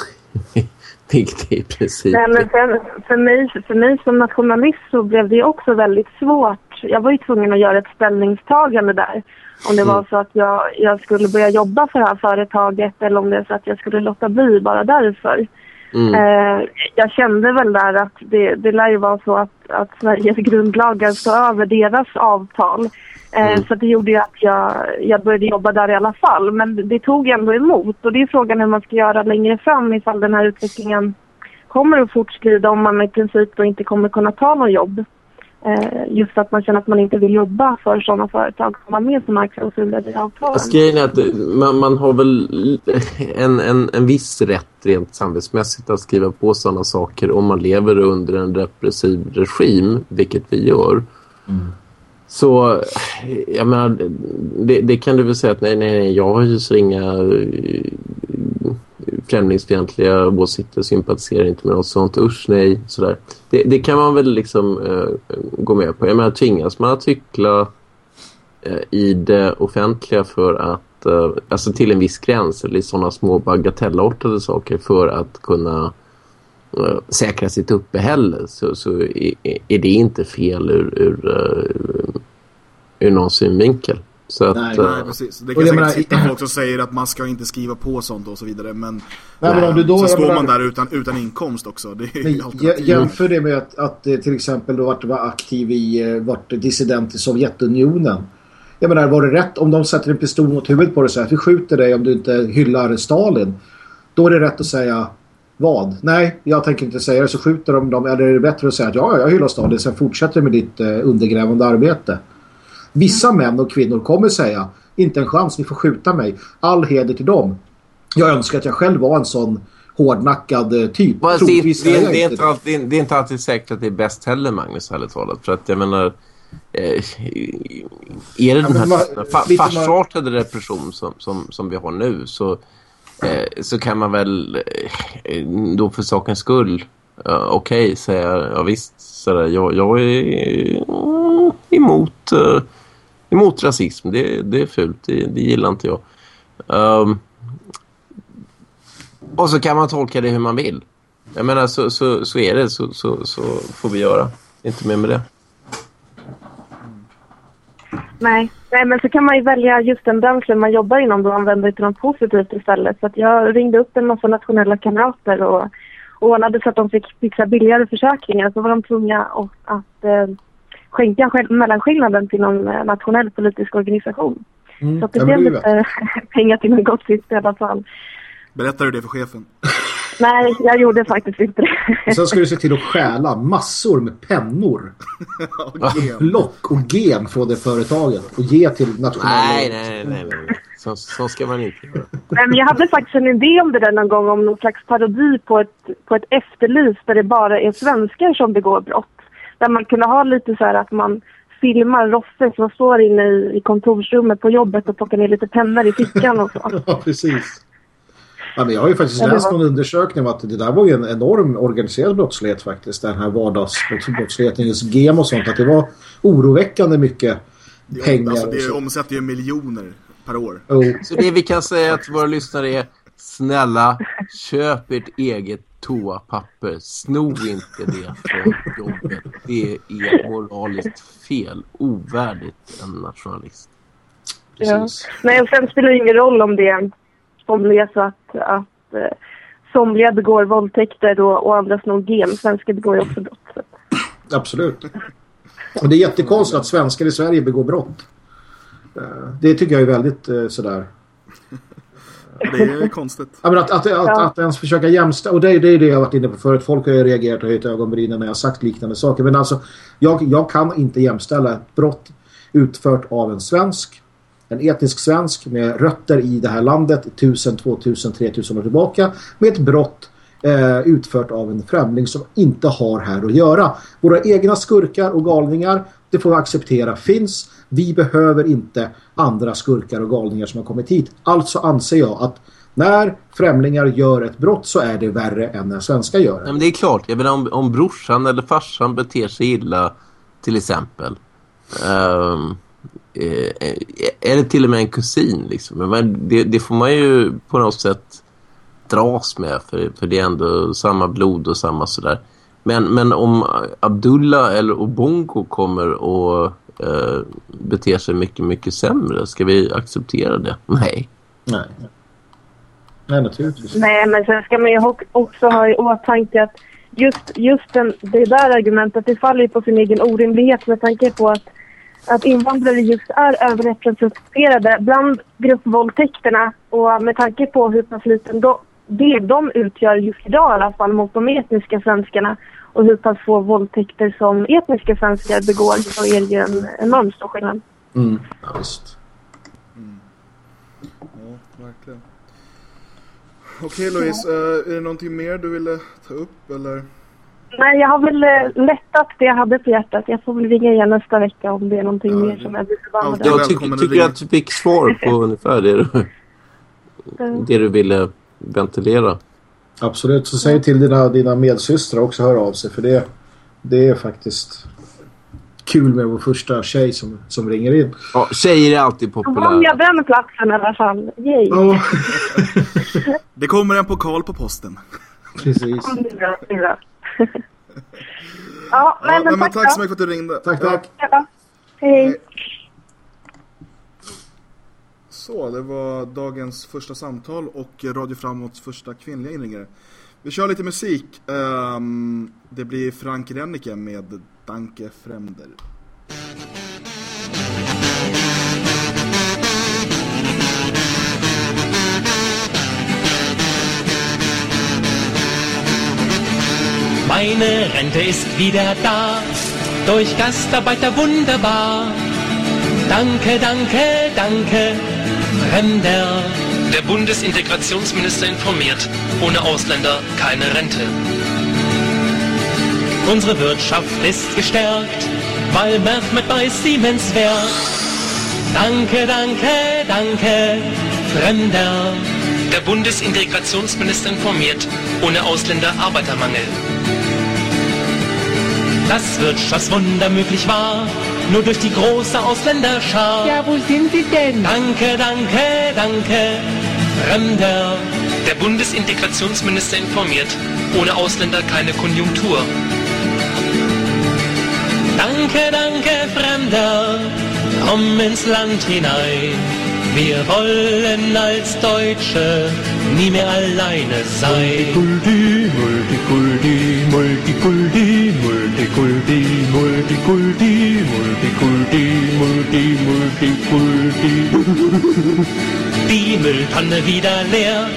[LAUGHS] Vilket är i princip... Nej, men för, för, mig, för mig som nationalist så blev det också väldigt svårt. Jag var ju tvungen att göra ett ställningstagande där. Om det var så att jag, jag skulle börja jobba för det här företaget eller om det är så att jag skulle låta bli bara därför. Mm. Eh, jag kände väl där att det, det lär ju vara så att, att Sveriges grundlagar står över deras avtal. Eh, Så det gjorde ju att jag, jag började jobba där i alla fall. Men det, tog ändå emot. Och det är frågan hur man ska göra längre fram ifall den här utvecklingen kommer att fortskrida om man i princip då inte kommer kunna ta någon jobb. Eh, just att man känner att man inte vill jobba för sådana företag som har med som marknadsklausuler i avtalen. Grejen är att eh, man, man har väl [LAUGHS] en, en, en viss rätt rent samvetsmässigt att skriva på sådana saker om man lever under en repressiv regim, vilket vi gör. Så, jag menar, det, det kan du väl säga att nej, nej, nej, jag hyser inga eh, främlingsfientliga åsikter, sympatiserar inte med något sånt, usch nej, sådär. Det, det kan man väl liksom eh, gå med på. Jag menar, tvingas man att cykla eh, i det offentliga för att, eh, alltså till en viss gräns eller i sådana små bagatellartade saker för att kunna eh, säkra sitt uppehälle så, så är, är det inte fel ur, ur, ur, ur någon synvinkel. Så att, Nej, eh, Nej, precis. Det Och kan jag säkert menar- sitta folk som säger att man ska inte skriva på sånt och så vidare. Men, Nej, men om du då- så jag står menar- man där utan, utan inkomst också. Det är jämför det med att, att eh, till exempel då vart var aktiv i, eh, vart dissident i Sovjetunionen. Jag menar, var det rätt om de sätter en pistol mot huvudet på dig och säger att vi skjuter dig om du inte hyllar Stalin. Då är det rätt att säga vad? Nej, jag tänker inte säga det så skjuter de dem. Eller är det bättre att säga att ja, jag hyllar Stalin sen fortsätter med ditt eh, undergrävande arbete. Vissa män och kvinnor kommer säga inte en chans, ni får skjuta mig. All heder till dem. Jag önskar att jag själv var en sån hårdnackad eh, typ. Det, det, är det, det, är inte alltid, det är inte alltid säkert att det är bäst heller, Magnus, ärligt talat. För att jag menar, eh, är det den här fa farsartade repression som, som, som vi har nu så, eh, så kan man väl eh, då för sakens skull uh, okej säga, ja visst, sådär, jag, jag är mm, emot, eh, emot rasism. Det, det är fult, det, det gillar inte jag. Um, och så kan man tolka det hur man vill. Jag menar, så, så, så är det. Så, så, så får vi göra. Inte mer med det. Nej. Nej, men så kan man ju välja just den branschen man jobbar inom och använda det till något positivt istället. Så att jag ringde upp en massa nationella kamrater och ordnade så att de fick fixa billigare försäkringar. Så var de tvungna att, att eh, skänka mellanskillnaden till någon eh, nationell politisk organisation. Mm. Så att det Ja, blev ju lite [LAUGHS] pengar till något gott syfte i alla fall. Berättar du det för chefen? [LAUGHS] Nej, jag gjorde faktiskt inte det. Och [LAUGHS] sen ska du se till att stjäla massor med pennor, Okej. block och gen från det företaget och ge till nationella... Nej, nej, nej. nej. Så, så ska man inte göra. Nej, men jag hade faktiskt en idé om det där någon gång om någon slags parodi på ett, på ett efterlys där det bara är svenskar som begår brott. Där man kunde ha lite så här att man filmar Roffe som står inne i, i kontorsrummet på jobbet och plockar ner lite pennor i fickan och så. [LAUGHS] Ja, precis. Ja, men jag har ju faktiskt Ja, det läst var- någon undersökning om att det där var ju en enorm organiserad brottslighet faktiskt. Den här vardagsbrottsligheten, just gem och sånt. Att det var oroväckande mycket Det, pengar. alltså, det omsätter ju miljoner per år. Jo. Så det vi kan säga till våra lyssnare är snälla, köp ert eget toapapper. Sno inte det från jobbet. Det är moraliskt fel. Ovärdigt en nationalist. Ja. Precis. Nej, och sen spelar det ingen roll om det, om det är så att, att eh, somliga begår våldtäkter och, och andra snor gem. Svenskar begår ju också brott. Så. Absolut. Och det är jättekonstigt att svenskar i Sverige begår brott. Eh, Det tycker jag är väldigt eh, sådär. Det är konstigt. Ja, men att, att, att, Ja. att ens försöka jämställa, och det är det, är det jag har varit inne på förut. Folk har ju reagerat och höjt ögonbrynen när jag har sagt liknande saker. Men alltså, jag, jag kan inte jämställa ett brott utfört av en svensk, en etnisk svensk med rötter i det här landet 1000, 2000, 3000 år tillbaka med ett brott eh, utfört av en främling som inte har här att göra. Våra egna skurkar och galningar, det får vi acceptera finns. Vi behöver inte andra skurkar och galningar som har kommit hit. Alltså anser jag att när främlingar gör ett brott så är det värre än när svenskar gör Nej, det. men det är klart. Jag menar, om, om brorsan eller farsan beter sig illa, till exempel. Um, eh, eller till och med en kusin. Liksom. Men det, det får man ju på något sätt dras med. För, för det är ändå samma blod och samma sådär. Men, men om Abdullah eller Obongo kommer och eh, beter sig mycket, mycket sämre. Ska vi acceptera det? [LAUGHS] Nej. Nej. Nej, naturligtvis. Nej, men sen ska man ju också ha i åtanke att just, just den, det där argumentet det faller ju på sin egen orimlighet med tanke på att, att invandrare just är överrepresenterade bland gruppvåldtäkterna och med tanke på hur pass liten del de utgör just idag i alla fall mot de etniska svenskarna och hur pass få våldtäkter som etniska svenskar begår så är det ju en enormt stor skillnad. Mm. Ja, visst. Ja, verkligen. Okej Louise, eh, är det någonting mer du ville ta upp eller? Nej, jag har väl eh, lättat det jag hade på hjärtat. Jag får väl ringa igen nästa vecka om det är någonting Ja, mer som jag förvandla. det- Jag tycker, att tycker att du fick svar på [LAUGHS] ungefär det du, det du ville ventilera. Absolut. Så säg till dina, dina medsystrar också höra av sig. För det, det är faktiskt kul med vår första tjej som, som ringer in. Ja, tjejer är alltid Då vann populära. jag den platsen i alla fall. Yay! Ja, [LAUGHS] Det kommer en pokal på posten. precis. Ja, [LAUGHS] men, Ja, men, men tack, tack så mycket för att du ringde. Tack, tack. Ja. Hej. Så, det var dagens första samtal och Radio Framåts första kvinnliga inringare. Vi kör lite musik. Um, det blir Frank Rennicke med Danke Fremder. Meine Rente ist wieder da, durch Gastarbeiter wunderbar. Danke, danke, danke, Fremder. Der Bundesintegrationsminister informiert, ohne Ausländer keine Rente. Unsere Wirtschaft ist gestärkt, weil Mehmet bei Siemens werkt. Danke, danke, danke, Fremder. Der Bundesintegrationsminister informiert, ohne Ausländer Arbeitermangel. Das Wirtschaftswunder möglich war, nur durch die große Ausländerschar. Ja, wo sind Sie denn? Danke, danke, danke, Fremder. Der Bundesintegrationsminister informiert, ohne Ausländer keine Konjunktur. Danke, danke, Fremder, komm ins Land hinein. Wir wollen als Deutsche nie mehr alleine sein. Multikulti, Multikulti, Multikulti, Multikulti, Multikulti, Multi, Multikulti. Die Mülltonne wieder leer,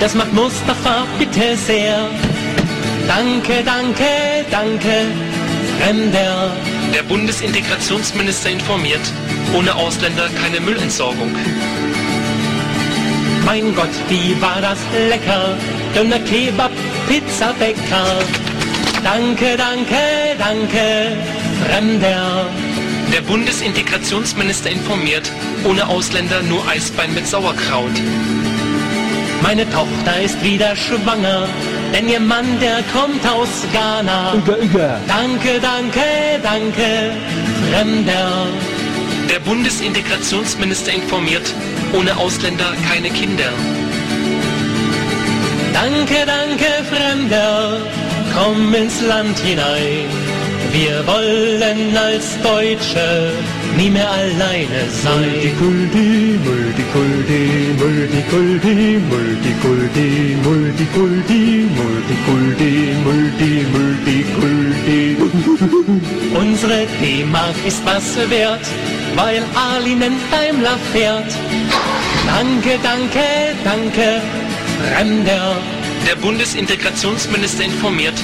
das macht Mustafa bitte sehr. Danke, danke, danke, Fremder. Der Bundesintegrationsminister informiert, ohne Ausländer keine Müllentsorgung. Mein Gott, wie war das lecker, Döner, Kebab, Pizza, Bäcker. Danke, danke, danke, Fremder. Der Bundesintegrationsminister informiert, ohne Ausländer nur Eisbein mit Sauerkraut. Meine Tochter ist wieder schwanger, denn ihr Mann, der kommt aus Ghana. Danke, danke, danke, Fremder. Der Bundesintegrationsminister informiert, ohne Ausländer keine Kinder. Danke, danke, Fremder, komm ins Land hinein. Wir wollen als Deutsche nie mehr alleine sein. Multikulti, Multikulti, Multikulti, Multikulti, Multikulti, Multikulti, Multi, Multikulti. Unsere D-Mark ist was wert, weil Ali nen Daimler fährt. Danke, danke, danke, Fremder. Der Bundesintegrationsminister informiert,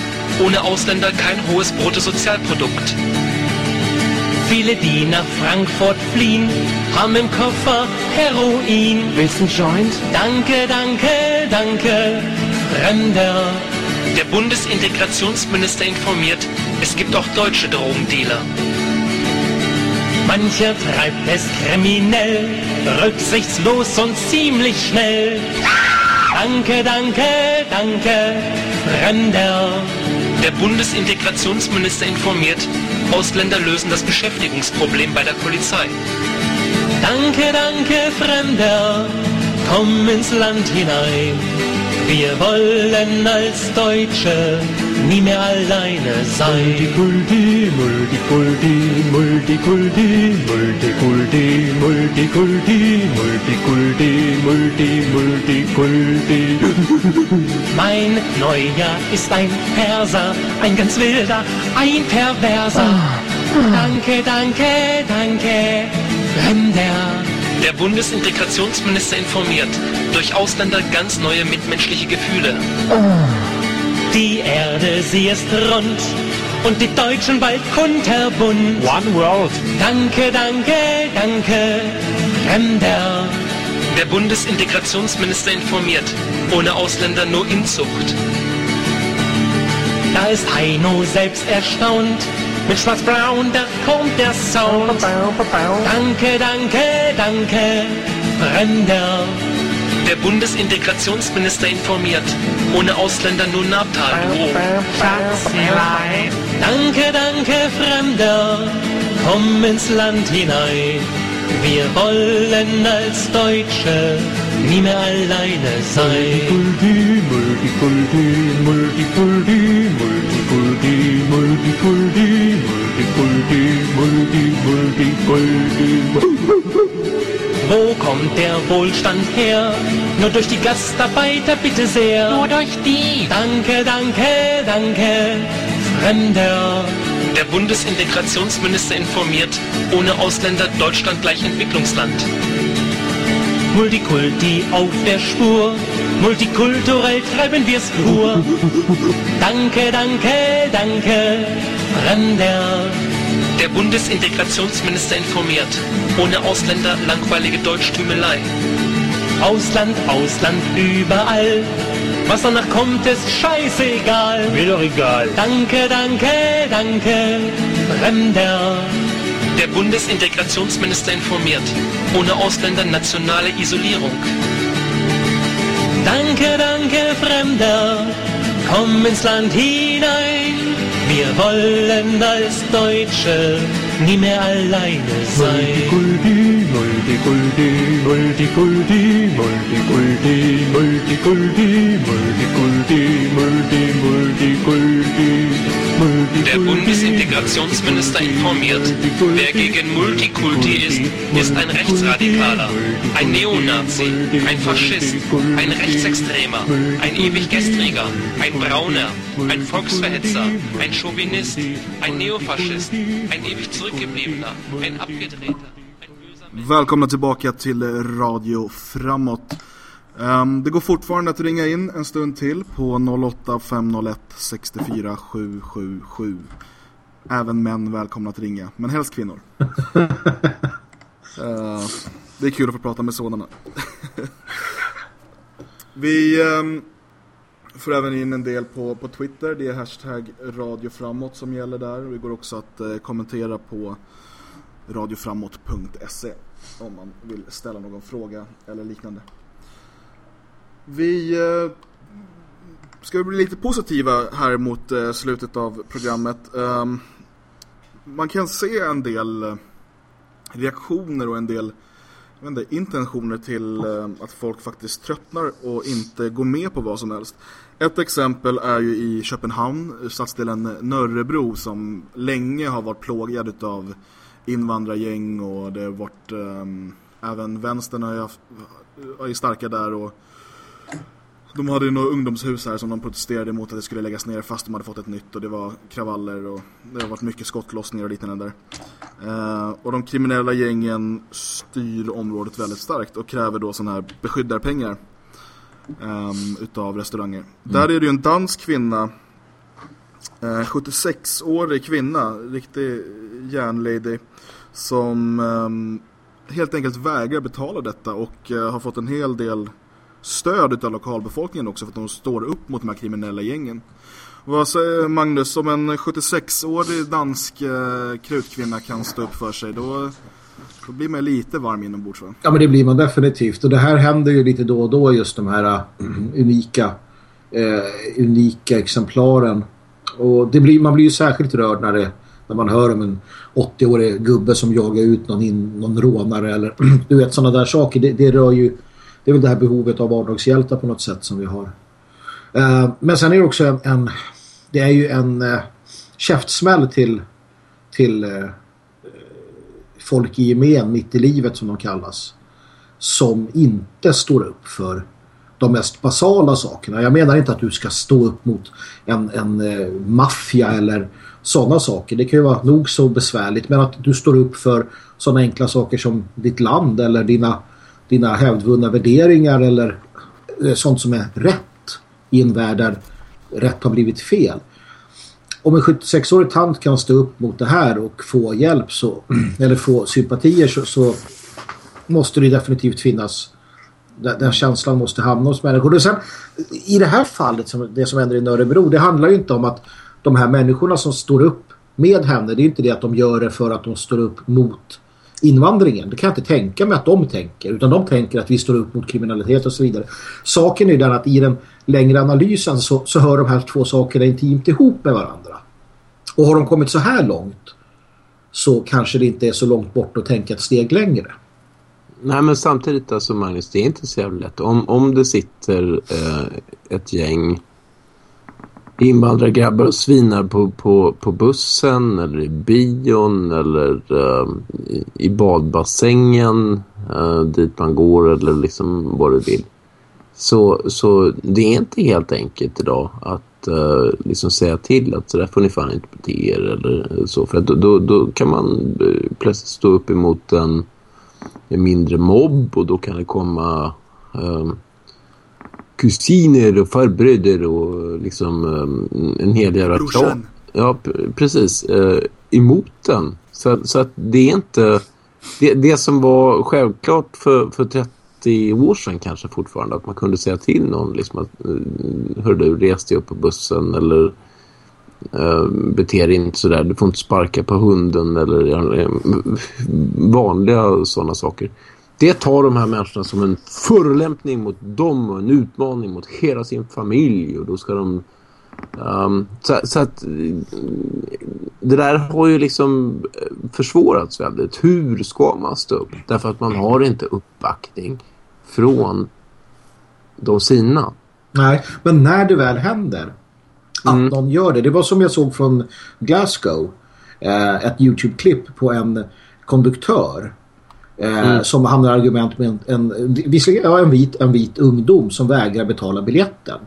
ohne Ausländer kein hohes Bruttosozialprodukt. Viele, die nach Frankfurt fliehen, haben im Koffer Heroin. Willst Joint? Danke, danke, danke, Fremder. Der Bundesintegrationsminister informiert, es gibt auch deutsche Drogendealer. Mancher treibt es kriminell, rücksichtslos und ziemlich schnell. Danke, danke, danke, Fremder. Der Bundesintegrationsminister informiert, Ausländer lösen das Beschäftigungsproblem bei der Polizei. Danke, danke, Fremder, komm ins Land hinein. Wir wollen als Deutsche nie mehr alleine sein. Multikulti, Multikulti, Multikulti, Multikulti, Multikulti, Multikulti, Multi, Multikulti. [LAUGHS] [LAUGHS] Mein Neujahr ist ein Perser, ein ganz wilder, ein Perverser. Danke, danke, danke, Fremder. Der Bundesintegrationsminister informiert, durch Ausländer ganz neue mitmenschliche Gefühle. Die Erde, sie ist rund und die Deutschen bald kunterbunt. One World. Danke, danke, danke, Fremder. Der Bundesintegrationsminister informiert, ohne Ausländer nur Inzucht. Da ist Heino selbst erstaunt. Mit Schwarz-Braun, da kommt der Sound. Danke, danke, danke, Fremder. Der Bundesintegrationsminister informiert, ohne Ausländer nur Nabtal. Danke, danke, Fremder, komm ins Land hinein. Wir wollen als Deutsche nie mehr alleine sein. Multikulti, Multikulti, Multikulti, Multikulti, Multikulti, Multikulti, Multikulti. Wo kommt der Wohlstand her? Nur durch die Gastarbeiter, bitte sehr. Nur durch die. Danke, danke, danke, Fremder. Der Bundesintegrationsminister informiert, ohne Ausländer Deutschland gleich Entwicklungsland. Multikulti auf der Spur, multikulturell treiben wir's pur. [LAUGHS] Danke, danke, danke, Fremder. Der Bundesintegrationsminister informiert, ohne Ausländer langweilige Deutschtümelei. Ausland, Ausland, überall. Was danach kommt, ist scheißegal. Mir doch egal. Danke, danke, danke, Fremder. Der Bundesintegrationsminister informiert, ohne Ausländer nationale Isolierung. Danke, danke, Fremder. Komm ins Land hinein. Wir wollen als Deutsche nie mehr alleine sein. Multikulti, Multikulti, Multikulti, Multikulti, multikulti, multikulti, multi, multikulti, Der Bundesintegrationsminister informiert, wer gegen Multikulti ist, ist ein Rechtsradikaler, ein Neonazi, ein Faschist, ein Rechtsextremer, ein Ewiggestriger, ein Brauner, ein Volksverhetzer, ein Chauvinist, ein Neofaschist, ein ewig Zurückgebliebener, ein Abgedrehter. Välkomna tillbaka till Radio Framåt. Ehm, det går fortfarande att ringa in en stund till på 08 501 64 777. Även män välkomna att ringa, men helst kvinnor. [LAUGHS] Eh, det är kul att få prata med sådana. [LAUGHS] Vi ehm, får även in en del på, på Twitter. Det är hashtag radioframåt som gäller där. Det går också att eh, kommentera på radioframåt.se om man vill ställa någon fråga eller liknande. Vi eh, ska bli lite positiva här mot eh, slutet av programmet. Um, man kan se en del eh, reaktioner och en del inte, intentioner till eh, att folk faktiskt tröttnar och inte går med på vad som helst. Ett exempel är ju i Köpenhamn, stadsdelen Nörrebro som länge har varit plågad av invandrargäng och det har varit um, även vänstern har ju är starka där och de hade ju några ungdomshus här som de protesterade mot att det skulle läggas ner fast de hade fått ett nytt och det var kravaller och det har varit mycket skottlossningar och liknande där. Uh, och de kriminella gängen styr området väldigt starkt och kräver då sådana här beskyddarpengar um, utav restauranger. Mm. Där är det ju en dansk kvinna eh, 76-årig kvinna, riktig järnlady som um, helt enkelt vägrar betala detta och uh, har fått en hel del stöd av lokalbefolkningen också för att de står upp mot de här kriminella gängen. Vad säger Magnus, om en 76-årig dansk eh, krutkvinna kan stå upp för sig, då, då blir man lite varm inombords va? Ja men det blir man definitivt och det här händer ju lite då och då just de här uh, unika, uh, unika exemplaren och det blir, man blir ju särskilt rörd när, det, när man hör om en 80-årig gubbe som jagar ut någon, in, någon rånare eller [CLEARS THROAT] du vet sådana där saker. Det, det, rör ju, det är väl det här behovet av vardagshjältar på något sätt som vi har. Uh, men sen är det också en, en det är ju en uh, käftsmäll till, till uh, folk i gemen mitt i livet som de kallas som inte står upp för de mest basala sakerna. Jag menar inte att du ska stå upp mot en, en eh, maffia eller sådana saker. Det kan ju vara nog så besvärligt. Men att du står upp för sådana enkla saker som ditt land eller dina, dina hävdvunna värderingar eller eh, sånt som är rätt i en värld där rätt har blivit fel. Om en 76-årig tant kan stå upp mot det här och få hjälp så, eller få sympatier så, så måste det definitivt finnas den känslan måste hamna hos människor. Och sen, I det här fallet, som, det som händer i Nörrebro, det handlar ju inte om att de här människorna som står upp med henne, det är inte det att de gör det för att de står upp mot invandringen. Det kan jag inte tänka mig att de tänker. Utan de tänker att vi står upp mot kriminalitet och så vidare. Saken är den att i den längre analysen så, så hör de här två sakerna intimt ihop med varandra. Och har de kommit så här långt så kanske det inte är så långt bort att tänka ett steg längre. Nej men samtidigt alltså Magnus, det är inte så jävla lätt. Om, om det sitter eh, ett gäng invandrargrabbar och svinar på, på, på bussen eller i bion eller eh, i, badbassängen eh, dit man går eller liksom vad du vill. Så, så det är inte helt enkelt idag att eh, liksom säga till att så där får ni fan inte bete er eller så. För då, då, då kan man eh, plötsligt stå upp emot en en mindre mobb och då kan det komma um, kusiner och farbröder och liksom um, en hel jävla Brorsan. Ja, precis. Uh, emot den. Så, så att det är inte... Det, det som var självklart för, för 30 år sedan kanske fortfarande att man kunde säga till någon liksom att eh, hör du, res dig upp på bussen eller äh, bete dig inte sådär. Du får inte sparka på hunden eller äh, vanliga sådana saker. Det tar de här människorna som en förolämpning mot dem och en utmaning mot hela sin familj och då ska de um, så, så, att det där har ju liksom försvårats väldigt. Hur ska man stå upp? Därför att man har inte uppbackning från de sina. Nej, men när det väl händer att Mm. någon gör det. Det var som jag såg från Glasgow. Eh, ett YouTube-klipp på en konduktör. Eh, Mm. Som hamnar argument med en, en, ja, en, vit, en vit ungdom som vägrar betala biljetten.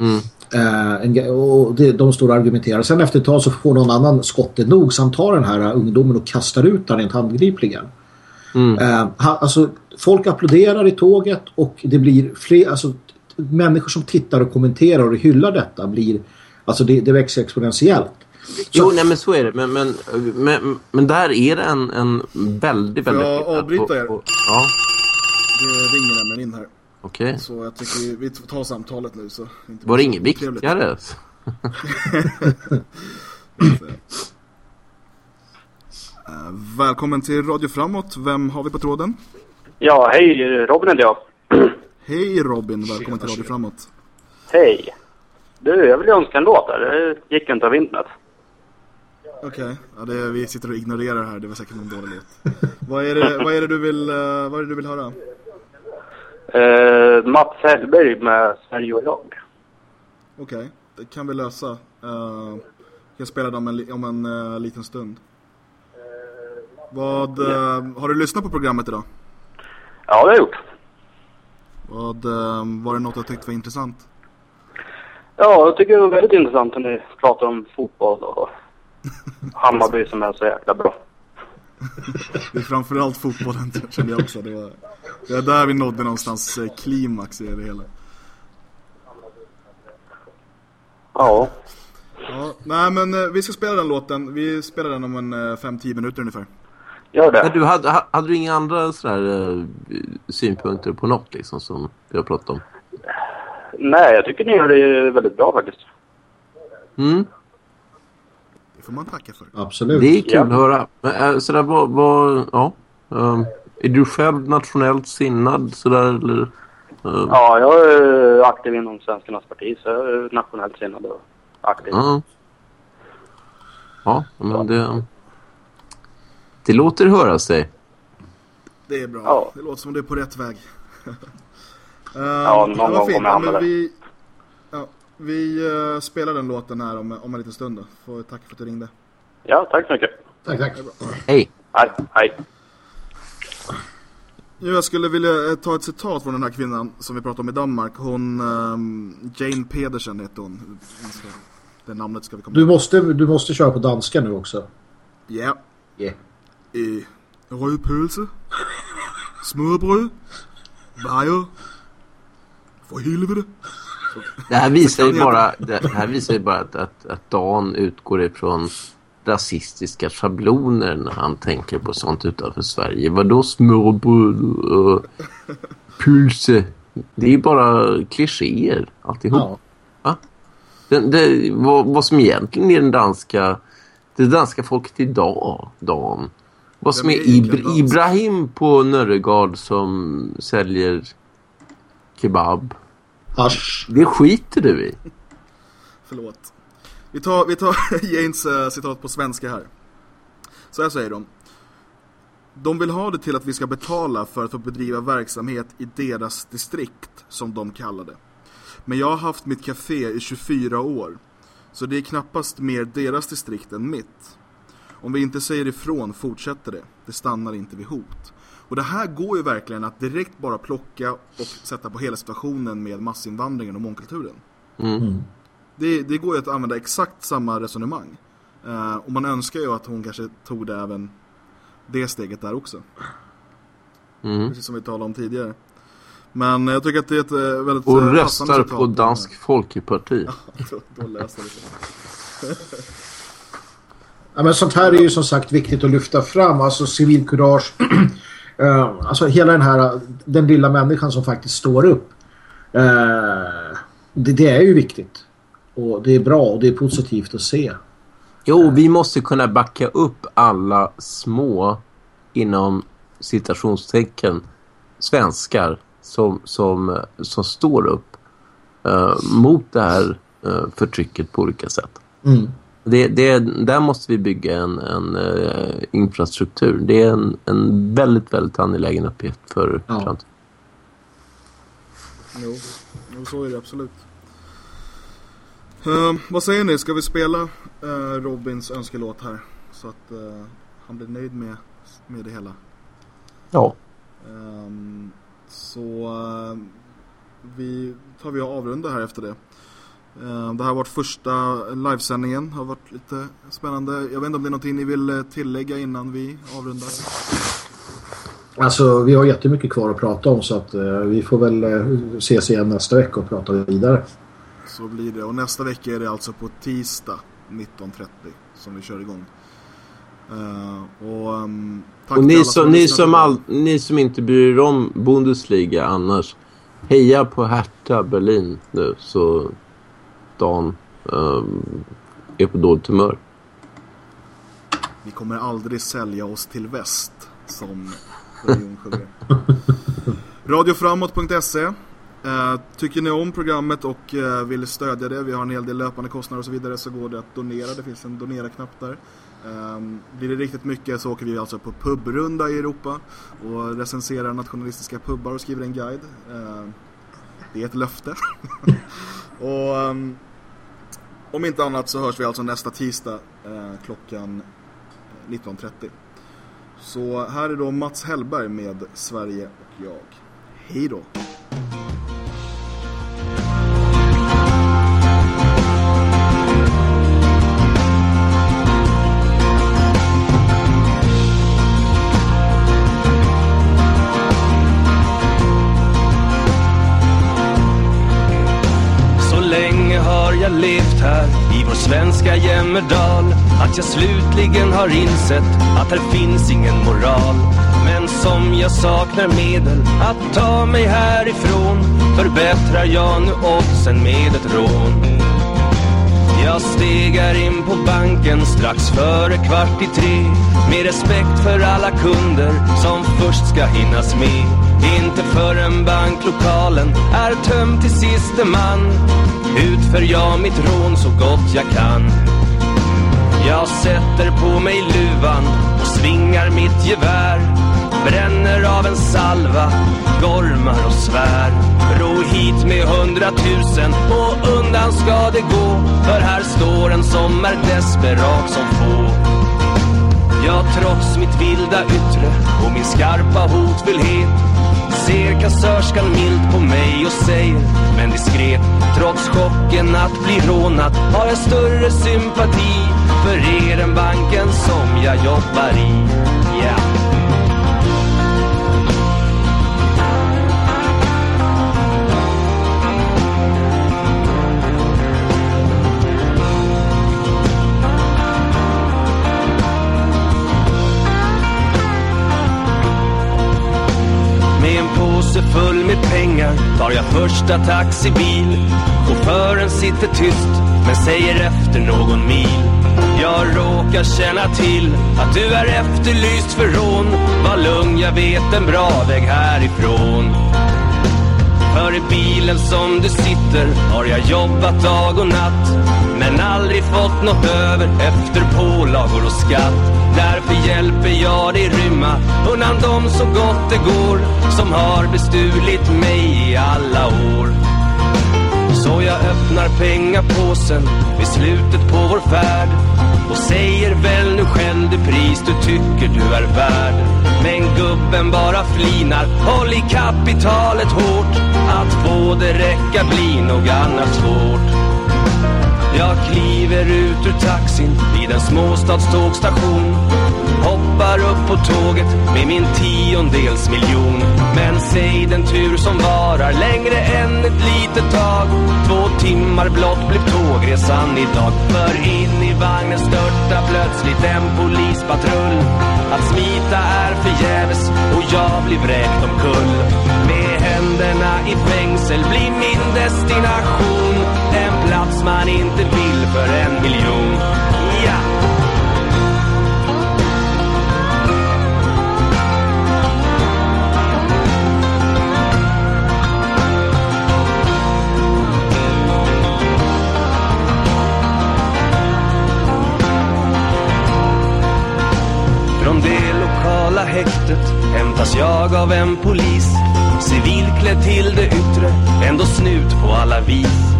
Mm. Eh, en, och det, de står och argumenterar. Sen efter ett tag så får någon annan skottet nog. Han tar den här ungdomen och kastar ut den rent handgripligen. Mm. Eh, han, alltså, folk applåderar i tåget och det blir fler, alltså, människor som tittar och kommenterar och hyllar detta blir, alltså det, det växer exponentiellt. Jo, nej men så är det. Men, men, men, men där är det en, en väldigt, Får väldigt... jag avbryta er? Ja, Det ringer nämligen in här. okej. Så jag tycker vi, vi tar samtalet nu så. det inte Var det så inget viktigare? [LAUGHS] Välkommen till Radio Framåt. Vem har vi på tråden? Ja, hej, Robin heter jag. [CLEARS THROAT] Hej Robin, välkommen till Radio Framåt. Hej. Du, jag vill önska en låt där. Det gick inte av internet. Okej, ja, det är, vi sitter och ignorerar här. Det var säkert någon dålig låt. vad, är det, vad, är det du vill, eh, vad är det du vill höra? Uh, Mats Hellberg med Sverige och jag. Okej, det kan vi lösa. Uh, jag spelar dem en, li- om en eh, liten stund. Vad, eh, har du lyssnat på programmet idag? Ja, det har jag gjort. Vad, eh, var det något du tyckte var intressant? Ja, jag tycker det var väldigt intressant när ni pratar om fotboll och [LAUGHS] Hammarby som är så jäkla bra. [LAUGHS] Det är framförallt fotbollen kände jag också. Det var, det var där vi nådde någonstans eh, klimax i det hela. Ja. Ja, nej men eh, vi ska spela den låten. Vi spelar den om en eh, 5-10 minuter ungefär. Gör Men du, hade, ha- hade du inga andra sådär, eh, synpunkter på något liksom som vi har pratat om? Nej, jag tycker ni gör det väldigt bra faktiskt. Mm. Det får man tacka för. Absolut. Det är kul Ja. att höra. Men, äh, sådär, vad, vad, ja. ehm, är du själv nationellt sinnad sådär eller? Uh, Ja, jag är aktiv inom Svenskarnas parti så jag är nationellt sinnad och aktiv. Ja. Ja, men det... Det låter höra sig. Det är bra. Ja. Det låter som det är på rätt väg. uh, [LAUGHS] Ja, någon gång kommer jag där. vi, ja, vi eh, spelar den låten här om, om en liten stund då. Får tacka för att du ringde. Ja, tack så mycket. Tack, tack. Hej. Hej, hej. Jag skulle vilja eh, ta ett citat från den här kvinnan som vi pratade om i Danmark. Hon, ehm, Jane Pedersen heter hon. Det namnet ska vi komma Du måste, du måste köra på danska nu också. Ja. Yeah. Øh, rødpølse, smørbrød, vejer, for helvete. Det här visar ju bara, det här visar ju bara att, att, att Dan utgår ifrån rasistiska schabloner när han tänker på sånt utanför Sverige. Vadå smörbröd och pulse? Det är ju bara klichéer alltihop. Ja. Va? Det, det, vad, vad som egentligen är den danska det danska folket idag, Dan. Vad som är är egentligen Ibr- dansk? Ibrahim på Nörregard som säljer kebab. Hasch. Det skiter du i. Förlåt. Vi tar, vi tar [LAUGHS] Janes eh, citat på svenska här. Så här säger de. De vill ha det till att vi ska betala för att få bedriva verksamhet i deras distrikt, som de kallar det. Men jag har haft mitt café i 24 år, så det är knappast mer deras distrikt än mitt. Om vi inte säger ifrån fortsätter det. Det stannar inte vid hot. Och det här går ju verkligen att direkt bara plocka och sätta på hela situationen med massinvandringen och mångkulturen. Mm. Det, det går ju att använda exakt samma resonemang. Eh, och man önskar ju att hon kanske tog det även det steget där också. Mm. Precis som vi talade om tidigare. Men jag tycker att det är ett eh, väldigt Och eh, röstar på Dansk Folkeparti. [LAUGHS] då, då löser det. [LAUGHS] Ja, men sånt här är ju som sagt viktigt att lyfta fram. Alltså civilkurage. [CLEARS THROAT] Eh, alltså hela den här, den lilla människan som faktiskt står upp. Eh, det, det är ju viktigt. Och det är bra och det är positivt att se. Jo, vi måste kunna backa upp alla små inom citationstecken svenskar som, som, som står upp eh, mot det här eh, förtrycket på olika sätt. Mm. Det, det, där måste vi bygga en, en eh, infrastruktur. Det är en, en väldigt, väldigt angelägen uppgift för Ja. framtiden. Jo, jo så är det absolut. Eh, vad säger ni, ska vi spela eh, Robins önskelåt här? Så att eh, han blir nöjd med, med det hela. Ja. Ehm, så vi tar vi och avrundar här efter det. Ehm, det här har varit första livesändningen, har varit lite spännande. Jag vet inte om det är någonting ni vill eh, tillägga innan vi avrundar. Alltså vi har jättemycket kvar att prata om så att eh, vi får väl eh, ses igen nästa vecka och prata vidare. Så blir det. Och nästa vecka är det alltså på tisdag 19.30 som vi kör igång. Eh, och um, tack Och ni som, ni, som all, ni som inte bryr er om Bundesliga annars. Heja på Hertha Berlin nu så Dan ehm, är på dåligt humör. Vi kommer aldrig sälja oss till väst som Union sjunger. [LAUGHS] Radioframåt.se eh, Tycker ni om programmet och eh, vill stödja det, vi har en hel del löpande kostnader och så vidare så går det att donera, det finns en donera-knapp där. Eh, blir det riktigt mycket så åker vi alltså på pubrunda i Europa och recenserar nationalistiska pubbar och skriver en guide. Eh, det är ett löfte. [LAUGHS] och ehm, om inte annat så hörs vi alltså nästa tisdag eh, klockan 19.30. Så här är då Mats Hellberg med Sverige och jag. Hej då! Att jag slutligen har insett att här finns ingen moral. Men som jag saknar medel att ta mig härifrån Förbättrar jag nu oddsen med ett rån. Jag stegar in på banken strax före kvart i tre Med respekt för alla kunder som först ska hinnas med. Inte förrän banklokalen är tömd till siste man Utför jag mitt rån så gott jag kan. Jag sätter på mig luvan och svingar mitt gevär. Bränner av en salva, gormar och svär. Ro hit med hundratusen och undan ska det gå. För här står en som är desperat som få. Ja, trots mitt vilda yttre och min skarpa hotfullhet Ser kassörskan milt på mig och säger, men diskret Trots chocken att bli rånad har jag större sympati För er än banken som jag jobbar i. påse full med pengar. Tar jag första taxibil. Chauffören sitter tyst men säger efter någon mil. Jag råkar känna till att du är efterlyst för rån. Var lugn, jag vet en bra väg härifrån. För i bilen som du sitter har jag jobbat dag och natt. Men aldrig fått något över efter pålagor och skatt. Därför hjälper jag dig rymma undan dem så gott det går Som har bestulit mig i alla år så jag öppnar pengapåsen vid slutet på vår färd och säger väl nu själv det pris du tycker du är värd. Men gubben bara flinar, håll i kapitalet hårt. Att få det räcka blir nog annars svårt. Jag kliver ut ur taxin vid en småstadstågstation. Hoppar upp på tåget med min tiondels miljon. Men säg den tur som varar längre än ett litet tag. Två timmar blott blev tågresan idag. För in i vagnen störtar plötsligt en polispatrull. Att smita är förgäves och jag blir vräkt omkull. Med händerna i fängsel blir min destination man inte vill för en miljon Ja! Från det lokala häktet hämtas jag av en polis Civilklädd till det yttre, ändå snut på alla vis.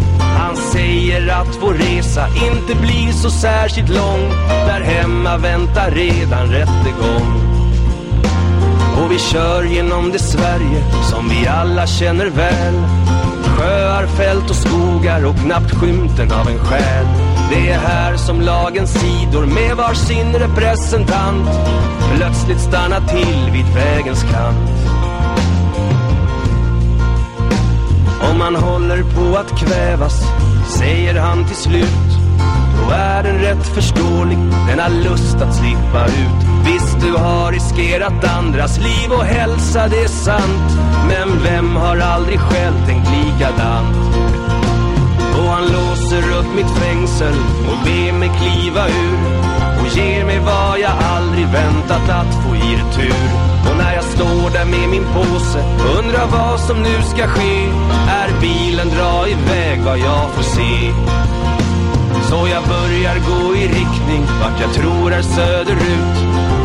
Han säger att vår resa inte blir så särskilt lång. Där hemma väntar redan rättegång. Och vi kör genom det Sverige som vi alla känner väl. Sjöar, fält och skogar och knappt skymten av en själ. Det är här som lagens sidor med varsin representant plötsligt stannar till vid vägens kant. Om man håller på att kvävas, säger han till slut. Då är den rätt förståelig, denna lust att slippa ut. Visst, du har riskerat andras liv och hälsa, det är sant. Men vem har aldrig själv tänkt likadant? Och han låser upp mitt fängsel och ber mig kliva ur. Och ger mig vad jag aldrig väntat att få i retur. Och när jag står där med min påse undrar vad som nu ska ske. Är bilen dra iväg vad jag får se. Så jag börjar gå i riktning vart jag tror är söderut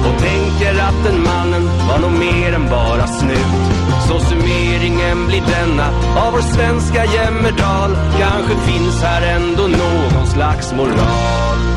Och tänker att den mannen var nog mer än bara snut Så summeringen blir denna av vår svenska jämmerdal Kanske finns här ändå någon slags moral